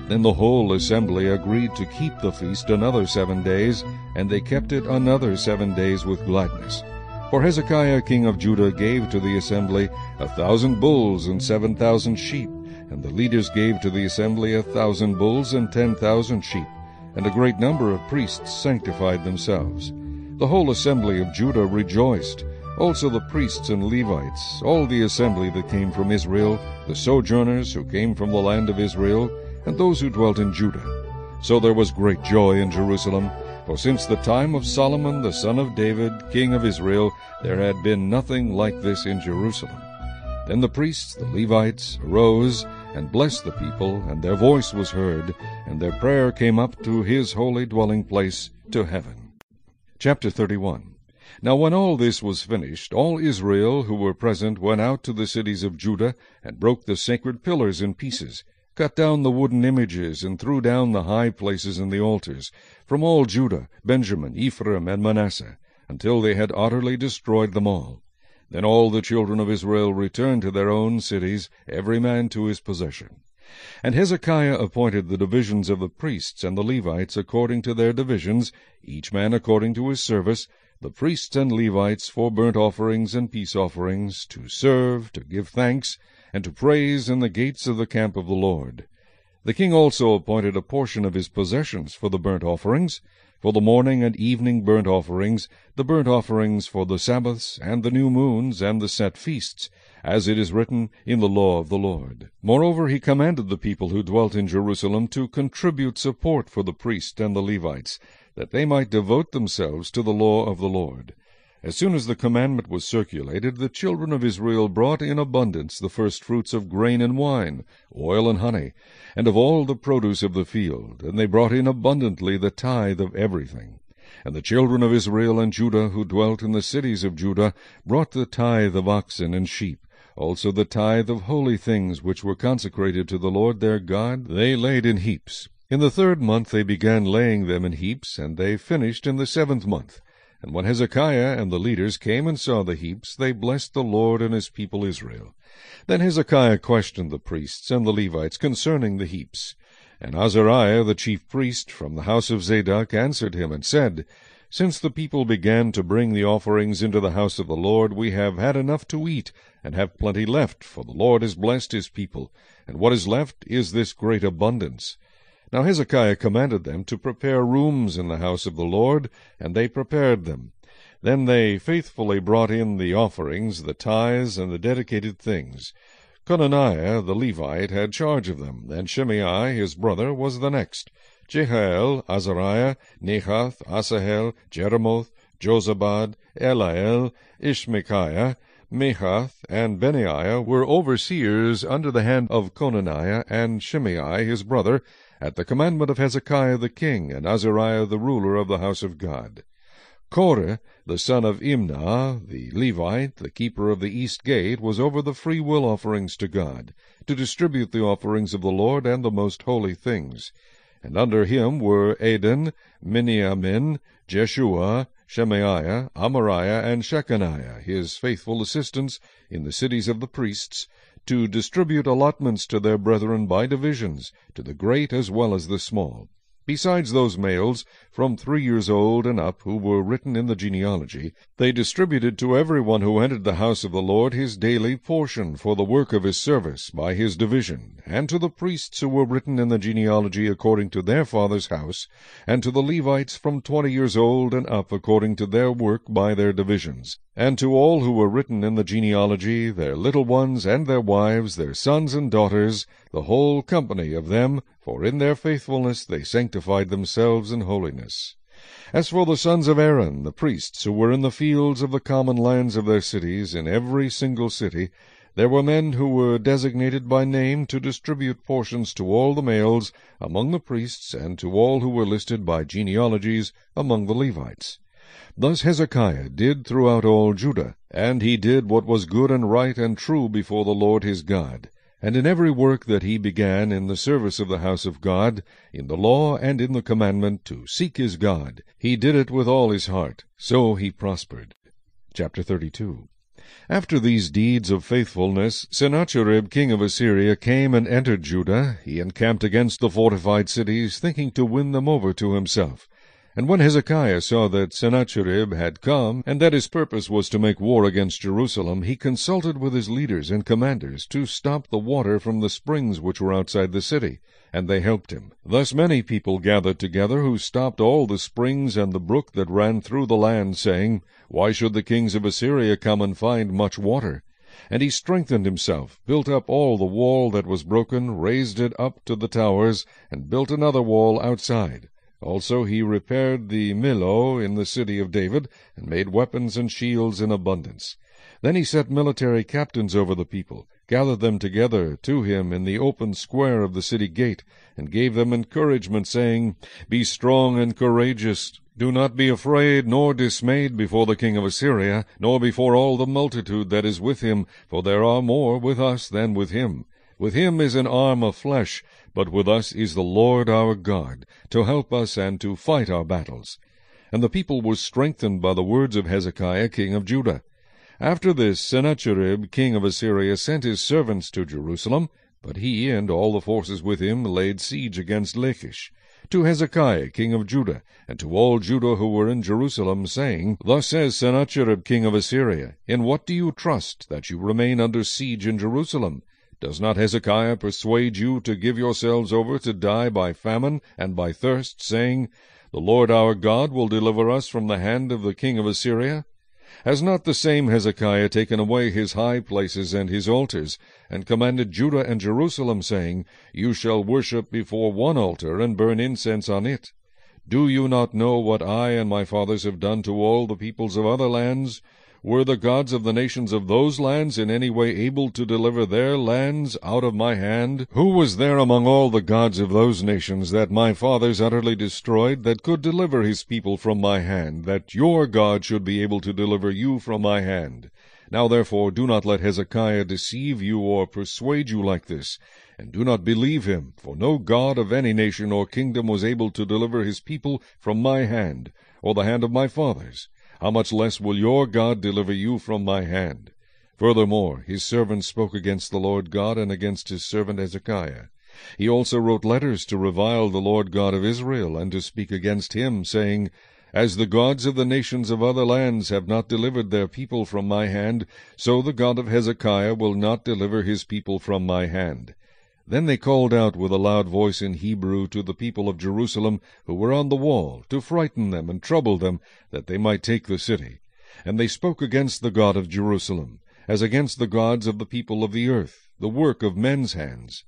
Then the whole assembly agreed to keep the feast another seven days, and they kept it another seven days with gladness. For Hezekiah king of Judah gave to the assembly a thousand bulls and seven thousand sheep, and the leaders gave to the assembly a thousand bulls and ten thousand sheep, and a great number of priests sanctified themselves. The whole assembly of Judah rejoiced, also the priests and Levites, all the assembly that came from Israel, the sojourners who came from the land of Israel, and those who dwelt in Judah. So there was great joy in Jerusalem, for since the time of Solomon the son of David, king of Israel, there had been nothing like this in Jerusalem. Then the priests, the Levites, arose and blessed the people, and their voice was heard, and their prayer came up to his holy dwelling place, to heaven. Chapter 31 Now when all this was finished, all Israel who were present went out to the cities of Judah, and broke the sacred pillars in pieces, cut down the wooden images, and threw down the high places and the altars, from all Judah, Benjamin, Ephraim, and Manasseh, until they had utterly destroyed them all. Then all the children of Israel returned to their own cities, every man to his possession. And Hezekiah appointed the divisions of the priests and the Levites according to their divisions, each man according to his service, the priests and Levites for burnt offerings and peace offerings, to serve, to give thanks, and to praise in the gates of the camp of the Lord. The king also appointed a portion of his possessions for the burnt offerings, for the morning and evening burnt offerings, the burnt offerings for the Sabbaths, and the new moons, and the set feasts, as it is written in the law of the Lord. Moreover, he commanded the people who dwelt in Jerusalem to contribute support for the priests and the Levites, that they might devote themselves to the law of the Lord. As soon as the commandment was circulated, the children of Israel brought in abundance the first fruits of grain and wine, oil and honey, and of all the produce of the field, and they brought in abundantly the tithe of everything. And the children of Israel and Judah, who dwelt in the cities of Judah, brought the tithe of oxen and sheep, also the tithe of holy things which were consecrated to the Lord their God, they laid in heaps. In the third month they began laying them in heaps, and they finished in the seventh month. And when Hezekiah and the leaders came and saw the heaps, they blessed the Lord and his people Israel. Then Hezekiah questioned the priests and the Levites concerning the heaps. And Azariah the chief priest from the house of Zadok answered him, and said, Since the people began to bring the offerings into the house of the Lord, we have had enough to eat, and have plenty left, for the Lord has blessed his people, and what is left is this great abundance. Now Hezekiah commanded them to prepare rooms in the house of the Lord, and they prepared them. Then they faithfully brought in the offerings, the tithes, and the dedicated things. Conaniah the Levite had charge of them, and Shimei his brother was the next. Jehiel, Azaziah, Nahath, Asahel, Jerimoth, Jozabad, Eliel, Ishmachiah, Mahath, and Benaiah were overseers under the hand of Conaniah and Shimei his brother, at the commandment of Hezekiah the king, and Azariah the ruler of the house of God. Korah, the son of Imnah, the Levite, the keeper of the east gate, was over the free will offerings to God, to distribute the offerings of the Lord and the most holy things. And under him were Adin, Miniamin, Jeshua, Shemaiah, Amariah, and Shecaniah, his faithful assistants in the cities of the priests, to distribute allotments to their brethren by divisions, to the great as well as the small. Besides those males from three years old and up who were written in the genealogy, they distributed to every one who entered the house of the Lord his daily portion for the work of his service by his division, and to the priests who were written in the genealogy according to their father's house, and to the Levites from twenty years old and up according to their work by their divisions, and to all who were written in the genealogy, their little ones and their wives, their sons and daughters, the whole company of them, for in their faithfulness they sanctified themselves in holiness. As for the sons of Aaron, the priests, who were in the fields of the common lands of their cities, in every single city, there were men who were designated by name to distribute portions to all the males among the priests, and to all who were listed by genealogies among the Levites. Thus Hezekiah did throughout all Judah, and he did what was good and right and true before the Lord his God. And in every work that he began in the service of the house of God, in the law and in the commandment to seek his God, he did it with all his heart. So he prospered. Chapter 32 After these deeds of faithfulness, Sennacherib king of Assyria came and entered Judah. He encamped against the fortified cities, thinking to win them over to himself. And when Hezekiah saw that Sennacherib had come, and that his purpose was to make war against Jerusalem, he consulted with his leaders and commanders to stop the water from the springs which were outside the city, and they helped him. Thus many people gathered together, who stopped all the springs and the brook that ran through the land, saying, Why should the kings of Assyria come and find much water? And he strengthened himself, built up all the wall that was broken, raised it up to the towers, and built another wall outside. Also he repaired the Millo in the city of David, and made weapons and shields in abundance. Then he set military captains over the people, gathered them together to him in the open square of the city gate, and gave them encouragement, saying, Be strong and courageous. Do not be afraid nor dismayed before the king of Assyria, nor before all the multitude that is with him, for there are more with us than with him. With him is an arm of flesh, but with us is the Lord our God, to help us and to fight our battles. And the people were strengthened by the words of Hezekiah king of Judah. After this Sennacherib king of Assyria sent his servants to Jerusalem, but he and all the forces with him laid siege against Lachish, to Hezekiah king of Judah, and to all Judah who were in Jerusalem, saying, Thus says Sennacherib king of Assyria, In what do you trust, that you remain under siege in Jerusalem? Does not Hezekiah persuade you to give yourselves over to die by famine and by thirst, saying, The Lord our God will deliver us from the hand of the king of Assyria? Has not the same Hezekiah taken away his high places and his altars, and commanded Judah and Jerusalem, saying, You shall worship before one altar, and burn incense on it? Do you not know what I and my fathers have done to all the peoples of other lands? Were the gods of the nations of those lands in any way able to deliver their lands out of my hand? Who was there among all the gods of those nations that my fathers utterly destroyed, that could deliver his people from my hand, that your God should be able to deliver you from my hand? Now therefore do not let Hezekiah deceive you or persuade you like this, and do not believe him, for no God of any nation or kingdom was able to deliver his people from my hand, or the hand of my fathers how much less will your God deliver you from my hand? Furthermore, his servants spoke against the Lord God and against his servant Hezekiah. He also wrote letters to revile the Lord God of Israel, and to speak against him, saying, As the gods of the nations of other lands have not delivered their people from my hand, so the God of Hezekiah will not deliver his people from my hand. Then they called out with a loud voice in Hebrew to the people of Jerusalem, who were on the wall, to frighten them and trouble them, that they might take the city. And they spoke against the God of Jerusalem, as against the gods of the people of the earth, the work of men's hands.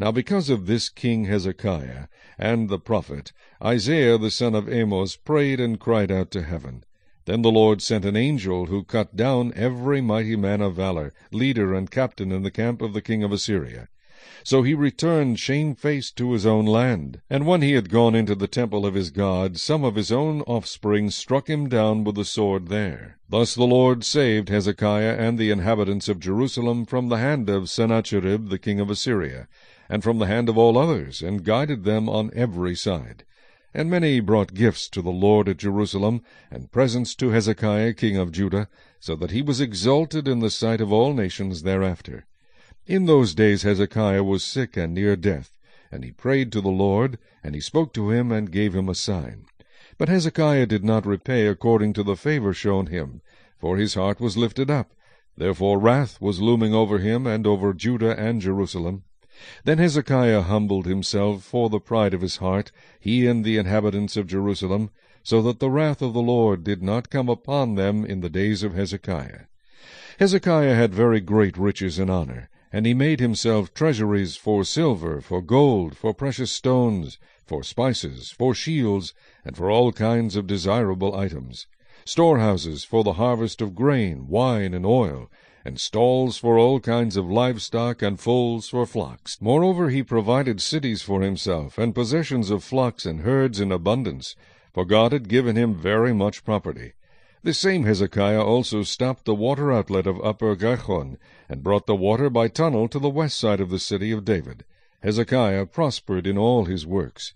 Now because of this king Hezekiah and the prophet, Isaiah the son of Amoz prayed and cried out to heaven. Then the Lord sent an angel who cut down every mighty man of valor, leader and captain in the camp of the king of Assyria. So he returned shamefaced to his own land. And when he had gone into the temple of his God, some of his own offspring struck him down with the sword there. Thus the Lord saved Hezekiah and the inhabitants of Jerusalem from the hand of Sennacherib the king of Assyria, and from the hand of all others, and guided them on every side. And many brought gifts to the Lord at Jerusalem, and presents to Hezekiah king of Judah, so that he was exalted in the sight of all nations thereafter. In those days Hezekiah was sick and near death, and he prayed to the Lord, and he spoke to him, and gave him a sign. But Hezekiah did not repay according to the favor shown him, for his heart was lifted up. Therefore wrath was looming over him, and over Judah and Jerusalem. Then Hezekiah humbled himself for the pride of his heart, he and the inhabitants of Jerusalem, so that the wrath of the Lord did not come upon them in the days of Hezekiah. Hezekiah had very great riches and honor, and he made himself treasuries for silver, for gold, for precious stones, for spices, for shields, and for all kinds of desirable items, storehouses for the harvest of grain, wine, and oil, and stalls for all kinds of livestock, and folds for flocks. Moreover, he provided cities for himself, and possessions of flocks and herds in abundance, for God had given him very much property. This same Hezekiah also stopped the water outlet of Upper Gihon, and brought the water by tunnel to the west side of the city of David. Hezekiah prospered in all his works.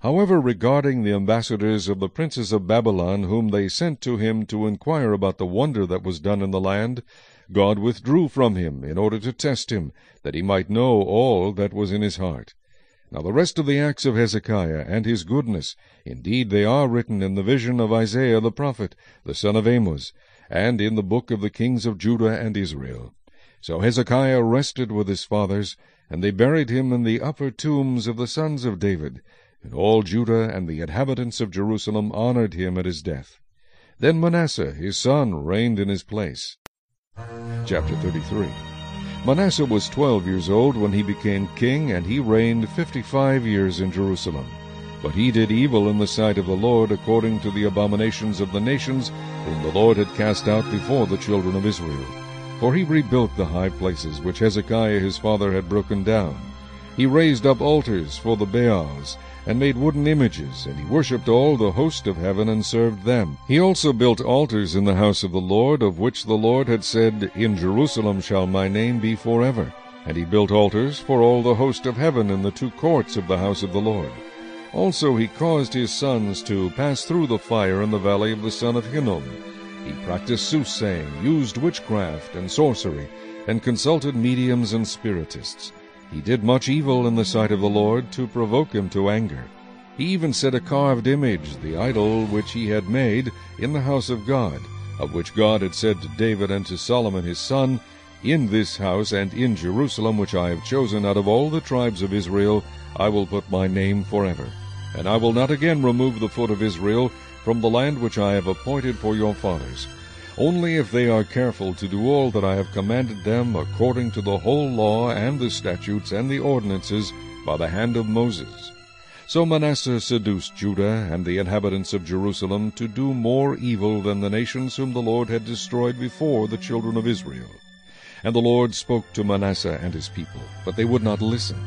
However, regarding the ambassadors of the princes of Babylon, whom they sent to him to inquire about the wonder that was done in the land, God withdrew from him in order to test him, that he might know all that was in his heart. Now the rest of the acts of Hezekiah and his goodness, indeed they are written in the vision of Isaiah the prophet, the son of Amoz, and in the book of the kings of Judah and Israel. So Hezekiah rested with his fathers, and they buried him in the upper tombs of the sons of David, and all Judah and the inhabitants of Jerusalem honored him at his death. Then Manasseh his son reigned in his place. Chapter 33 Manasseh was twelve years old when he became king, and he reigned fifty-five years in Jerusalem. But he did evil in the sight of the Lord, according to the abominations of the nations, whom the Lord had cast out before the children of Israel. For he rebuilt the high places which Hezekiah his father had broken down. He raised up altars for the Baals, and made wooden images, and he worshipped all the host of heaven, and served them. He also built altars in the house of the Lord, of which the Lord had said, In Jerusalem shall my name be forever. And he built altars for all the host of heaven in the two courts of the house of the Lord. Also he caused his sons to pass through the fire in the valley of the son of Hinnom. He practiced soothsaying, used witchcraft and sorcery, and consulted mediums and spiritists. He did much evil in the sight of the Lord to provoke him to anger. He even set a carved image, the idol which he had made, in the house of God, of which God had said to David and to Solomon his son, In this house and in Jerusalem, which I have chosen out of all the tribes of Israel, I will put my name forever. And I will not again remove the foot of Israel from the land which I have appointed for your fathers only if they are careful to do all that I have commanded them according to the whole law and the statutes and the ordinances by the hand of Moses. So Manasseh seduced Judah and the inhabitants of Jerusalem to do more evil than the nations whom the Lord had destroyed before the children of Israel. And the Lord spoke to Manasseh and his people, but they would not listen.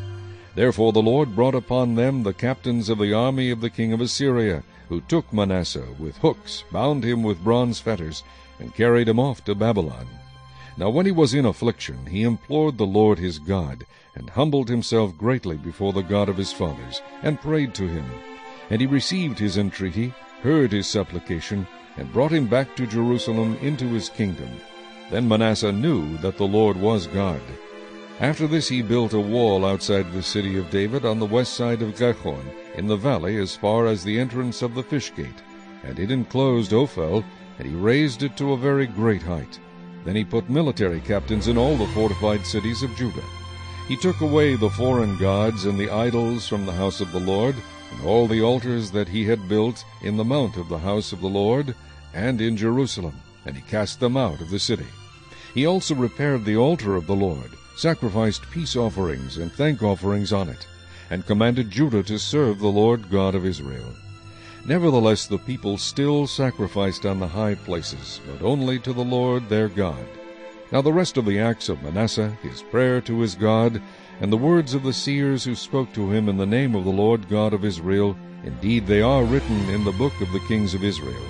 Therefore the Lord brought upon them the captains of the army of the king of Assyria, who took Manasseh with hooks, bound him with bronze fetters, and carried him off to Babylon. Now when he was in affliction, he implored the Lord his God, and humbled himself greatly before the God of his fathers, and prayed to him. And he received his entreaty, heard his supplication, and brought him back to Jerusalem into his kingdom. Then Manasseh knew that the Lord was God. After this he built a wall outside the city of David on the west side of Gihon, in the valley as far as the entrance of the fish gate. And it enclosed Ophel, and he raised it to a very great height. Then he put military captains in all the fortified cities of Judah. He took away the foreign gods and the idols from the house of the Lord, and all the altars that he had built in the mount of the house of the Lord, and in Jerusalem, and he cast them out of the city. He also repaired the altar of the Lord, sacrificed peace offerings and thank offerings on it, and commanded Judah to serve the Lord God of Israel. Nevertheless the people still sacrificed on the high places, but only to the Lord their God. Now the rest of the acts of Manasseh, his prayer to his God, and the words of the seers who spoke to him in the name of the Lord God of Israel, indeed they are written in the book of the kings of Israel.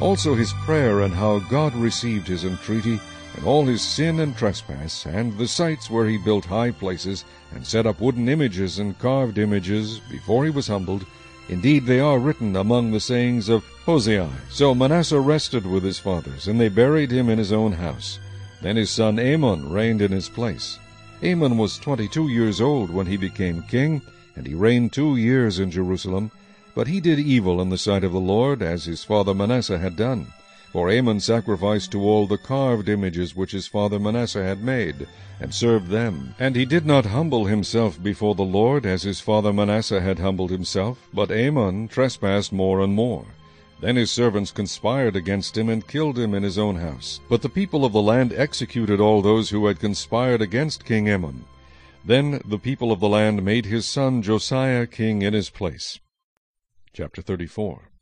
Also his prayer and how God received his entreaty, and all his sin and trespass, and the sites where he built high places, and set up wooden images and carved images, before he was humbled, indeed they are written among the sayings of Hozai. So Manasseh rested with his fathers, and they buried him in his own house. Then his son Amon reigned in his place. Amon was twenty-two years old when he became king, and he reigned two years in Jerusalem. But he did evil in the sight of the Lord, as his father Manasseh had done. For Amon sacrificed to all the carved images which his father Manasseh had made, and served them. And he did not humble himself before the Lord, as his father Manasseh had humbled himself, but Amon trespassed more and more. Then his servants conspired against him, and killed him in his own house. But the people of the land executed all those who had conspired against King Amon. Then the people of the land made his son Josiah king in his place. Chapter 34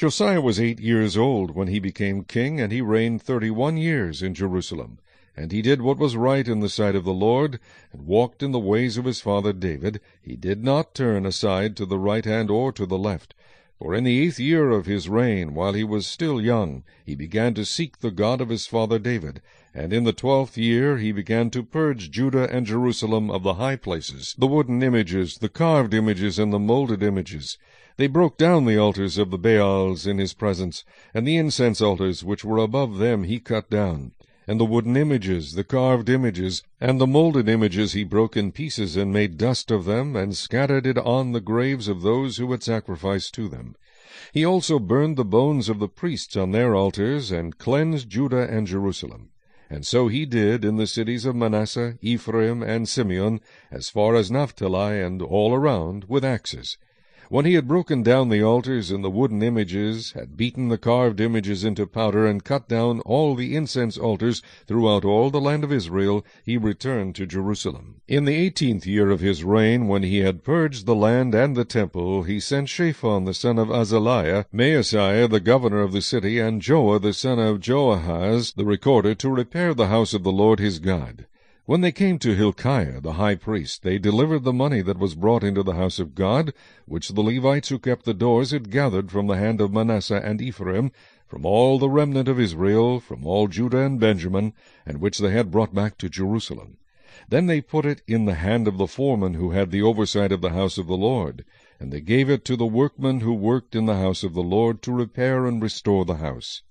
Josiah was eight years old when he became king, and he reigned thirty-one years in Jerusalem. And he did what was right in the sight of the Lord, and walked in the ways of his father David. He did not turn aside to the right hand or to the left. For in the eighth year of his reign, while he was still young, he began to seek the God of his father David. And in the twelfth year he began to purge Judah and Jerusalem of the high places, the wooden images, the carved images, and the molded images. They broke down the altars of the Baals in his presence, and the incense altars which were above them he cut down. And the wooden images, the carved images, and the molded images he broke in pieces, and made dust of them, and scattered it on the graves of those who had sacrificed to them. He also burned the bones of the priests on their altars, and cleansed Judah and Jerusalem. And so he did in the cities of Manasseh, Ephraim, and Simeon, as far as Naphtali, and all around, with axes. When he had broken down the altars and the wooden images, had beaten the carved images into powder, and cut down all the incense altars throughout all the land of Israel, he returned to Jerusalem. In the eighteenth year of his reign, when he had purged the land and the temple, he sent Shaphan the son of Azaliah, Maaseiah the governor of the city, and Joah the son of Joahaz the recorder, to repair the house of the Lord his God. When they came to Hilkiah the high priest, they delivered the money that was brought into the house of God, which the Levites who kept the doors had gathered from the hand of Manasseh and Ephraim, from all the remnant of Israel, from all Judah and Benjamin, and which they had brought back to Jerusalem. Then they put it in the hand of the foreman who had the oversight of the house of the Lord, and they gave it to the workmen who worked in the house of the Lord to repair and restore the house.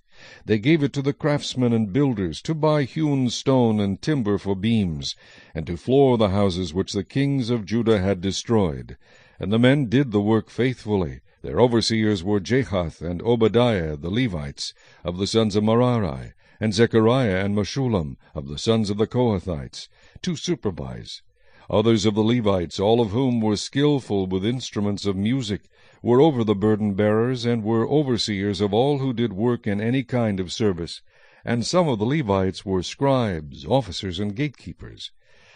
They gave it to the craftsmen and builders to buy hewn stone and timber for beams, and to floor the houses which the kings of Judah had destroyed. And the men did the work faithfully. Their overseers were Jahath and Obadiah the Levites, of the sons of Merari, and Zechariah and Meshullam, of the sons of the Kohathites, to supervise. Others of the Levites, all of whom were skilful with instruments of music, were over the burden-bearers, and were overseers of all who did work in any kind of service. And some of the Levites were scribes, officers, and gatekeepers.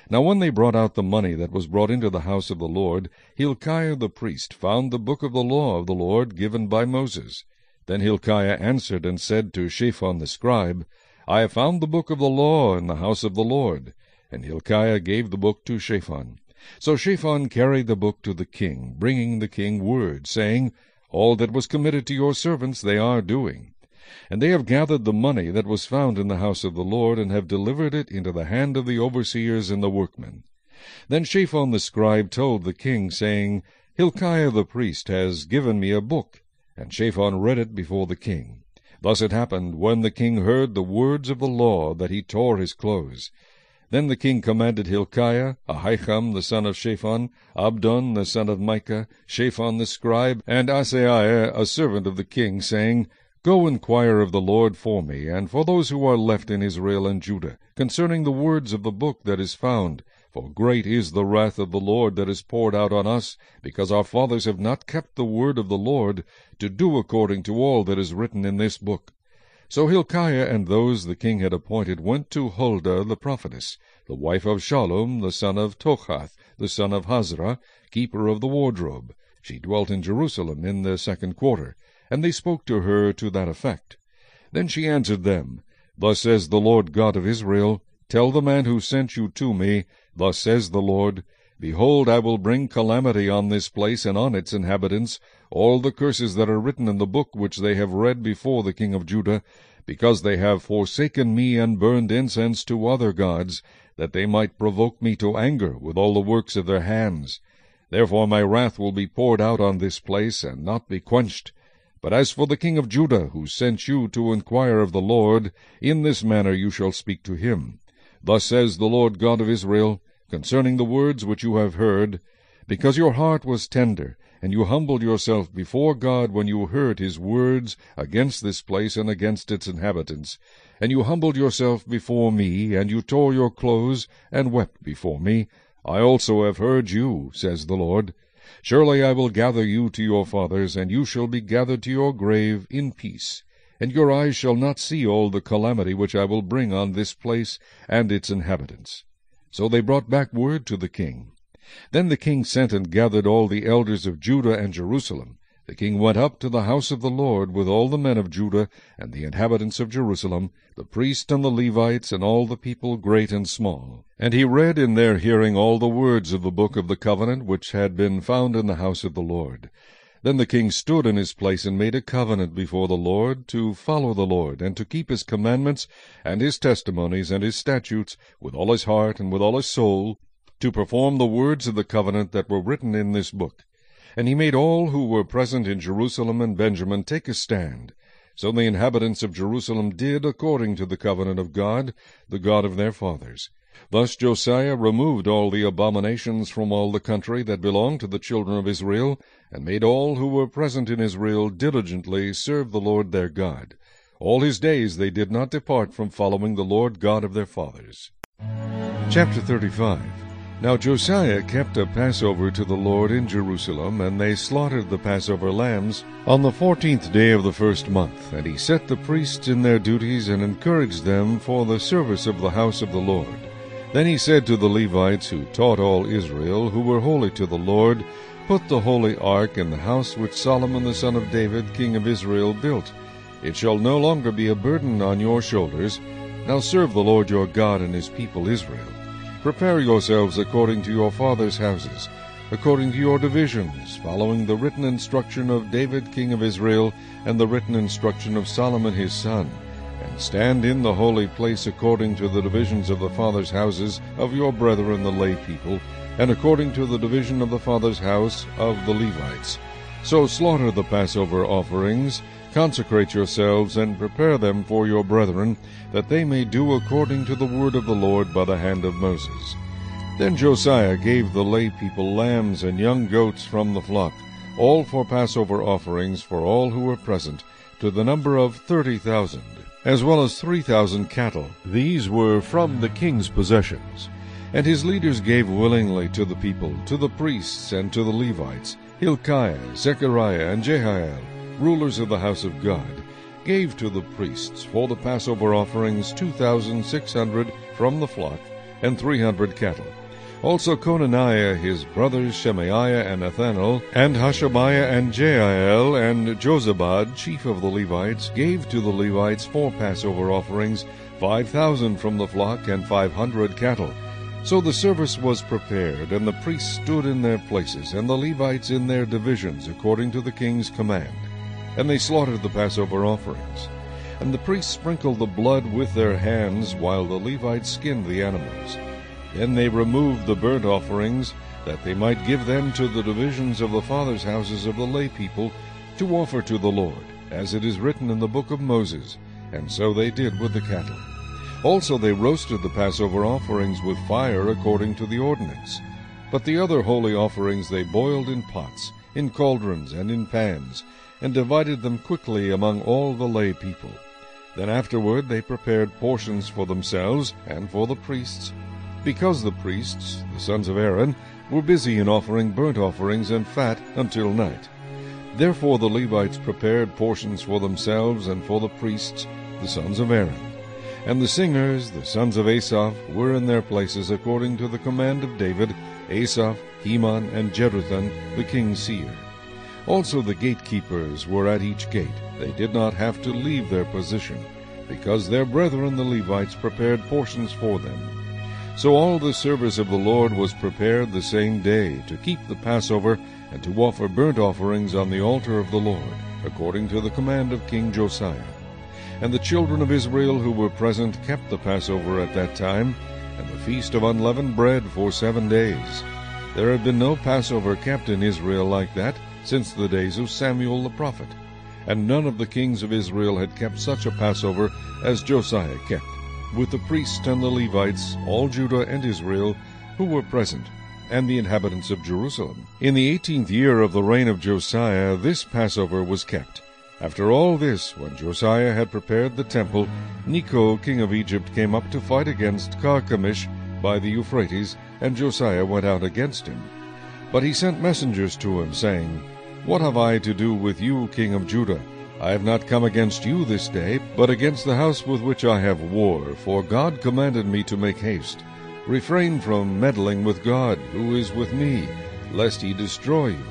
Now when they brought out the money that was brought into the house of the Lord, Hilkiah the priest found the book of the law of the Lord given by Moses. Then Hilkiah answered and said to Shaphan the scribe, I have found the book of the law in the house of the Lord. And Hilkiah gave the book to Shaphan. So Shaphan carried the book to the king, bringing the king word, saying, All that was committed to your servants they are doing. And they have gathered the money that was found in the house of the Lord, and have delivered it into the hand of the overseers and the workmen. Then Shaphan the scribe told the king, saying, Hilkiah the priest has given me a book. And Shaphan read it before the king. Thus it happened, when the king heard the words of the law, that he tore his clothes. Then the king commanded Hilkiah, Ahikam the son of Shaphan, Abdon the son of Micah, Shaphan the scribe, and Asaiah a servant of the king, saying, Go inquire of the Lord for me, and for those who are left in Israel and Judah, concerning the words of the book that is found. For great is the wrath of the Lord that is poured out on us, because our fathers have not kept the word of the Lord, to do according to all that is written in this book. So Hilkiah and those the king had appointed went to Huldah the prophetess, the wife of Shallum the son of Tokhath, the son of Hasrah, keeper of the wardrobe. She dwelt in Jerusalem in the second quarter, and they spoke to her to that effect. Then she answered them, Thus says the Lord God of Israel, Tell the man who sent you to me, Thus says the Lord, Behold, I will bring calamity on this place and on its inhabitants, all the curses that are written in the book which they have read before the king of Judah, because they have forsaken me and burned incense to other gods, that they might provoke me to anger with all the works of their hands. Therefore my wrath will be poured out on this place, and not be quenched. But as for the king of Judah, who sent you to inquire of the Lord, in this manner you shall speak to him. Thus says the Lord God of Israel, concerning the words which you have heard, because your heart was tender, and you humbled yourself before God when you heard his words against this place and against its inhabitants, and you humbled yourself before me, and you tore your clothes, and wept before me, I also have heard you, says the Lord. Surely I will gather you to your fathers, and you shall be gathered to your grave in peace. And your eyes shall not see all the calamity which I will bring on this place and its inhabitants. So they brought back word to the king. Then the king sent and gathered all the elders of Judah and Jerusalem. The king went up to the house of the Lord with all the men of Judah and the inhabitants of Jerusalem, the priests and the Levites, and all the people great and small. And he read in their hearing all the words of the book of the covenant which had been found in the house of the Lord. Then the king stood in his place and made a covenant before the Lord to follow the Lord, and to keep his commandments, and his testimonies, and his statutes, with all his heart and with all his soul, to perform the words of the covenant that were written in this book. And he made all who were present in Jerusalem and Benjamin take a stand. So the inhabitants of Jerusalem did according to the covenant of God, the God of their fathers. Thus Josiah removed all the abominations from all the country that belonged to the children of Israel, and made all who were present in Israel diligently serve the Lord their God. All his days they did not depart from following the Lord God of their fathers. Chapter 35 now Josiah kept a Passover to the Lord in Jerusalem, and they slaughtered the Passover lambs on the fourteenth day of the first month. And he set the priests in their duties, and encouraged them for the service of the house of the Lord. Then he said to the Levites, who taught all Israel, who were holy to the Lord, Put the holy ark in the house which Solomon the son of David, king of Israel, built. It shall no longer be a burden on your shoulders. Now serve the Lord your God and his people Israel. Prepare yourselves according to your fathers' houses, according to your divisions, following the written instruction of David king of Israel, and the written instruction of Solomon his son, and stand in the holy place according to the divisions of the fathers' houses of your brethren the lay people, and according to the division of the father's house of the Levites. So slaughter the Passover offerings, Consecrate yourselves, and prepare them for your brethren, that they may do according to the word of the Lord by the hand of Moses. Then Josiah gave the lay people lambs and young goats from the flock, all for Passover offerings for all who were present, to the number of thirty thousand, as well as three thousand cattle. These were from the king's possessions. And his leaders gave willingly to the people, to the priests, and to the Levites, Hilkiah, Zechariah, and Jehiel, rulers of the house of God, gave to the priests for the Passover offerings two thousand six hundred from the flock, and three hundred cattle. Also Conaniah, his brothers Shemaiah and Nethanel, and Hashabiah and Jeiel and Jozabad, chief of the Levites, gave to the Levites for Passover offerings five thousand from the flock, and five hundred cattle. So the service was prepared, and the priests stood in their places, and the Levites in their divisions, according to the king's command. And they slaughtered the Passover offerings. And the priests sprinkled the blood with their hands, while the Levites skinned the animals. Then they removed the burnt offerings, that they might give them to the divisions of the fathers' houses of the lay people, to offer to the Lord, as it is written in the book of Moses. And so they did with the cattle. Also they roasted the Passover offerings with fire according to the ordinance. But the other holy offerings they boiled in pots, in cauldrons, and in pans, and divided them quickly among all the lay people. Then afterward they prepared portions for themselves and for the priests, because the priests, the sons of Aaron, were busy in offering burnt offerings and fat until night. Therefore the Levites prepared portions for themselves and for the priests, the sons of Aaron. And the singers, the sons of Asaph, were in their places according to the command of David, Asaph, Heman, and Jeduthun, the king's seer. Also the gatekeepers were at each gate. They did not have to leave their position, because their brethren the Levites prepared portions for them. So all the service of the Lord was prepared the same day to keep the Passover and to offer burnt offerings on the altar of the Lord, according to the command of King Josiah. And the children of Israel who were present kept the Passover at that time, and the feast of unleavened bread for seven days. There had been no Passover kept in Israel like that since the days of Samuel the prophet, and none of the kings of Israel had kept such a Passover as Josiah kept, with the priests and the Levites, all Judah and Israel, who were present, and the inhabitants of Jerusalem. In the eighteenth year of the reign of Josiah this Passover was kept. After all this, when Josiah had prepared the temple, Necho king of Egypt came up to fight against Carchemish by the Euphrates, and Josiah went out against him. But he sent messengers to him, saying, What have I to do with you, king of Judah? I have not come against you this day, but against the house with which I have war, for God commanded me to make haste. Refrain from meddling with God, who is with me, lest he destroy you.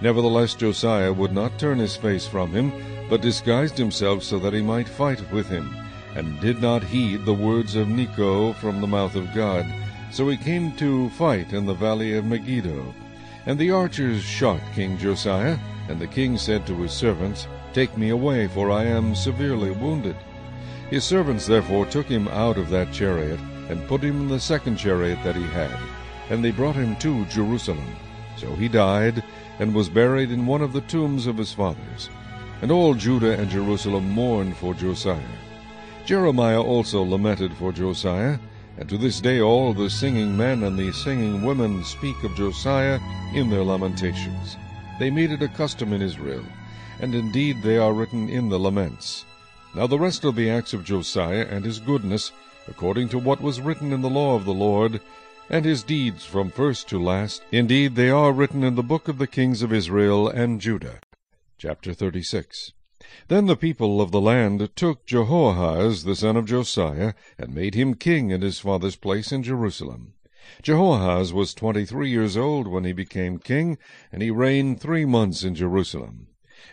Nevertheless Josiah would not turn his face from him, but disguised himself so that he might fight with him, and did not heed the words of Necho from the mouth of God. So he came to fight in the valley of Megiddo. And the archers shot King Josiah, and the king said to his servants, Take me away, for I am severely wounded. His servants therefore took him out of that chariot, and put him in the second chariot that he had, and they brought him to Jerusalem. So he died, and was buried in one of the tombs of his fathers. And all Judah and Jerusalem mourned for Josiah. Jeremiah also lamented for Josiah, and to this day all the singing men and the singing women speak of Josiah in their lamentations. They made it a custom in Israel, and indeed they are written in the laments. Now the rest of the acts of Josiah and his goodness, according to what was written in the law of the Lord, and his deeds from first to last, indeed they are written in the book of the kings of Israel and Judah. Chapter 36 Then the people of the land took Jehoahaz the son of Josiah, and made him king in his father's place in Jerusalem. Jehoahaz was twenty-three years old when he became king, and he reigned three months in Jerusalem.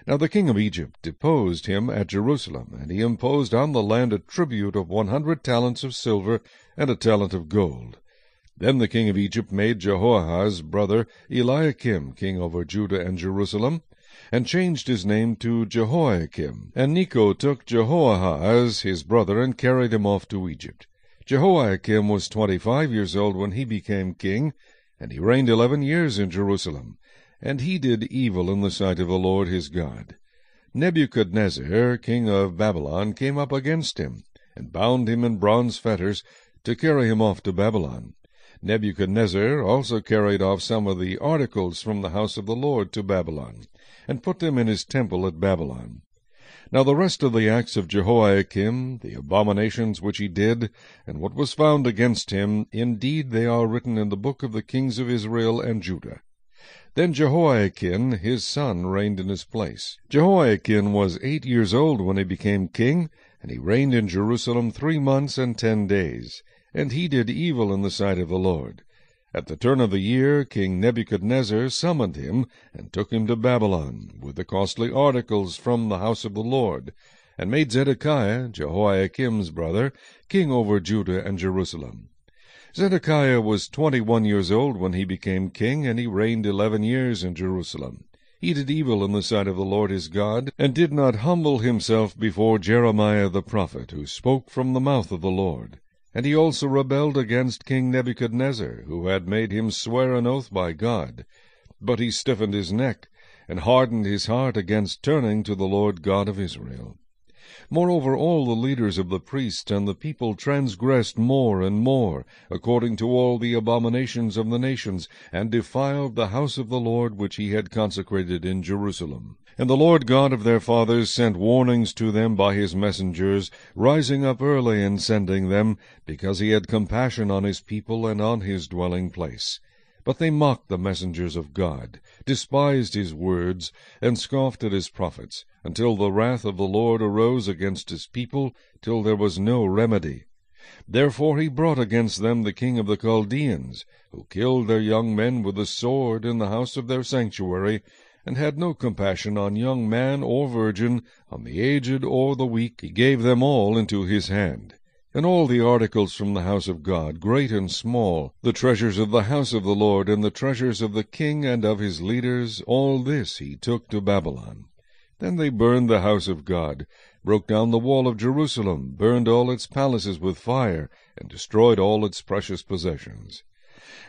Now the king of Egypt deposed him at Jerusalem, and he imposed on the land a tribute of one hundred talents of silver and a talent of gold. Then the king of Egypt made Jehoahaz's brother Eliakim king over Judah and Jerusalem, and changed his name to Jehoiakim. And Necho took Jehoahaz his brother, and carried him off to Egypt. Jehoiakim was twenty-five years old when he became king, and he reigned eleven years in Jerusalem. And he did evil in the sight of the Lord his God. Nebuchadnezzar, king of Babylon, came up against him, and bound him in bronze fetters, to carry him off to Babylon. Nebuchadnezzar also carried off some of the articles from the house of the Lord to Babylon, and put them in his temple at Babylon. Now the rest of the acts of Jehoiakim, the abominations which he did, and what was found against him, indeed they are written in the book of the kings of Israel and Judah. Then Jehoiachin his son reigned in his place. Jehoiachin was eight years old when he became king, and he reigned in Jerusalem three months and ten days. And he did evil in the sight of the Lord. At the turn of the year King Nebuchadnezzar summoned him, and took him to Babylon, with the costly articles from the house of the Lord, and made Zedekiah, Jehoiakim's brother, king over Judah and Jerusalem. Zedekiah was twenty-one years old when he became king, and he reigned eleven years in Jerusalem. He did evil in the sight of the Lord his God, and did not humble himself before Jeremiah the prophet, who spoke from the mouth of the Lord. And he also rebelled against King Nebuchadnezzar, who had made him swear an oath by God. But he stiffened his neck, and hardened his heart against turning to the Lord God of Israel. Moreover, all the leaders of the priests and the people transgressed more and more, according to all the abominations of the nations, and defiled the house of the Lord which he had consecrated in Jerusalem. And the Lord God of their fathers sent warnings to them by his messengers, rising up early and sending them, because he had compassion on his people and on his dwelling place. But they mocked the messengers of God, despised his words, and scoffed at his prophets, until the wrath of the Lord arose against his people, till there was no remedy. Therefore he brought against them the king of the Chaldeans, who killed their young men with the sword in the house of their sanctuary, and had no compassion on young man or virgin, on the aged or the weak. He gave them all into his hand. And all the articles from the house of God, great and small, the treasures of the house of the Lord, and the treasures of the king and of his leaders, all this he took to Babylon. Then they burned the house of God, broke down the wall of Jerusalem, burned all its palaces with fire, and destroyed all its precious possessions.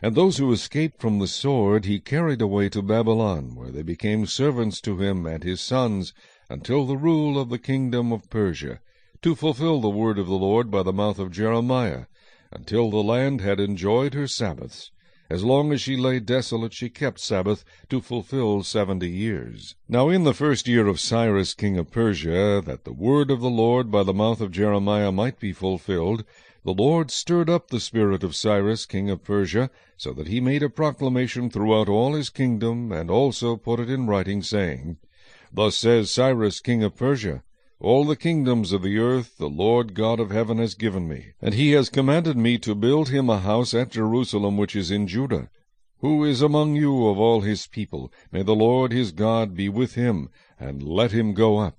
And those who escaped from the sword he carried away to Babylon, where they became servants to him and his sons, until the rule of the kingdom of Persia, to fulfill the word of the Lord by the mouth of Jeremiah, until the land had enjoyed her Sabbaths. As long as she lay desolate, she kept Sabbath to fulfill seventy years. Now in the first year of Cyrus king of Persia, that the word of the Lord by the mouth of Jeremiah might be fulfilled, the Lord stirred up the spirit of Cyrus king of Persia, so that he made a proclamation throughout all his kingdom, and also put it in writing, saying, Thus says Cyrus king of Persia, All the kingdoms of the earth the Lord God of heaven has given me, and he has commanded me to build him a house at Jerusalem which is in Judah. Who is among you of all his people? May the Lord his God be with him, and let him go up.